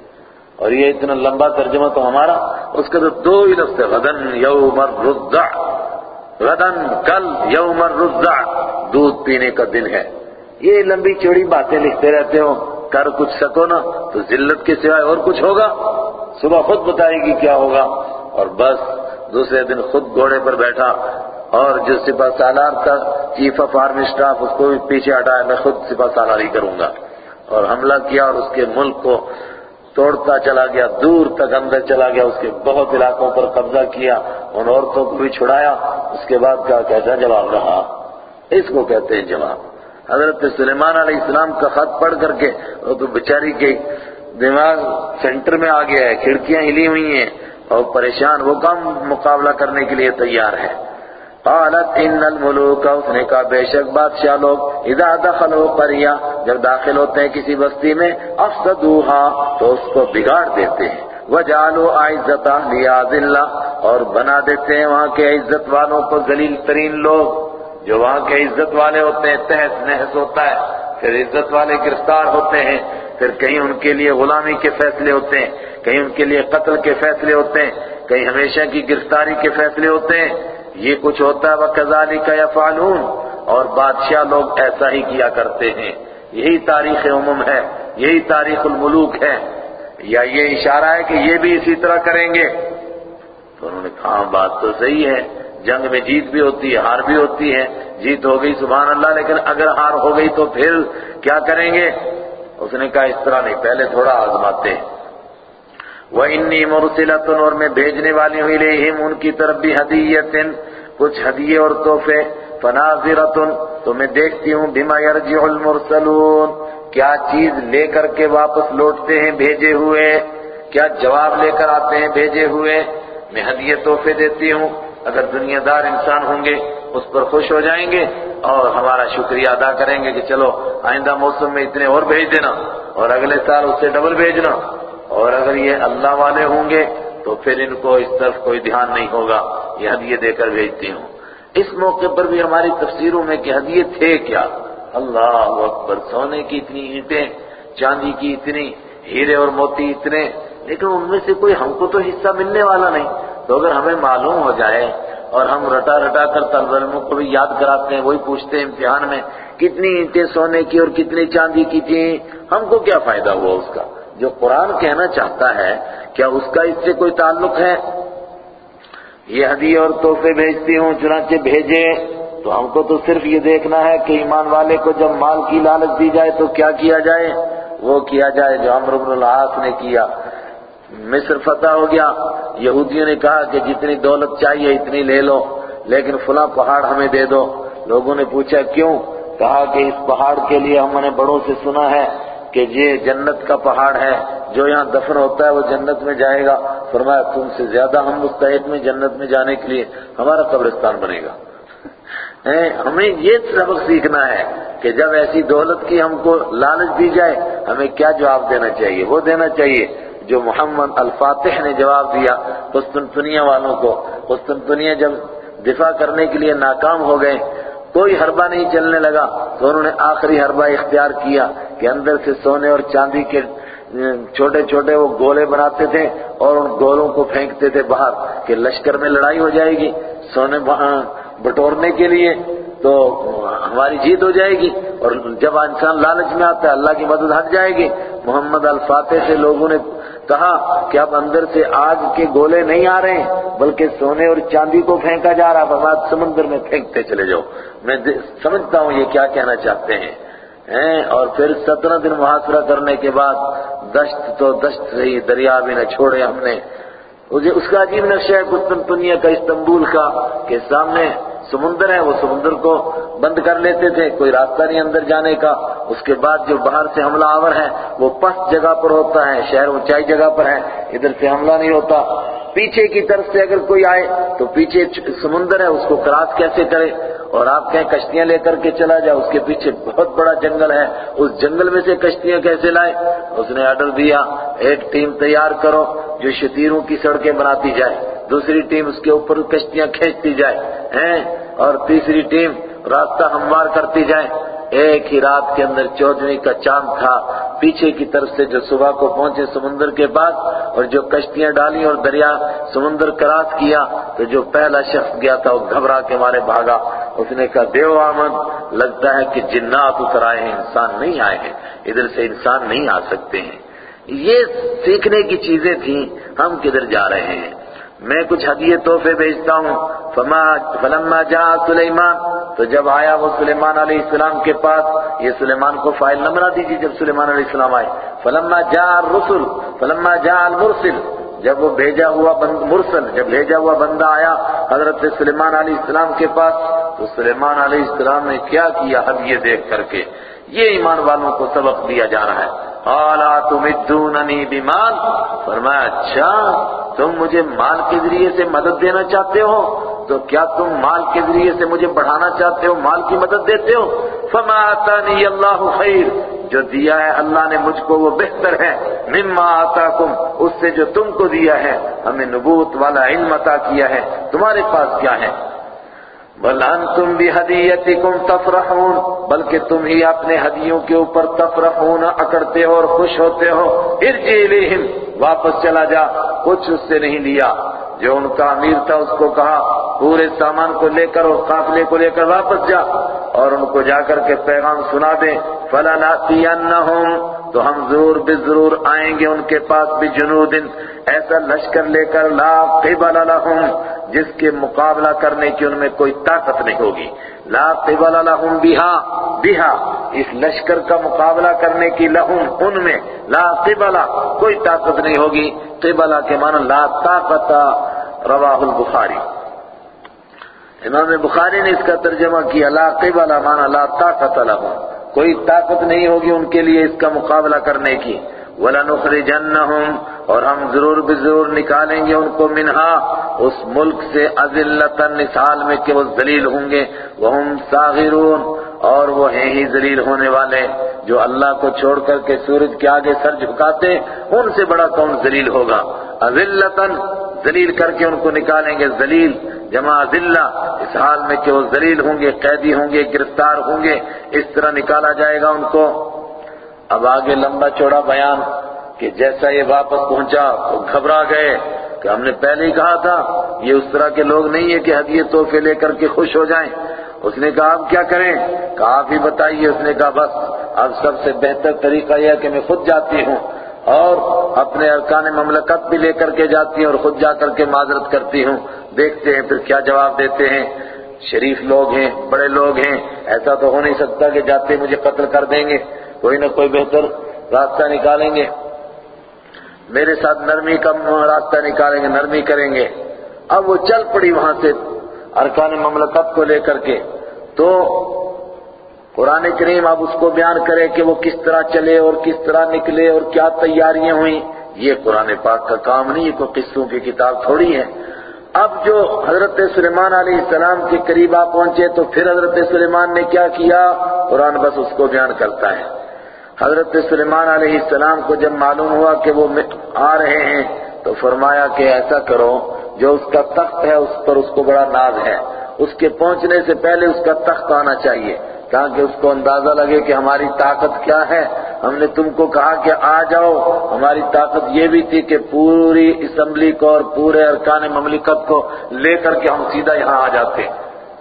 اور یہ اتنا لمبا ترجمہ تو ہمارا، اس کے تو دو ہی لفظ ہے غدن یوم الرضع۔ غدن کل یوم الرضع، دودھ پینے کا دن ہے۔ یہ لمبی چوڑی باتیں لکھتے رہتے ہو، کر کچھ سکو نا، تو ذلت کے سوائے اور کچھ ہوگا۔ صبح خود بتائے گی کیا ہوگا۔ اور بس، دوسرے دن خود گھوڑے پر بیٹھا اور جو سپا سالار تھا، چیف آف آرمی اسٹاف اس کو بھی پیچھے ہٹایا، میں خود سپا سالاری کروں گا۔ اور حملہ کیا اور اس کے ملک کو توڑتا چلا گیا، دور تک اندر چلا گیا، اس کے بہت علاقوں پر قبضہ کیا، ان عورتوں کو بھی چھڑایا، اس کے بعد کیا کیسا جواب رہا؟ اس کو کہتے ہیں جواب۔ حضرت سلیمان علیہ السلام کا خط پڑھ کر کے، وہ تو بیچاری کے دماغ سینٹر میں آ گیا ہے، کھڑکیاں ہلی ہوئی ہیں اور پریشان، وہ کم مقابلہ کرنے کے لیے تیار ہے۔ قالت ان الملوک، اس نے کہا، بے شک بادشاہ لوگ، اذا دخلوا قرية، جب داخل ہوتے ہیں کسی بستی میں، افسدوها، تو اس کو بگاڑ دیتے ہیں۔ وجعلوا عزت اهل اللہ، اور بنا دیتے ہیں وہاں کے عزت والوں کو ذلیل ترین لوگ۔ جو وہاں کے عزت والے ہوتے ہیں تحس نحس ہوتا ہے۔ پھر عزت والے گرفتار ہوتے ہیں۔ پھر کہیں ان کے لیے غلامی کے فیصلے ہوتے ہیں، کہیں ان کے لیے قتل کے فیصلے ہوتے ہیں، کہیں ہمیشہ کی گرفتاری کے فیصلے ہوتے ہیں۔ یہ کچھ ہوتا ہے، وَكَذَلِكَ يَفْعَلُونَ۔ اور بادشاہ لوگ ایسا ہی کیا کرتے ہیں۔ یہی تاریخ عموم ہے، یہی تاریخ الملوک ہے۔ یا یہ اشارہ ہے کہ یہ بھی اسی طرح کریں گے۔ تو انہوں نے کہا ہاں، بات تو صحیح ہے۔ جنگ میں جیت بھی ہوتی ہے، ہار بھی ہوتی ہے۔ جیت ہو گئی، سبحان اللہ، لیکن اگر ہار ہو گئی تو پھر کیا کریں گے؟ اس نے کہا، اس طرح نہیں، پہلے تھوڑا آزماتے ہیں۔ وَإِنِّي مُرْسِلَةٌ اور میں بھیجنے والی ہوں الیہم ان کی طرف بھی ہدیت کچھ ہدیے اور تحفے فناظرۃ تو میں دیکھتی ہوں، بما يرجع المرسلون، کیا چیز لے کر کے واپس لوٹتے ہیں، بھیجے ہوئے؟ کیا جواب لے کر آتے ہیں، بھیجے ہوئے؟ میں ہدیے تحفے دیتی ہوں۔ اگر دنیا دار انسان ہوں گے، اس پر خوش ہو جائیں گے، اور ہمارا شکریہ ادا کریں گے کہ چلو، آئندہ موسم میں اتنے اور بھیج دینا، اور اگلے سال اس سے ڈبل بھیجنا۔ اور اگر یہ اللہ والے ہوں گے تو پھر ان کو اس طرف کوئی دھیان نہیں ہوگا، یہ ہدیے دے کر بھیجتی ہوں۔ اس موقع پر بھی ہماری تفسیروں میں کہ ہدیے تھے کیا؟ اللہ اکبر، سونے کی اتنی اینٹیں، چاندی کی اتنی، ہیرے اور موتی اتنے، لیکن ان میں سے کوئی ہم کو تو حصہ ملنے والا نہیں۔ تو اگر ہمیں معلوم ہو جائے اور ہم رٹا رٹا کر طلب علموں کو بھی یاد کراتے ہیں، وہی پوچھتے ہیں امتحان میں، کتنی اینٹیں سونے کی اور کتنی چاندی کی تھیں، ہم کو کیا فائدہ ہوا اس کا؟ جو قرآن کہنا چاہتا ہے، کیا اس کا اس سے کوئی تعلق ہے؟ یہ ہدی اور تحفے بھیجتی ہوں، چنانچہ بھیجے تو ہم کو تو صرف یہ دیکھنا ہے کہ ایمان والے کو جب مال کی لالچ دی جائے تو کیا کیا جائے؟ وہ کیا جائے جو عمر بن العاص نے کیا۔ مصر فتح ہو گیا۔ یہودیوں نے کہا کہ جتنی دولت چاہیے اتنی لے لو، لیکن فلاں پہاڑ ہمیں دے دو۔ لوگوں نے پوچھا، کیوں؟ کہا کہ اس پہاڑ کے لیے ہم نے بڑوں سے سنا ہے۔ کہ یہ جنت کا پہاڑ ہے، جو یہاں دفن ہوتا ہے، وہ جنت میں جائے گا۔ فرمایا، تم سے زیادہ ہم مستحد میں جنت میں جانے کے لیے۔ ہمارا قبرستان بنے گا۔ ہمیں یہ سبق سیکھنا ہے کہ جب ایسی دولت کی ہم کو لالچ دی جائے، ہمیں کیا جواب دینا چاہیے؟ وہ دینا چاہیے جو محمد الفاتح نے جواب دیا۔ قسطنطنیہ والوں کو۔ قسطنطنیہ جب دفاع کرنے کے لیے ناکام ہو گئے کوئی حربہ نہیں چلنے لگا تو انہوں نے آخری حربہ اختیار کیا کہ اندر سے سونے اور چاندی کے چھوٹے چھوٹے وہ گولے بناتے تھے اور ان گولوں کو پھینکتے تھے باہر کہ لشکر میں لڑائی ہو جائے گی، سونے بٹورنے کے لیے تو ہماری جیت ہو جائے گی اور جب انسان لالچ میں آتا ہے اللہ کی مدد ہٹ جائے گی۔ محمد الفاتح سے لوگوں نے کہا کہ اب اندر سے آگ کے گولے نہیں آ رہے ہیں، بلکہ سونے اور چاندی کو پھینکا جا رہا بعد سمندر میں پھینکتے چلے جاؤ۔ میں سمجھتا ہوں یہ کیا کہنا چاہتے ہیں۔ اور پھر سترہ دن محاصرہ کرنے کے بعد دشت تو دشت رہی، دریا بھی نہ چھوڑے ہم نے۔ اس کا عجیب نقشہ ہے قسطنطنیہ کا، استنبول کا، کہ سامنے سمندر ہے، وہ سمندر کو بند کر لیتے تھے، کوئی راستہ نہیں اندر جانے کا۔ اس کے بعد جو باہر سے حملہ آور ہے، وہ پس جگہ پر ہوتا ہے، شہر اونچائی جگہ پر ہے، ادھر سے حملہ نہیں ہوتا۔ پیچھے کی طرف سے اگر کوئی آئے، تو پیچھے سمندر ہے، اس کو کراس کیسے کرے؟ اور آپ کہیں کشتیاں لے کر کے چلا جائے، اس کے پیچھے بہت بڑا جنگل ہے۔ اس جنگل میں سے کشتیاں کیسے لائے؟ اس نے آرڈر دیا، ایک ٹیم تیار کرو جو شتیروں کی سڑکیں بناتی جائے۔ دوسری ٹیم اس کے اوپر کشتیاں کھینچتی جائے۔ ہیں؟ اور تیسری ٹیم راستہ ہموار کرتی جائے۔ ایک ہی رات کے اندر چودھویں کا چاند تھا۔ پیچھے کی طرف سے جو صبح کو پہنچے سمندر کے بعد اور جو کشتیاں ڈالی اور دریا سمندر کراس کیا تو جو پہلا شخص گیا تھا، وہ گھبرا کے مارے بھاگا۔ اس نے کہا، دیو آمد، لگتا ہے کہ جنات اتر آئے ہیں، انسان نہیں آئے ہیں۔ ادھر سے انسان نہیں آ سکتے ہیں۔ یہ سیکھنے کی چیزیں تھیں، ہم کدھر جا رہے ہیں؟ میں کچھ ہدیے تحفے بھیجتا ہوں۔ فما فلما جا سلیمان، تو جب آیا وہ سلیمان علیہ السلام کے پاس، یہ سلیمان کو فائل نہ بنا دیجیے جب سلیمان علیہ السلام آئے۔ فلما جا الرسل، فلما جا المرسل، جب وہ بھیجا ہوا بند مرسل، جب بھیجا ہوا بندہ آیا حضرت سلیمان علیہ السلام کے پاس، تو سلیمان علیہ السلام نے کیا کیا؟ ہدیے دیکھ کر کے۔ یہ ایمان والوں کو سبق دیا جا رہا ہے۔ قالا تمدوننی بمال؟ فرمایا اچھا تم مجھے مال کے ذریعے سے مدد دینا چاہتے ہو، تو کیا تم مال کے ذریعے سے مجھے بڑھانا چاہتے ہو، مال کی مدد دیتے ہو؟ فما آتانی اللہ خیر، جو دیا ہے اللہ نے مجھ کو وہ بہتر ہے۔ مما آتاکم، اس سے جو تم کو دیا ہے، ہمیں نبوت والا علم عطا کیا ہے۔ تمہارے پاس کیا ہے؟ بل انتم بہدیتکم تفرحون، بلکہ تم ہی اپنے ہدیوں کے اوپر تفرحون اکڑتے ہو اور خوش ہوتے ہو۔ ارجع الیہم، واپس چلا جا، کچھ اس سے نہیں لیا۔ جو ان کا امیر تھا اس کو کہا، پورے سامان کو لے کر اور قافلے کو لے کر واپس جا اور ان کو جا کر کے پیغام سنا دیں۔ فَلَنَأْتِيَنَّهُمْ تو ہم ضرور بے ضرور آئیں گے ان کے پاس بھی جنود، ایسا لشکر لے کر لا قبل لهم جس کے مقابلہ کرنے کی ان میں کوئی طاقت نہیں ہوگی۔ لا قبل لهم بها بها اس لشکر کا مقابلہ کرنے کی لهم ان میں لا قبل، کوئی طاقت نہیں ہوگی۔ قبل کے معنی لا طاقت، رواہ البخاری۔ امام بخاری نے اس کا ترجمہ کیا، لا قبل معنی لا طاقت لهم کوئی طاقت نہیں ہوگی ان کے لیے اس کا مقابلہ کرنے کی۔ وَلَنُخْرِجَنَّهُمْ اور ہم ضرور بضرور نکالیں گے ان کو منہا۔ اس ملک سے اذلتا نسال میں کہ وہ ذلیل ہوں گے۔ وَهُمْ صَاغِرُونَ اور وہ ہیں ہی ذلیل ہونے والے۔ جو اللہ کو چھوڑ کر کے سورج کے آگے سر جھکاتے، ان سے بڑا کون ذلیل ہوگا؟ اذلتن ذلیل کر کے ان کو نکالیں گے۔ ذلیل جمع ذلہ، اس حال میں کہ وہ ذلیل ہوں گے، قیدی ہوں گے، گرفتار ہوں گے، اس طرح نکالا جائے گا ان کو۔ اب آگے لمبا چوڑا بیان کہ جیسا یہ واپس پہنچا تو گھبرا گئے کہ ہم نے پہلے ہی کہا تھا، یہ اس طرح کے لوگ نہیں ہیں کہ ہدیے تحفے لے کر کے خوش ہو جائیں۔ اس نے کہا، اب کیا کریں؟ کہا، آپ ہی بتائیے۔ اس نے کہا، بس، اب سب سے بہتر طریقہ یہ ہے کہ میں خود جاتی ہوں۔ اور اپنے ارکان مملکت بھی لے کر کے جاتی ہوں اور خود جا کر کے معذرت کرتی ہوں۔ دیکھتے ہیں پھر کیا جواب دیتے ہیں۔ شریف لوگ ہیں، بڑے لوگ ہیں۔ ایسا تو ہو نہیں سکتا کہ جاتے مجھے قتل کر دیں گے۔ کوئی نہ کوئی بہتر راستہ نکالیں گے۔ میرے ساتھ نرمی کا راستہ نکالیں گے، نرمی کریں گے۔ اب وہ چل پڑی وہاں سے ارکان مملکت کو لے کر کے۔ تو قرآن کریم اب اس کو بیان کرے کہ وہ کس طرح چلے اور کس طرح نکلے اور کیا تیاریاں ہوئیں۔ یہ قرآن پاک کا کام نہیں، یہ کوئی قصوں کی کتاب تھوڑی ہے۔ اب جو حضرت سلیمان علیہ السلام کے قریب آ پہنچے تو پھر حضرت سلیمان نے کیا کیا؟ قرآن بس اس کو بیان کرتا ہے۔ حضرت سلیمان علیہ السلام کو جب معلوم ہوا کہ وہ آ رہے ہیں تو فرمایا کہ ایسا کرو، جو اس کا تخت ہے اس پر اس کو بڑا ناز ہے۔ اس کے پہنچنے سے پہلے اس کا تخت آنا چاہیے۔ تاکہ اس کو اندازہ لگے کہ ہماری طاقت کیا ہے۔ ہم نے تم کو کہا کہ آ جاؤ۔ ہماری طاقت یہ بھی تھی کہ پوری اسمبلی کو اور پورے ارکان مملکت کو لے کر کے ہم سیدھا یہاں آ جاتے۔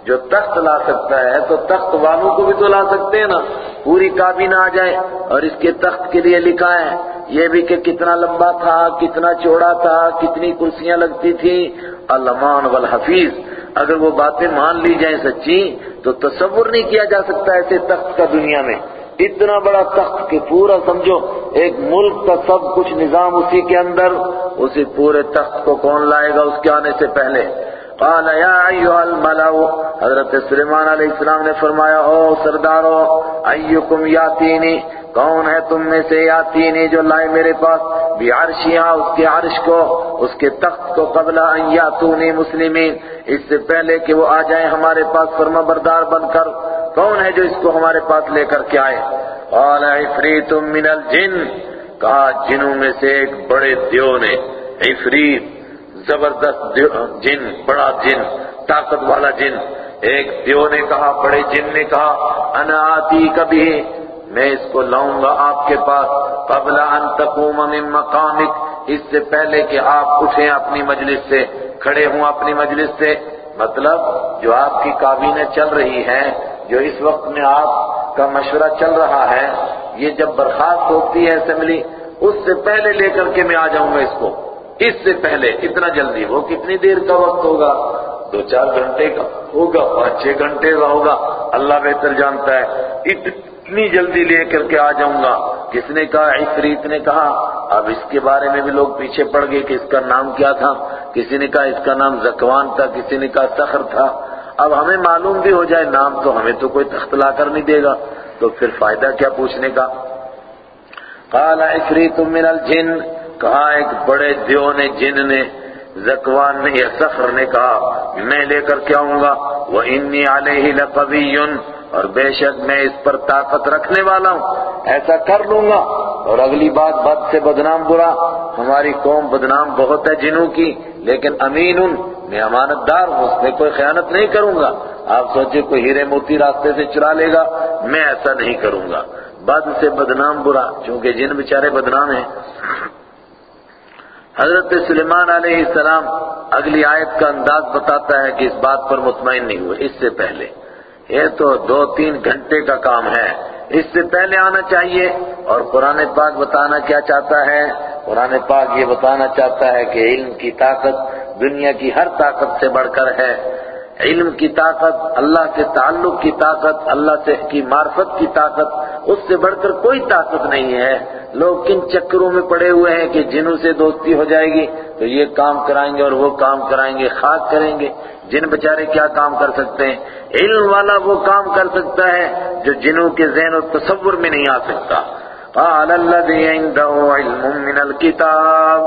جو تخت لا سکتا ہے تو تخت والوں کو بھی تو لا سکتے ہیں نا۔ پوری کابینہ آ جائے اور اس کے تخت کے لیے لکھا ہے۔ یہ بھی کہ کتنا لمبا تھا، کتنا چوڑا تھا، کتنی کرسیاں لگتی تھیں۔ المان والحفیظ۔ اگر وہ باتیں مان لی جائیں سچی، تو تصور نہیں کیا جا سکتا ایسے تخت کا دنیا میں۔ اتنا بڑا تخت کہ پورا سمجھو، ایک ملک کا سب کچھ نظام اسی کے اندر، اسی پورے تخت کو کون لائے گا اس کے آنے سے پہلے؟ قال یا ایوہ الملو حضرت سلیمان علیہ السلام نے فرمایا، او سردارو ایوکم یاتینی، کون ہے تم میں سے یاتینی جو لائے میرے پاس؟ بھی عرشیاں اس کے عرش کو، اس کے تخت کو قبل ان یاتونی مسلمین۔ اس سے پہلے کہ وہ آ جائیں ہمارے پاس، فرما بردار بن کر، کون ہے جو اس کو ہمارے پاس لے کر کے آئے؟ قال عفریت من الجن۔ کہا، جنوں میں سے ایک بڑے دیو نے، عفریت۔ زبردست جن، بڑا جن، طاقت والا جن۔ ایک دیو نے کہا، بڑے جن نے کہا، انا آتی کبھی میں اس کو لاؤں گا آپ کے پاس۔ قبل ان تقوم من مقامک۔ اس سے پہلے کہ آپ اٹھیں اپنی مجلس سے۔ کھڑے ہوں اپنی مجلس سے۔ مطلب جو آپ کی کابینیں چل رہی ہیں، جو اس وقت میں آپ کا مشورہ چل رہا ہے، یہ جب برخاست ہوتی ہے اسمبلی، اس سے پہلے لے کر کے میں آ جاؤں گا اس کو۔ اس سے پہلے اتنا جلدی وہ کتنی دیر کا وقت ہوگا؟ دو چار گھنٹے کا ہوگا، پانچ چھ گھنٹے کا ہوگا۔ اللہ بہتر جانتا ہے۔ اتنی جلدی لے کر کے آ جاؤں گا۔ کس نے کہا؟ عفریت نے کہا۔ اب اس کے بارے میں بھی لوگ پیچھے پڑ گئے کہ اس کا نام کیا تھا۔ کسی نے کہا اس کا نام زکوان تھا، کسی نے کہا سخر تھا۔ اب ہمیں معلوم بھی ہو جائے، نام تو ہمیں تو کوئی تخت لا کر نہیں دے گا۔ تو پھر فائدہ کیا پوچھنے کا؟ قال عفریت من الجن۔ کہا، ایک بڑے دیو نے، جن نے زکوان نے یا سخر نے کہا، میں لے کر کے آؤں گا۔ وہ انی علیہ لقوی اور بے شک میں اس پر طاقت رکھنے والا ہوں۔ ایسا کر لوں گا۔ اور اگلی بات، بد سے بدنام برا۔ ہماری قوم بدنام بہت ہے جنوں کی، لیکن امین ان میں امانت دار ہوں، اس میں کوئی خیانت نہیں کروں گا۔ آپ سوچے کوئی ہیرے موتی راستے سے چرا لے گا۔ میں ایسا نہیں کروں گا۔ بد سے بدنام برا، چونکہ جن بیچارے بدنام ہیں۔ حضرت سلیمان علیہ السلام اگلی آیت کا انداز بتاتا ہے کہ اس بات پر مطمئن نہیں ہوئے۔ اس سے پہلے۔ یہ تو دو تین گھنٹے کا کام ہے۔ اس سے پہلے آنا چاہیے۔ اور قرآن پاک بتانا کیا چاہتا ہے؟ قرآن پاک یہ بتانا چاہتا ہے کہ علم کی طاقت دنیا کی ہر طاقت سے بڑھ کر ہے۔ علم کی طاقت، اللہ سے تعلق کی طاقت، اللہ سے کی معرفت کی طاقت، اس سے بڑھ کر کوئی طاقت نہیں ہے۔ لوگ کن چکروں میں پڑے ہوئے ہیں کہ جنوں سے دوستی ہو جائے گی، تو یہ کام کرائیں گے اور وہ کام کرائیں گے خاک کریں گے۔ جن بچارے کیا کام کر سکتے ہیں؟ علم والا وہ کام کر سکتا ہے جو جنوں کے ذہن و تصور میں نہیں آ سکتا۔ قال الذي عنده علم من الكتاب،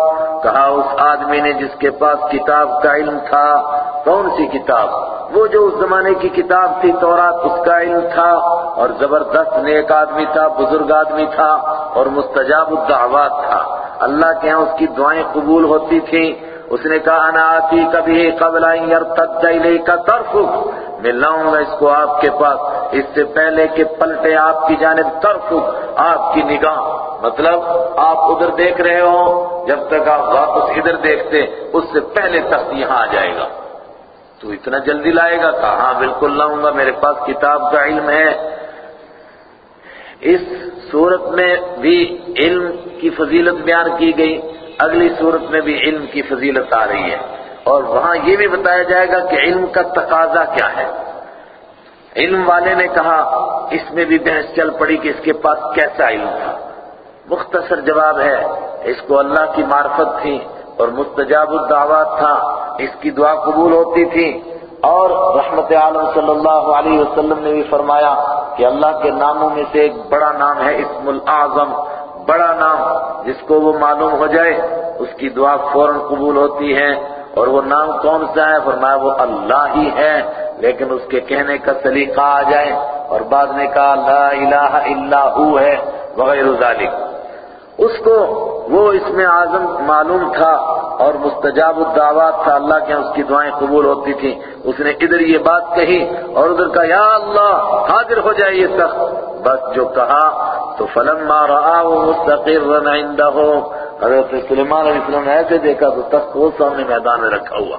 کہا اس آدمی نے جس کے پاس کتاب کا علم تھا، کون سی کتاب؟ وہ جو اس زمانے کی کتاب تھی، تورات، اس کا علم تھا۔ اور زبردست نیک آدمی تھا، بزرگ آدمی تھا اور مستجاب الدعوات تھا۔ اللہ کے ہاں اس کی دعائیں قبول ہوتی تھیں۔ اس نے کہا، انا آتی کبھی قبل ان يرتد الیک طرفک. میں لاؤں گا اس کو آپ کے پاس. اس سے پہلے کہ پلٹے آپ کی جانب طرفک، آپ کی نگاہ. مطلب آپ ادھر دیکھ رہے ہو جب تک آپ واپس ادھر دیکھتے، اس سے پہلے تخت یہاں آ جائے گا. تو اتنا جلدی لائے گا؟ کہا ہاں بالکل لاؤں گا، میرے پاس کتاب کا علم ہے. اس صورت میں بھی علم کی فضیلت بیان کی گئی۔ اگلی صورت میں بھی علم کی فضیلت آ رہی ہے۔ اور وہاں یہ بھی بتایا جائے گا کہ علم کا تقاضا کیا ہے۔ علم والے نے کہا، اس میں بھی بحث چل پڑی کہ اس کے پاس کیسا علم تھا۔ مختصر جواب ہے، اس کو اللہ کی معرفت تھی اور مستجاب الدعوات تھا، اس کی دعا قبول ہوتی تھی۔ اور رحمت عالم صلی اللہ علیہ وسلم نے بھی فرمایا کہ اللہ کے ناموں میں سے ایک بڑا نام ہے اسم الاعظم۔ بڑا نام جس کو وہ معلوم ہو جائے، اس کی دعا فوراً قبول ہوتی ہے۔ اور وہ نام کون سا ہے؟ فرمایا وہ اللہ ہی ہے۔ لیکن اس کے کہنے کا سلیقہ آ جائے اور بعد میں کہا، لا الہ الا ہو ہے، وغیرہ ذالک۔ اس کو وہ اس میں اعظم معلوم تھا اور مستجاب الدعوات تھا، اللہ کے اس کی دعائیں قبول ہوتی تھیں۔ اس نے ادھر یہ بات کہی اور ادھر کہا، یا اللہ، حاضر ہو جائے یہ تخت بس جو کہا تو فلما رآه مستقرا عنده۔ حضرت سلیمان علیہ السلام نے ایسے دیکھا تو تخت وہ سامنے میدان میں رکھا ہوا۔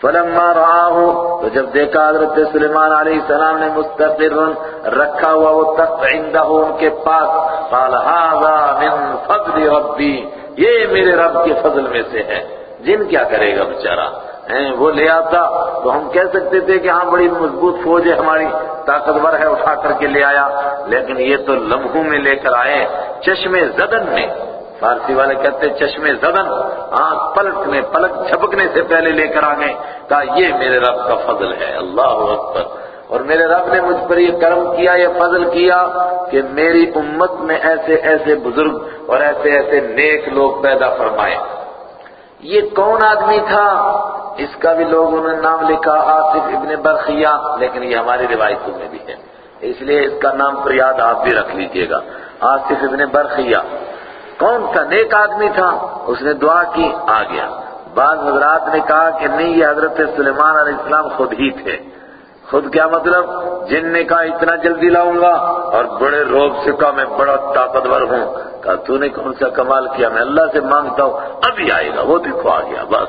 فلما رآه، تو جب دیکھا حضرت سلیمان علیہ السلام نے مستقرا رکھا ہوا وہ تخت عنده ان کے پاس، قال، هذا من فضل ربی، یہ میرے رب کے فضل میں سے ہے۔ جن کیا کرے گا بیچارہ؟ وہ لے آتا۔ تو ہم کہہ سکتے تھے کہ ہاں بڑی مضبوط فوج ہے، ہماری طاقتور ہے، اٹھا کر کے لے آیا۔ لیکن یہ تو لمحوں میں لے کر آئے، چشمے زدن میں۔ فارسی والے کہتے چشمے زدن، آنکھ پلٹنے پلک چھپکنے سے پہلے لے کر آ گئے کہا، یہ میرے رب کا فضل ہے، اللہ اکبر۔ اور میرے رب نے مجھ پر یہ کرم کیا، یہ فضل کیا کہ میری امت میں ایسے ایسے بزرگ اور ایسے ایسے نیک لوگ پیدا فرمائے۔ یہ کون آدمی تھا؟ اس کا بھی لوگوں نے نام لکھا، آصف ابن برخیا لیکن یہ ہماری روایتوں میں بھی ہے۔ اس لیے اس کا نام پر یاد آپ بھی رکھ لیجیے گا۔ آصف ابن برخیا کون تھا نیک آدمی تھا؟ اس نے دعا کی، آ گیا۔ بعض حضرات نے کہا کہ نہیں، یہ حضرت سلیمان علیہ السلام خود ہی تھے۔ خود کیا مطلب؟ جن نے کہا، اتنا جلدی لاؤں گا اور بڑے روب سے کہا میں بڑا طاقتور ہوں۔ کہا، تو نے کون سا کمال کیا؟ میں اللہ سے مانگتا ہوں، ابھی آئے گا۔ وہ دیکھو، آ گیا، بس۔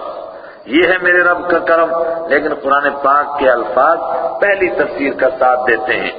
یہ ہے میرے رب کا کرم۔ لیکن قرآن پاک کے الفاظ پہلی تفسیر کا ساتھ دیتے ہیں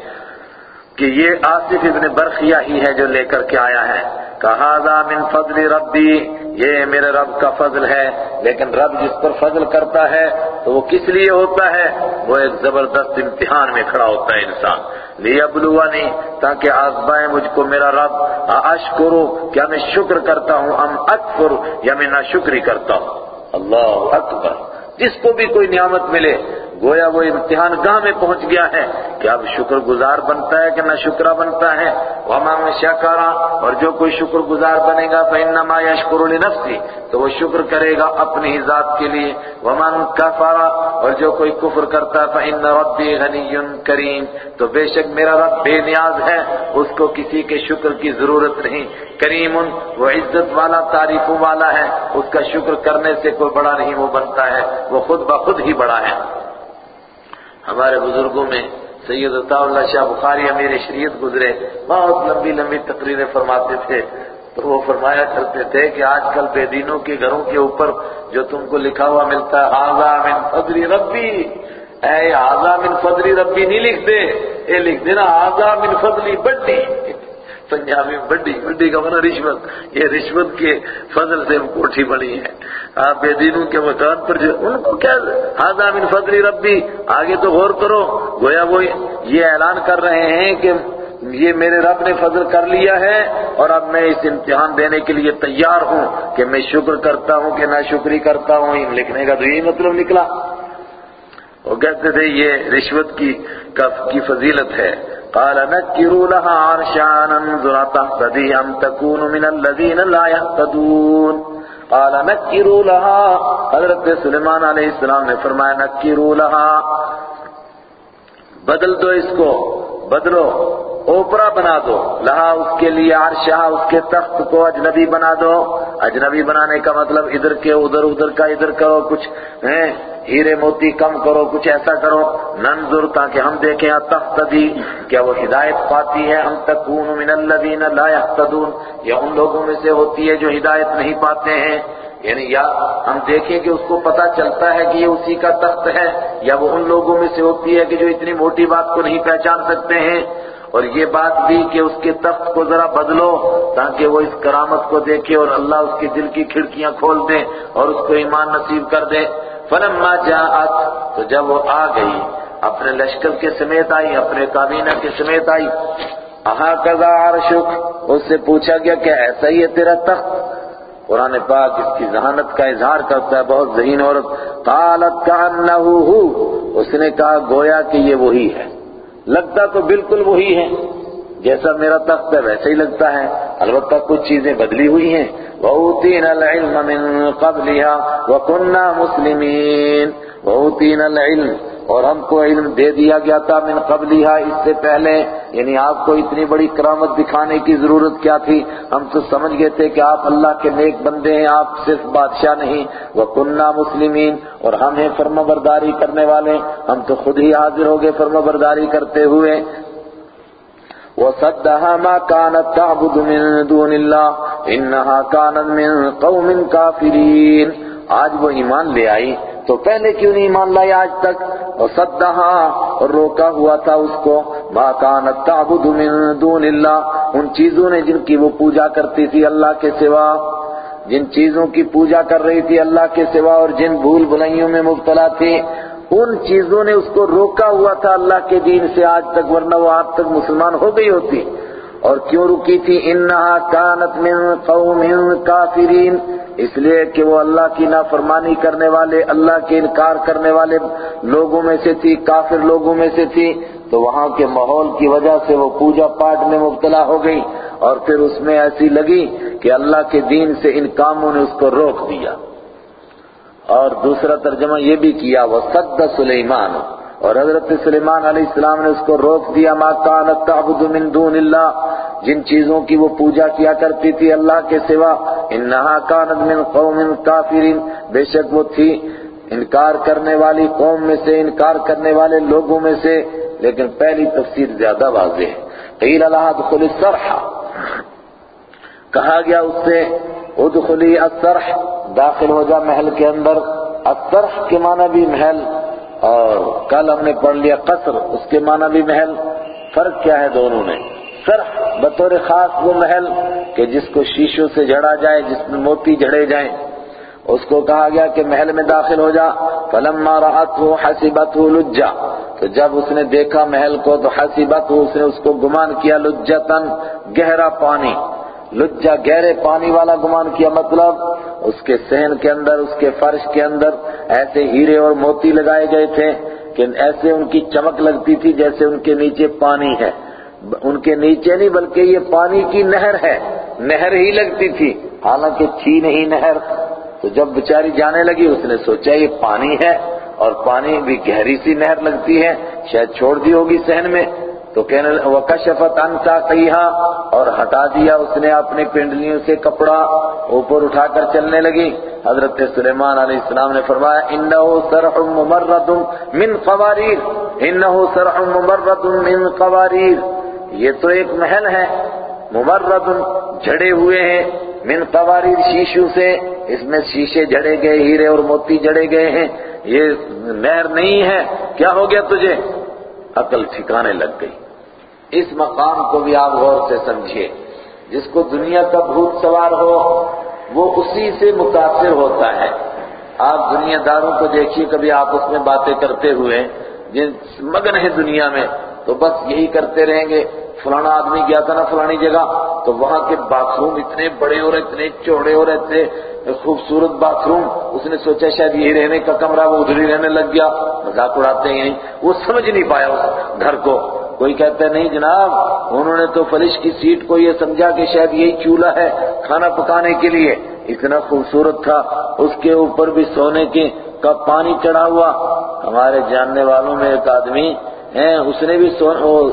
کہ یہ آصف ابن برخیہ ہی ہے جو لے کر کے آیا ہے۔ کہا من فضل ربی یہ میرے رب کا فضل ہے، لیکن رب جس پر فضل کرتا ہے تو وہ کس لیے ہوتا ہے؟ وہ ایک زبردست امتحان میں کھڑا ہوتا ہے انسان۔ لیبلونی، تاکہ آزمائے مجھ کو میرا رب۔ اشکرو کیا میں شکر کرتا ہوں؟ ام اکفر، یا میں نہ شکری کرتا ہوں؟ اللہ اکبر۔ جس کو بھی کوئی نعمت ملے گویا وہ امتحان گاہ میں پہنچ گیا ہے کہ اب شکر گزار بنتا ہے کہ نہ شکرہ بنتا ہے۔ وما میں شکارا اور جو کوئی شکر گزار بنے گا، فإنما يشکر لنفسی تو وہ شکر کرے گا اپنی ہی ذات کے لیے۔ ومن کفر اور جو کوئی کفر کرتا ہے، فإن ربی غنی کریم تو بے شک میرا رب بے نیاز ہے۔ اس کو کسی کے شکر کی ضرورت نہیں۔ کریم وہ عزت والا تعریفوں والا ہے۔ اس کا شکر کرنے سے کوئی بڑا نہیں، وہ بنتا ہے۔ وہ خود بخود ہی بڑا ہے۔ ہمارے بزرگوں میں سید عطا اللہ شاہ بخاری امیر شریعت گزرے، بہت لمبی لمبی تقریریں فرماتے تھے۔ تو وہ فرمایا کرتے تھے کہ آج کل بے دینوں کے گھروں کے اوپر جو تم کو لکھا ہوا ملتا ہے آزا من فضری ربی اے آزا من فضری ربی، نہیں لکھ دے یہ لکھ دینا آزا من فضلی بڈی پنجابی میں بڈی بڈی کا مانا رشوت، یہ رشوت کے فضل سے کوٹھی بنی ہے آپ بے دینوں کے مکان پر جو ان کو کیا ہاضا من فضلی ربی، آگے تو غور کرو۔ گویا وہ یہ اعلان کر رہے ہیں کہ یہ میرے رب نے فضل کر لیا ہے اور اب میں اس امتحان دینے کے لیے تیار ہوں کہ میں شکر کرتا ہوں کہ نہ شکری کرتا ہوں۔ لکھنے کا تو یہی مطلب نکلا۔ وہ کہتے تھے یہ رشوت کی کی فضیلت ہے۔ قال نكروا لها عرشا ننظر تهتدي أم تكون من الذين لا يهتدون. قال نكروا لها. حضرت سلیمان علیہ السلام نے فرمایا نكروا لها. بدل دو اس کو. بدلو. اوپرا بنا دو، لہا اس کے لیے عرشہ اس کے تخت کو اجنبی بنا دو۔ اجنبی بنانے کا مطلب ادھر کے ادھر ادھر کا ادھر کرو، کچھ ہیرے موتی کم کرو، کچھ ایسا کرو۔ ننظر تاکہ ہم دیکھیں تخت دی، کیا وہ ہدایت پاتی ہے؟ ہم تکون من الذین لا يهتدون یا ان لوگوں میں سے ہوتی ہے جو ہدایت نہیں پاتے ہیں۔ یعنی یا ہم دیکھیں کہ اس کو پتا چلتا ہے کہ یہ اسی کا تخت ہے، یا وہ ان لوگوں میں سے ہوتی ہے کہ جو اتنی موٹی بات کو نہیں پہچان سکتے ہیں۔ اور یہ بات بھی کہ اس کے تخت کو ذرا بدلو تاکہ وہ اس کرامت کو دیکھے اور اللہ اس کے دل کی کھڑکیاں کھول دے اور اس کو ایمان نصیب کر دے۔ فلما جاءت، تو جب وہ آ گئی، اپنے لشکر کے سمیت آئی، اپنے کابینہ کے سمیت آئی۔ اہا کذا عرشک؟ اس سے پوچھا گیا کہ ایسا ہی ہے تیرا تخت؟ قرآن پاک اس کی ذہانت کا اظہار کرتا ہے، بہت ذہین عورت۔ قالت کانہو اس نے کہا، گویا کہ یہ وہی ہے۔ لگتا تو بالکل وہی ہے۔ جیسا میرا تخت ہے ویسے ہی لگتا ہے۔ البتہ کچھ چیزیں بدلی ہوئی ہیں۔ وَأُوتِينَ الْعِلْمَ مِن قَبْلِهَا وَكُنَّا مُسْلِمِينَ۔ وَأُوتِينَ الْعِلْمَ اور ہم کو علم دے دیا گیا تھا من قبلها اس سے پہلے یعنی آپ کو اتنی بڑی کرامت دکھانے کی ضرورت کیا تھی؟ ہم تو سمجھ گئے تھے کہ آپ اللہ کے نیک بندے ہیں، آپ صرف بادشاہ نہیں، وہ وَكُنَّا مُسْلِمِينَ اور ہم ہیں فرما برداری کرنے والے۔ ہم تو خود ہی حاضر ہو گئے فرما برداری کرتے ہوئے۔ وَصَدَّهَا مَا كَانَتْ تَعْبُدُ مِن دُونِ اللَّهِ إِنَّهَا كَانَتْ مِن قَوْمٍ كَافِرِينَ۔ آج وہ ایمان لے آئی۔ تو پہلے کیوں نہیں ایمان لائی آج تک؟ وَصَدَّهَا اور روکا ہوا تھا اس کو۔ مَا كَانَتْ تَعْبُدُ مِن دُونِ ان چیزوں نے جن کی وہ پوجا کرتی تھی اللہ کے سوا۔ جن چیزوں کی پوجا کر رہی تھی اللہ کے سوا اور جن بھول بھلائیوں میں مبتلا تھی، ان چیزوں نے اس کو روکا ہوا تھا اللہ کے دین سے آج تک، ورنہ وہ آج تک مسلمان ہو گئی ہوتی۔ اور کیوں رکی تھی؟ انہا کانت من قوم کافرین۔ اس لیے کہ وہ اللہ کی نافرمانی کرنے والے، اللہ کے انکار کرنے والے لوگوں میں سے تھی، کافر لوگوں میں سے تھی۔ تو وہاں کے ماحول کی وجہ سے وہ پوجا پاٹ میں مبتلا ہو گئی اور پھر اس میں ایسی لگی کہ اللہ کے دین سے ان کاموں نے اس کو روک دیا۔ اور دوسرا ترجمہ یہ بھی کیا وہ سد سلیمان اور حضرت سلیمان علیہ السلام نے اس کو روک دیا، ما کانت تعبد من دون اللہ، جن چیزوں کی وہ پوجا کیا کرتی تھی اللہ کے سوا، انہا کانت من قوم کافرین، بے شک وہ تھی انکار کرنے والی قوم میں سے، انکار کرنے والے لوگوں میں سے، لیکن پہلی تفسیر زیادہ واضح ہے۔ قیل اللہ ادخل السرح، کہا گیا اس سے، ادخلی السرح، داخل ہو جا محل کے اندر۔ السرح کے معنی بھی محل۔ اور کل ہم نے پڑھ لیا قصر، اس کے معنی بھی محل۔ فرق کیا ہے دونوں میں؟ سرح بطور خاص وہ محل کہ جس کو شیشوں سے جڑا جائے، جس میں موتی جڑے جائیں۔ اس کو کہا گیا کہ محل میں داخل ہو جا۔ فلما رأته حسبته لجا۔ تو جب اس نے دیکھا محل کو، تو حسبته، اس نے اس کو گمان کیا لجتن گہرا پانی۔ لجا گہرے پانی والا گمان کیا مطلب اس کے سین کے اندر، اس کے فرش کے اندر ایسے ہیرے اور موتی لگائے گئے تھے کہ ایسے ان کی چمک لگتی تھی جیسے ان کے نیچے پانی ہے۔ ان کے نیچے نہیں بلکہ یہ پانی کی نہر ہے۔ نہر ہی لگتی تھی۔ حالانکہ تھی نہیں نہر۔ تو جب بیچاری جانے لگی، اس نے سوچا، یہ پانی ہے اور پانی بھی گہری سی نہر لگتی ہے۔ شاید چھوڑ دی ہوگی سہن میں۔ تو کہنے وکشفت عن ساقیہا اور ہٹا دیا اس نے اپنے پنڈلیوں سے کپڑا، اوپر اٹھا کر چلنے لگی۔ حضرت سلیمان علیہ السلام نے فرمایا انہو سرح ممرد من قواریر انہو سرح ممرد من قواریر یہ تو ایک محل ہے، ممرد جڑے ہوئے ہیں من قواریر شیشوں سے۔ اس میں شیشے جڑے گئے، ہیرے اور موتی جڑے گئے ہیں۔ یہ نہر نہیں ہے۔ کیا ہو گیا تجھے؟ عقل ٹھکانے لگ گئی۔ اس مقام کو بھی آپ غور سے سمجھیے۔ جس کو دنیا کا بھوت سوار ہو، وہ اسی سے متاثر ہوتا ہے۔ آپ دنیا داروں کو دیکھیے، کبھی آپ اس میں باتیں کرتے ہوئے، جن مگن ہے دنیا میں، تو بس یہی کرتے رہیں گے۔ فلانا آدمی گیا تھا نا فلانی جگہ، تو وہاں کے باتھ روم اتنے بڑے اور اتنے چوڑے اور اتنے خوبصورت باتھ روم اس نے سوچا شاید یہی رہنے کا کمرہ، وہ ادھر ہی رہنے لگ گیا۔ مذاق اڑاتے ہیں۔ وہ سمجھ نہیں پایا اس گھر کو۔ کوئی کہتا ہے، نہیں جناب، انہوں نے تو فلش کی سیٹ کو یہ سمجھا کہ شاید یہی چولہا ہے کھانا پکانے کے لیے۔ اتنا خوبصورت تھا۔ اس کے اوپر بھی سونے کے کا پانی چڑھا ہوا۔ ہمارے جاننے والوں میں ایک آدمی ہیں، اس نے بھی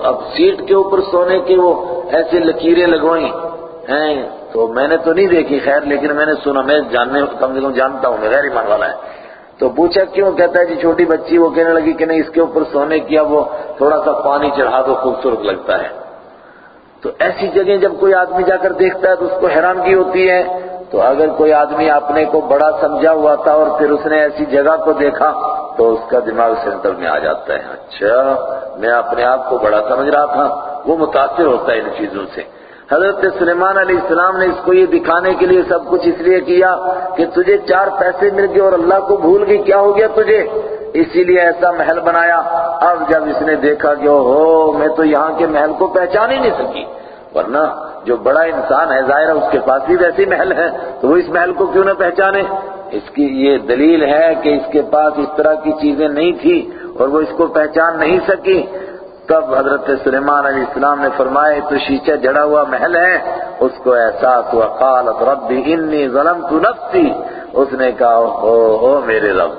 اب سیٹ کے اوپر سونے کے وہ ایسے لکیریں لگوائیں ہیں۔ تو میں نے تو نہیں دیکھی، خیر، لیکن میں نے سنا، میں جاننے کم سے کم جانتا ہوں، میں غیر ایمان والا ہے۔ تو پوچھا کیوں؟ کہتا ہے جی چھوٹی بچی، وہ کہنے لگی کہ نہیں، اس کے اوپر سونے کیا وہ تھوڑا سا پانی چڑھا دو، خوبصورت لگتا ہے۔ تو ایسی جگہ جب کوئی آدمی جا کر دیکھتا ہے تو اس کو حیرانگی ہوتی ہے۔ تو اگر کوئی آدمی اپنے کو بڑا سمجھا ہوا تھا اور پھر اس نے ایسی جگہ کو دیکھا تو اس کا دماغ سینٹر میں آ جاتا ہے۔ اچھا میں اپنے آپ کو بڑا سمجھ رہا تھا۔ وہ متاثر ہوتا ہے ان چیزوں سے۔ حضرت سلیمان علیہ السلام نے اس کو یہ دکھانے کے لیے سب کچھ اس لیے کیا کہ تجھے چار پیسے مل گئے اور اللہ کو بھول گئی۔ کیا ہو گیا تجھے؟ اسی لیے ایسا محل بنایا۔ اب جب اس نے دیکھا کہ ہو میں تو یہاں کے محل کو پہچان ہی نہیں سکی۔ ورنہ جو بڑا انسان ہے، ظاہر اس کے پاس بھی ویسے محل ہے۔ تو وہ اس محل کو کیوں نہ پہچانے؟ اس کی یہ دلیل ہے کہ اس کے پاس اس طرح کی چیزیں نہیں تھی اور وہ اس کو پہچان نہیں سکی۔ تب حضرت سلیمان علیہ السلام نے فرمائے تو شیشہ جڑا ہوا محل ہے، اس کو احساس ہوا۔ قالت، ربی انی ظلمت نفسی اس نے کہا او میرے رب۔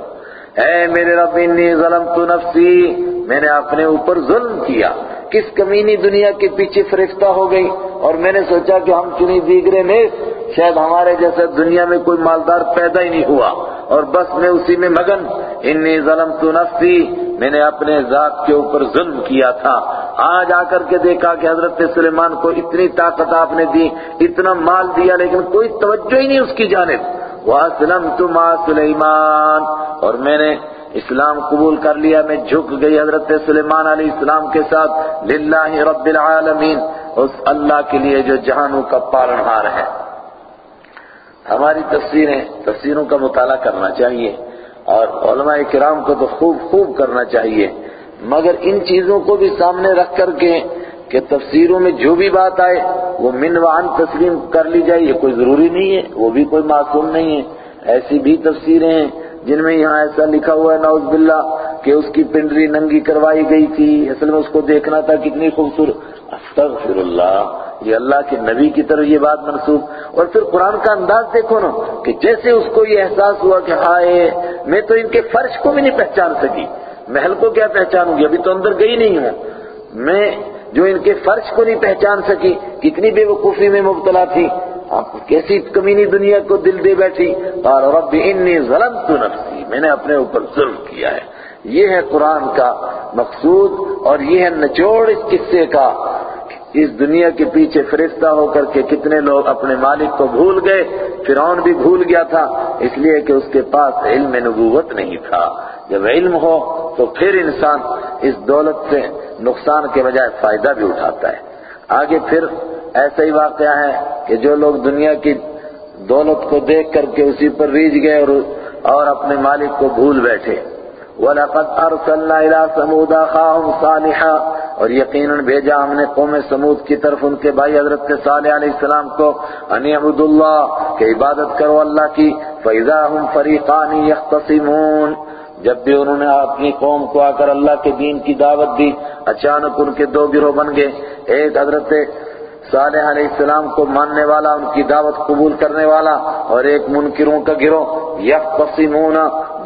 اے میرے رب، انی ظلمت نفسی۔ میں نے اپنے اوپر ظلم کیا۔ کس کمینی دنیا کے پیچھے فرشتہ ہو گئی اور میں نے سوچا کہ ہم چنی دیگرے میں شاید ہمارے جیسے دنیا میں کوئی مالدار پیدا ہی نہیں ہوا اور بس میں اسی میں مگن۔ انی ظلمت نفسی، میں نے اپنے ذات کے اوپر ظلم کیا تھا۔ آج آ کر کے دیکھا کہ حضرت سلیمان کو اتنی طاقت آپ نے دی، اتنا مال دیا، لیکن کوئی توجہ ہی نہیں اس کی جانب۔ وَأَسْلَمْتُ مَا سُلَيْمَانَ اور میں نے اسلام قبول کر لیا۔ میں جھک گئی حضرت سلیمان علیہ السلام کے ساتھ۔ للہ رب العالمین، اس اللہ کے لیے جو جہانوں کا پالنہار ہے۔ ہماری تفسیریں تفسیروں کا مطالعہ کرنا چاہیے اور علماء کرام کو تو خوب خوب کرنا چاہیے مگر ان چیزوں کو بھی سامنے رکھ کر کے کہ تفسیروں میں جو بھی بات آئے وہ منوان تسلیم کر لی جائے، یہ کوئی ضروری نہیں ہے، وہ بھی کوئی معصوم نہیں ہے۔ ایسی بھی تفسیریں ہیں جن میں یہاں ایسا لکھا ہوا ہے، نعوذ باللہ کہ اس کی پنڈری ننگی کروائی گئی تھی۔ اصل میں اس کو دیکھنا تھا کتنی خوبصورت۔ استغفر اللہ، یہ اللہ کے نبی کی طرف یہ بات منسوخ اور پھر قرآن کا انداز دیکھو نا، کہ جیسے اس کو یہ احساس ہوا کہ ہائے، میں تو ان کے فرش کو بھی نہیں پہچان سکی۔ محل کو کیا پہچانوں گی؟ ابھی تو اندر گئی نہیں ہوں۔ میں جو ان کے فرش کو نہیں پہچان سکی، کتنی بے وقوفی میں مبتلا تھی۔ آپ کیسی کمینی دنیا کو دل دے بیٹھی۔ اور رب انی ظلمت نفسی، میں نے اپنے اوپر ظلم کیا ہے۔ یہ ہے قرآن کا مقصود اور یہ ہے نچوڑ اس قصے کا اس دنیا کے پیچھے فرشتہ ہو کر کے کتنے لوگ اپنے مالک کو بھول گئے، فرعون بھی بھول گیا تھا، اس لیے کہ اس کے پاس علم نبوت نہیں تھا۔ جب علم ہو تو پھر انسان اس دولت سے نقصان کے بجائے فائدہ بھی اٹھاتا ہے۔ آگے پھر ایسا ہی واقعہ ہے کہ جو لوگ دنیا کی دولت کو دیکھ کر کے اسی پر ریج گئے اور اور اپنے مالک کو بھول بیٹھے۔ وَلَقَدْ أَرْسَلْنَا إِلَىٰ سَمُودَ أَخَاهُمْ صَالِحًا اور یقیناً بھیجا ہم نے قوم سمود کی طرف ان کے بھائی حضرت صالح علیہ السلام کو، ان عبد اللہ کہ عبادت کرو اللہ کی، فَإِذَا هُمْ فَرِيقَانِ يَخْتَصِمُونَ جب بھی انہوں نے اپنی قوم کو آ کر اللہ کے دین کی دعوت دی، اچانک ان کے دو گروہ بن گئے۔ ایک حضرت صالح علیہ السلام کو ماننے والا، ان کی دعوت قبول کرنے والا اور ایک منکروں کا گروہ، یختصمون،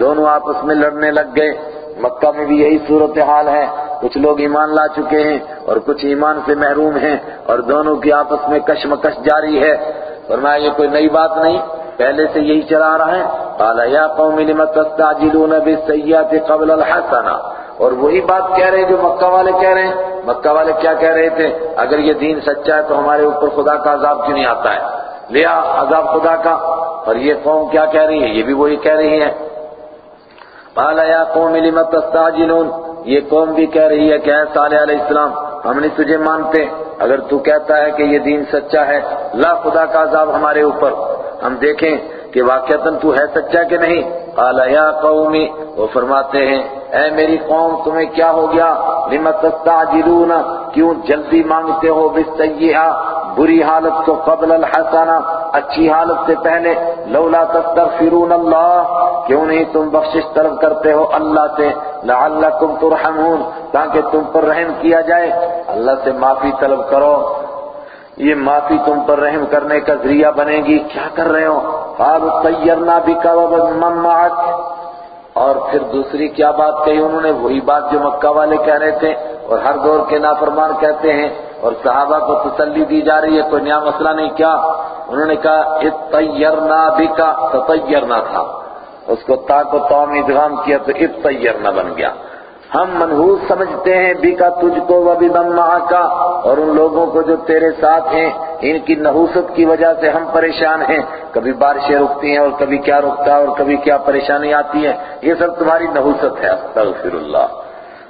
دونوں آپس میں لڑنے لگ گئے۔ مکہ میں بھی یہی صورتحال ہے۔ کچھ لوگ ایمان لا چکے ہیں اور کچھ ایمان سے محروم ہیں اور دونوں کی آپس میں کشمکش جاری ہے۔ فرمایا، یہ کوئی نئی بات نہیں، پہلے سے یہی چلا رہا ہے۔ قال، یا قوم، لم تستعجلون بالسیئات قبل الحسنہ؟ اور وہی بات کہہ رہے ہیں جو مکہ والے کہہ رہے ہیں۔ مکہ والے کیا کہہ رہے تھے؟ اگر یہ دین سچا ہے تو ہمارے اوپر خدا کا عذاب کیوں نہیں آتا ہے؟ لیا عذاب خدا کا۔ اور یہ قوم کیا کہہ رہی ہے؟ یہ بھی وہی کہہ رہی ہے۔ قال یا قوم لم تستعجلون؟ یہ قوم بھی کہہ رہی ہے کہ اے صالح علیہ السلام، ہم نہیں تجھے مانتے۔ اگر تو کہتا ہے کہ یہ دین سچا ہے، لا خدا کا عذاب ہمارے اوپر۔ ہم دیکھیں کہ واقعتاً تو ہے سچا کہ نہیں؟ قال یا قومی وہ فرماتے ہیں اے میری قوم، تمہیں کیا ہو گیا؟ لم تستعجلون؟ کیوں جلدی مانگتے ہو بالسیئہ؟ بری حالت کو قبل الحسنہ، اچھی حالت سے پہلے، لولا تستغفرون اللہ، کیوں نہیں تم بخشش طلب کرتے ہو اللہ سے؟ لعلکم ترحمون، تاکہ تم پر رحم کیا جائے۔ اللہ سے معافی طلب کرو۔ یہ معافی تم پر رحم کرنے کا ذریعہ بنے گی۔ کیا کر رہے ہو؟ قالوا طیرنا بک ومن معك۔ اور پھر دوسری کیا بات کہی انہوں نے؟ وہی بات جو مکہ والے کہہ رہے تھے اور ہر دور کے نافرمان کہتے ہیں اور صحابہ کو تسلی دی جا رہی ہے، کوئی نیا مسئلہ نہیں، کیا؟ انہوں نے کہا اتیرنا بکا، تطیرنا تھا۔ اس کو تا کو تو ادغام کیا تو اتیرنا بن گیا۔ ہم منحوس سمجھتے ہیں، بیکا تجھ کو و بمن کا اور ان لوگوں کو جو تیرے ساتھ ہیں، ان کی نحوست کی وجہ سے ہم پریشان ہیں۔ کبھی بارشیں رکتی ہیں اور کبھی کیا رکتا ہے اور کبھی کیا پریشانی آتی ہے۔ یہ سب تمہاری نحوست ہے۔ استغفر اللہ۔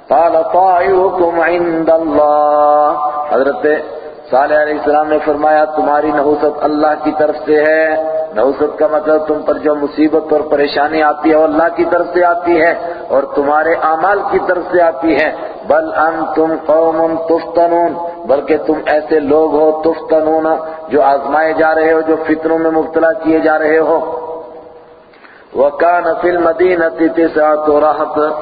قال طائركم عند اللہ۔ حضرت صالح علیہ السلام نے فرمایا، تمہاری نحوست اللہ کی طرف سے ہے۔ نحوست کا مطلب تم پر جو مصیبت اور پریشانی آتی ہے، وہ اللہ کی طرف سے آتی ہے اور تمہارے اعمال کی طرف سے آتی ہے۔ بل انتم قوم تفتنون، بلکہ تم ایسے لوگ ہو تفتنون جو آزمائے جا رہے ہو، جو فتنوں میں مبتلا کیے جا رہے ہو۔ وَكَانَ فِي الْمَدِينَةِ تِسْعَةُ رَهْطٍ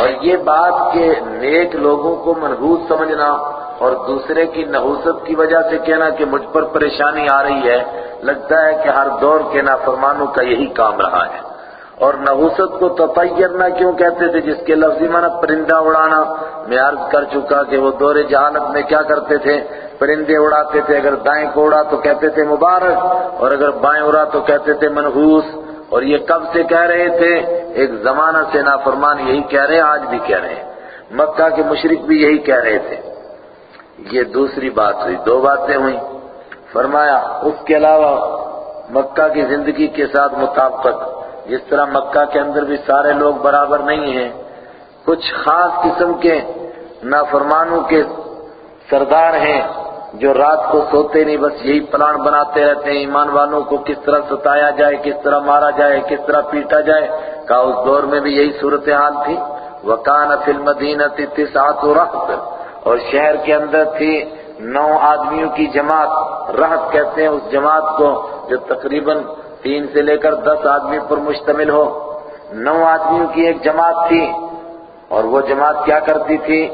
اور یہ بات کہ نیک لوگوں کو منحوس سمجھنا اور دوسرے کی نحوست کی وجہ سے کہنا کہ مجھ پر پریشانی آ رہی ہے، لگتا ہے کہ ہر دور کے نافرمانوں کا یہی کام رہا ہے۔ اور نحوست کو تطیرنا کیوں کہتے تھے جس کے لفظی معنی پرندہ اڑانا؟ میں عرض کر چکا کہ وہ دور جہالت میں کیا کرتے تھے؟ پرندے اڑاتے تھے۔ اگر دائیں کو اڑا تو کہتے تھے مبارک، اور اگر بائیں اڑا تو کہتے تھے منحوس۔ اور یہ کب سے کہہ رہے تھے؟ ایک زمانہ سے نافرمان یہی کہہ رہے ہیں آج بھی کہہ رہے ہیں۔ مکہ کے مشرق بھی یہی کہہ رہے تھے۔ یہ دوسری بات ہوئی، دو باتیں ہوئیں۔ فرمایا، اس کے علاوہ مکہ کی زندگی کے ساتھ مطابقت، جس طرح مکہ کے اندر بھی سارے لوگ برابر نہیں ہیں، کچھ خاص قسم کے نافرمانوں کے سردار ہیں جو رات کو سوتے نہیں، بس یہی پلان بناتے رہتے ہیں۔ ایمان والوں کو کس طرح ستایا جائے، کس طرح مارا جائے، کس طرح پیٹا جائے، کہا، اس دور میں بھی یہی صورتحال تھی۔ وَقَانَ فِي الْمَدِينَةِ تِسْعَةُ رَحْبٍ اور شہر کے اندر تھی نو آدمیوں کی جماعت۔ رہت کہتے ہیں اس جماعت کو جو تقریباً تین سے لے کر دس آدمی پر مشتمل ہو۔ نو آدمیوں کی ایک جماعت تھی۔ اور وہ جماعت کیا کرتی تھی؟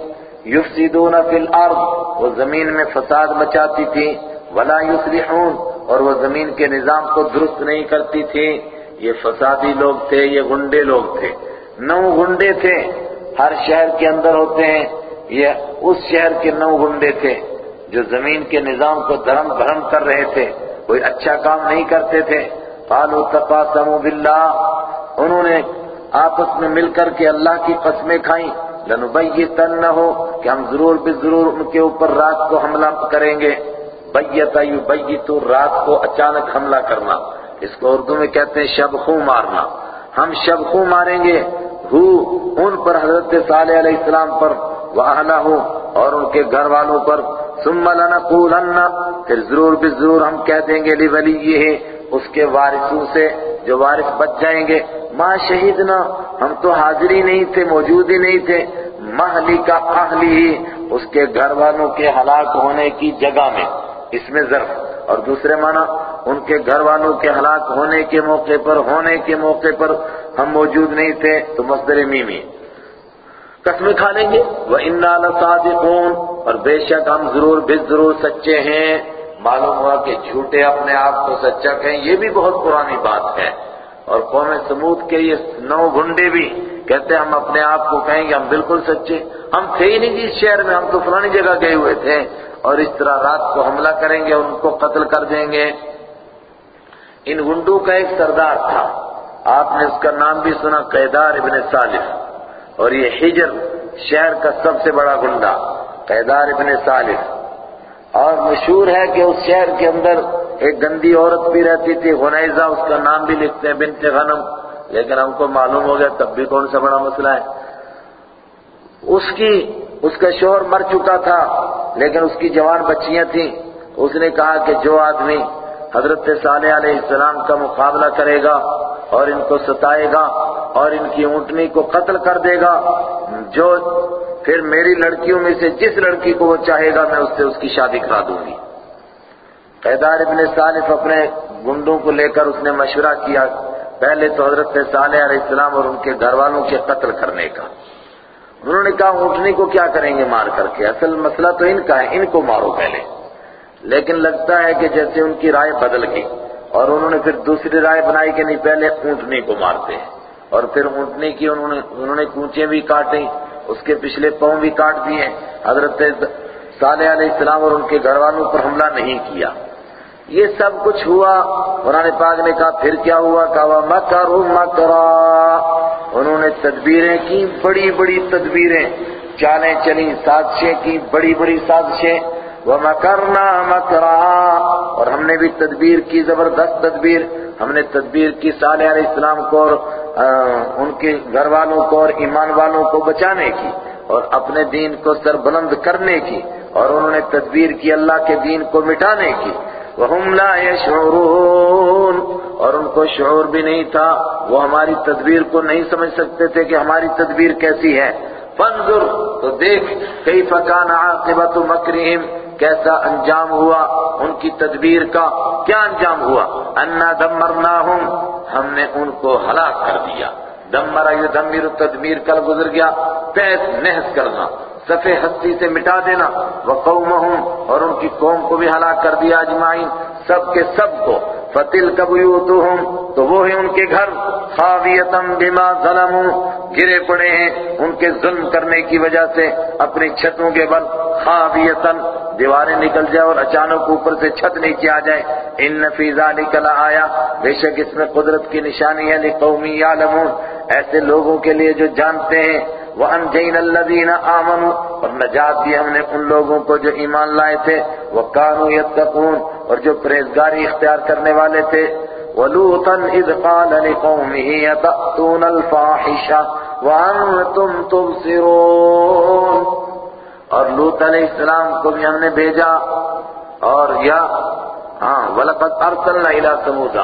یفسدون فی الارض۔ وہ زمین میں فساد مچاتی تھی۔ ولا یصلحون۔ اور وہ زمین کے نظام کو درست نہیں کرتی تھی۔ یہ فسادی لوگ تھے، یہ گنڈے لوگ تھے۔ نو گنڈے تھے۔ ہر شہر کے اندر ہوتے ہیں۔ یہ اس شہر کے نو گنڈے تھے جو زمین کے نظام کو دھرم بھرم کر رہے تھے، کوئی اچھا کام نہیں کرتے تھے۔ قالوا تقاسموا باللہ انہوں نے آپس میں مل کر کے اللہ کی قسمیں کھائیں۔ لنبیتنہو کہ ہم ضرور بھی ضرور ان کے اوپر رات کو حملہ کریں گے۔ بیتا یبیتو رات کو اچانک حملہ کرنا۔ اس کو اردو میں کہتے ہیں شب خوں مارنا۔ ہم شب خوں ماریں گے۔ ہو، ان پر حضرت صالح علیہ السلام پر وَأَهْلَهُ اور ان کے گھر والوں پر ثم لنقولن، پھر ضرور بھی ضرور ہم کہہ دیں گے لی ولی یہ اس کے وارثوں سے جو وارث بچ جائیں گے۔ ماں شہیدنا ہم تو حاضر ہی نہیں تھے موجود ہی نہیں تھے۔ محلی کا اہلی ہی اس کے گھر والوں کے ہلاک ہونے کی جگہ میں۔ اس میں ظرف۔ اور دوسرے معنی، ان کے گھر والوں کے ہلاک ہونے کے موقع پر، ہونے کے موقع پر ہم موجود نہیں تھے، تو مصدر میمی۔ قسمیں کھا لیں گے۔ وہ انا لصادقون اور بے شک ہم ضرور بے ضرور سچے ہیں۔ معلوم ہوا کہ جھوٹے اپنے آپ کو سچا کہیں، یہ بھی بہت پرانی بات ہے۔ اور قوم سمود کے یہ نو گنڈے بھی کہتے ہیں، ہم اپنے آپ کو کہیں گے ہم بالکل سچے۔ ہم تھے ہی نہیں جس شہر میں، ہم تو فلانی جگہ گئے ہوئے تھے۔ اور اس طرح رات کو حملہ کریں گے، ان کو قتل کر دیں گے۔ ان گنڈوں کا ایک سردار تھا۔ آپ نے اس کا نام بھی سنا، قیدار ابن صالح اور یہ ہجر شہر کا سب سے بڑا گنڈا، قیدار ابن صالح۔ اور مشہور ہے کہ اس شہر کے اندر ایک گندی عورت بھی رہتی تھی، غنیزہ، اس کا نام بھی لکھتے ہیں بنت غنم۔ لیکن ہم کو معلوم ہو گیا تب بھی کون سا بڑا مسئلہ ہے۔ اس کی، اس کا شوہر مر چکا تھا، لیکن اس کی جوان بچیاں تھیں۔ اس نے کہا کہ جو آدمی حضرت صالح علیہ السلام کا مقابلہ کرے گا اور ان کو ستائے گا اور ان کی اونٹنی کو قتل کر دے گا۔ جو پھر میری لڑکیوں میں سے جس لڑکی کو وہ چاہے گا، میں اس سے اس کی شادی کرا دوں گی۔ قیدار ابن صالف اپنے گنڈوں کو لے کر اس نے مشورہ کیا۔ پہلے تو حضرت صالح علیہ السلام اور ان کے گھر والوں کے قتل کرنے کا۔ انہوں نے کہا، اونٹنی کو کیا کریں گے مار کر کے؟ اصل مسئلہ تو ان کا ہے، ان کو مارو پہلے۔ لیکن لگتا ہے کہ جیسے ان کی رائے بدل گئی اور انہوں نے پھر دوسری رائے بنائی کہ نہیں، پہلے اونٹنی کو مارتے ہیں۔ اور پھر اونٹنی کی انہوں نے انہوں نے کونچے بھی کاٹیں، اس کے پچھلے پاؤں بھی کاٹ دیے۔ حضرت صالح علیہ السلام اور ان کے گھر والوں پر حملہ نہیں کیا۔ یہ سب کچھ ہوا۔ قرآن پاک نے کہا، پھر کیا ہوا؟ کہا مکروا مکرا انہوں نے تدبیریں کی، بڑی بڑی تدبیریں۔ چالیں چلی سازشیں کی، بڑی بڑی سازشیں۔ وہ مکرنا مکرا، اور ہم نے بھی تدبیر کی، زبردست تدبیر۔ ہم نے تدبیر کی صالح علیہ السلام کو اور ان کے گھر والوں کو اور ایمان والوں کو بچانے کی، اور اپنے دین کو سر بلند کرنے کی، اور انہوں نے تدبیر کی اللہ کے دین کو مٹانے کی۔ وَهُمْ لَا يَشْعُرُونَ اور ان کو شعور بھی نہیں تھا، وہ ہماری تدبیر کو نہیں سمجھ سکتے تھے کہ ہماری تدبیر کیسی ہے۔ فانظر، تو دیکھ، کیف کان عاقبت مکرہم کیسا انجام ہوا، ان کی تدبیر کا کیا انجام ہوا؟ انا دمرناہم، ہم نے ان کو ہلاک کر دیا۔ دمرا یہ دمیر تدمیر کل گزر گیا تیس نحس کرنا، صفحے ہستی سے مٹا دینا۔ وقومہم، اور ان کی قوم کو بھی ہلاک کر دیا اجمعین۔ سب کے سب کو فتل کبیوتہم تو وہ ہیں ان کے گھر خاویتم بما ظلموا، گرے پڑے ہیں ان کے ظلم کرنے کی وجہ سے، اپنی چھتوں کے بل خاویتن دیواریں نکل جائے اور اچانک اوپر سے چھت نیچے آ جائے۔ ان فی ذالک لآیا بے شک اس میں قدرت کی نشانی ہے لقومی یعلمون ایسے لوگوں کے لیے جو جانتے ہیں وَأَنْجَيْنَ الَّذِينَ آمَنُوا اور نجات دی ہم نے ان لوگوں کو جو ایمان لائے تھے وَقَانُوا يَتَّقُونَ اور جو پرہیزگاری اختیار کرنے والے تھے۔ وَلُوطًا إِذْ قَالَ لِقَوْمِهِ يَتَأْتُونَ الْفَاحِشَةَ وَأَنْتُمْ تُبْصِرُونَ؟ اور لوط علیہ السلام کو بھی ہم نے بھیجا اور یا ہاں وَلَقَدْ أَرْسَلْنَا إِلَىٰ سَمُودَ۔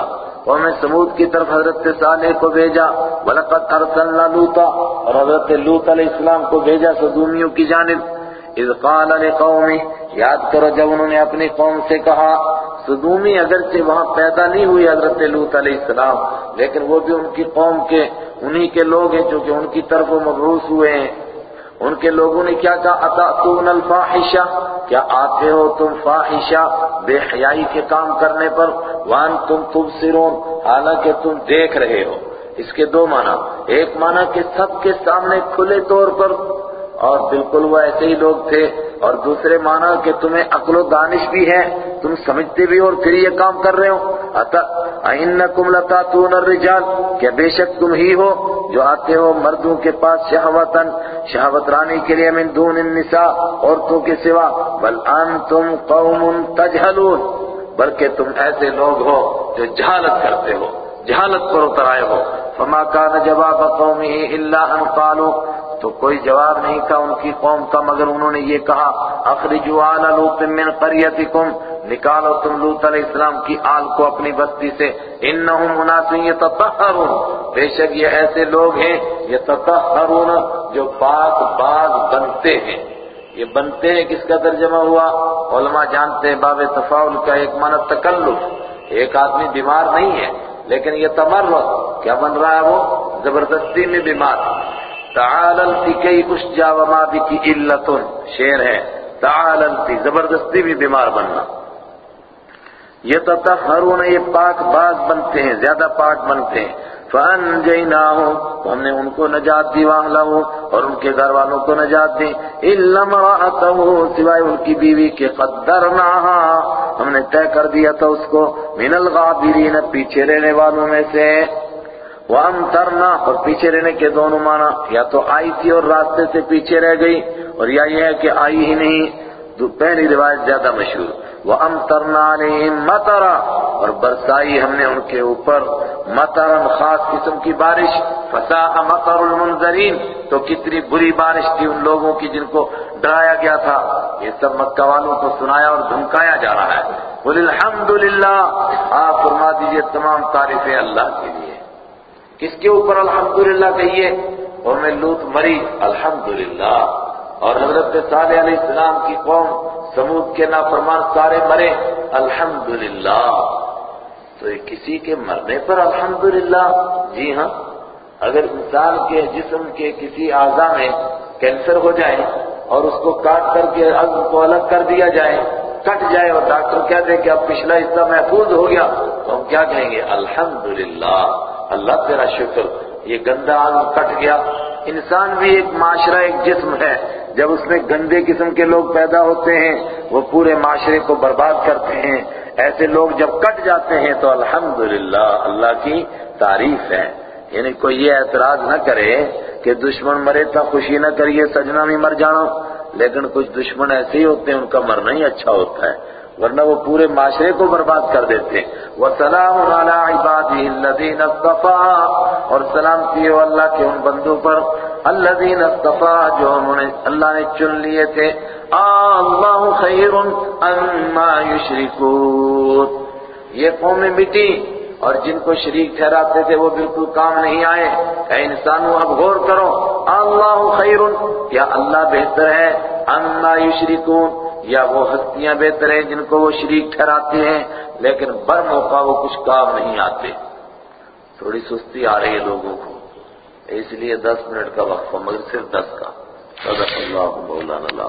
اور میں سمود کی طرف حضرت صالح کو بھیجا۔ وَلَقَدْ أَرْسَلْنَا لُوطًا اور حضرت لوط علیہ السلام کو بھیجا سدومیوں کی جانب۔ اذ قال لقومی یاد کرو جب انہوں نے اپنی قوم سے کہا سدومی اگرچہ وہاں پیدا نہیں ہوئی حضرت لوط علیہ السلام، لیکن وہ بھی ان کی قوم کے، انہی کے لوگ ہیں جو کہ ان کی طرف وہ مبعوث ہوئے ہیں۔ ان کے لوگوں نے کیا کہا؟ اتاتون الفاحشہ کیا آتے ہو تم فاحشہ بے حیائی کے کام کرنے پر؟ وان تم تبصرون۔ حالانکہ تم دیکھ رہے ہو۔ اس کے دو معنی۔ ایک معنی کہ سب کے سامنے کھلے طور پر اور بالکل وہ ایسے ہی لوگ تھے اور دوسرے معنی کہ تمہیں عقل و دانش بھی ہے، تم سمجھتے بھی اور پھر یہ کام کر رہے ہو۔ اَإِنَّكُمْ لَتَاتُونَ الرِّجَالِ، کیا بے شک تم ہی ہو جو آتے ہو مردوں کے پاس شہوتاً، شہوت رانی کے لیے من دون النساء، عورتوں کے سوا۔ بل انتم قوم تجہلون، بلکہ تم ایسے لوگ ہو جو جہالت کرتے ہو، جہالت پر اتر آئے ہو۔ فما كان جواب قومه الا ان قالوا تو کوئی جواب نہیں تھا ان کی قوم کا مگر انہوں نے یہ کہا، اخرجوا آل لوط من قریتکم نکالو تم لوط علیہ السلام کی آل کو اپنی بستی سے۔ انہم اناس یتطہرون۔ بے شک یہ ایسے لوگ ہیں، یتطہرون، جو پاک باز بنتے ہیں۔ یہ بنتے ہیں کس کا ترجمہ ہوا؟ علماء جانتے ہیں، باب تفاول کا ایک معنی تکلف۔ ایک آدمی بیمار نہیں ہے، لیکن یہ تمر کیا بن رہا ہے وہ؟ زبردستی میں بیمار۔ تعاللتی کئی اس جا وما کی علتن شیر ہے تعال تعاللتی زبردستی بھی بیمار بننا۔ یہ تطہرون یہ پاک باز بنتے ہیں، زیادہ پاک بنتے ہیں۔ فَأَنْجَيْنَاهُ تو ہم نے ان کو نجات دی وَأَهْلَهُ اور ان کے گھر والوں کو نجات دی إِلَّا مْرَأَتَهُ سوائے ان کی بیوی کے قدرناها ہم نے طے کر دیا تھا اس کو، من الغابرین، پیچھے رہنے والوں میں سے۔ وَأَمْتَرْنَا اور پیچھے رہنے کے دونوں معنی، یا تو آئی تھی اور راستے سے پیچھے رہ گئی، اور یا یہ ہے کہ آئی ہی نہیں تو پہلی روایت زیادہ مشہور۔ وَأَمْتَرْنَا عَلَيْهِمْ مَطَرًا، اور برسائی ہم نے ان کے اوپر مطرن خاص قسم کی بارش فَسَاءَ مَطَرُ الْمُنذَرِينَ تو کتنی بری بارش تھی ان لوگوں کی جن کو ڈرایا گیا تھا۔ یہ سب مکہ والوں کو سنایا اور دھمکایا جا رہا ہے۔ قُلِ الْحَمْدُ لِلَّهِ آپ فرما دیجیے تمام تعریفیں اللہ کے لیے۔ کس کے اوپر الحمدللہ کہیے؟ اور میں لوت مری، الحمدللہ۔ اور حضرت صالح علیہ السلام کی قوم، سمود کے نافرمان سارے مرے، الحمدللہ۔ تو یہ کسی کے مرنے پر الحمدللہ؟ جی ہاں اگر انسان کے جسم کے کسی اعضا میں کینسر ہو جائے اور اس کو کاٹ کر کے عزم کو الگ کر دیا جائے، کٹ جائے اور ڈاکٹر کہتے کہ اب پچھلا حصہ محفوظ ہو گیا، تو ہم کیا کہیں گے؟ الحمدللہ۔ اللہ تیرا شکر، یہ گندا عالم کٹ گیا۔ انسان بھی ایک معاشرہ، ایک جسم ہے۔ جب اس میں گندے قسم کے لوگ پیدا ہوتے ہیں، وہ پورے معاشرے کو برباد کرتے ہیں۔ ایسے لوگ جب کٹ جاتے ہیں تو الحمدللہ اللہ کی تعریف ہے۔ یعنی کوئی یہ اعتراض نہ کرے کہ دشمن مرے تو خوشی نہ کریے سجنا بھی مر جانا۔ لیکن کچھ دشمن ایسے ہی ہوتے ہیں، ان کا مرنا ہی اچھا ہوتا ہے۔ ورنہ وہ پورے معاشرے کو برباد کر دیتے وَسَلَامٌ عَلَىٰ عِبَادِهِ الَّذِينَ اصْطَفَىٰ۔ اور سلامتی ہو اللہ کے ان بندوں پر۔ الَّذِينَ اصْطَفَىٰ جو انہوں نے اللہ نے چن لیے تھے۔ اللہ خیر اما یشرکون۔ یہ قومیں مٹی اور جن کو شریک ٹھہراتے تھے وہ بالکل کام نہیں آئے۔ اے انسانوں، اب غور کرو۔ اللہ خیر، کیا اللہ بہتر ہے؟ اما یشرکون۔ یا وہ ہستیاں بہتر ہیں جن کو وہ شریک ٹھہراتے ہیں، لیکن بر موقع وہ کچھ کام نہیں آتے۔ تھوڑی سستی آ رہی ہے لوگوں کو۔ اس لیے دس منٹ کا وقفہ مگر صرف دس کا۔ صدق اللہ مولانا اللہ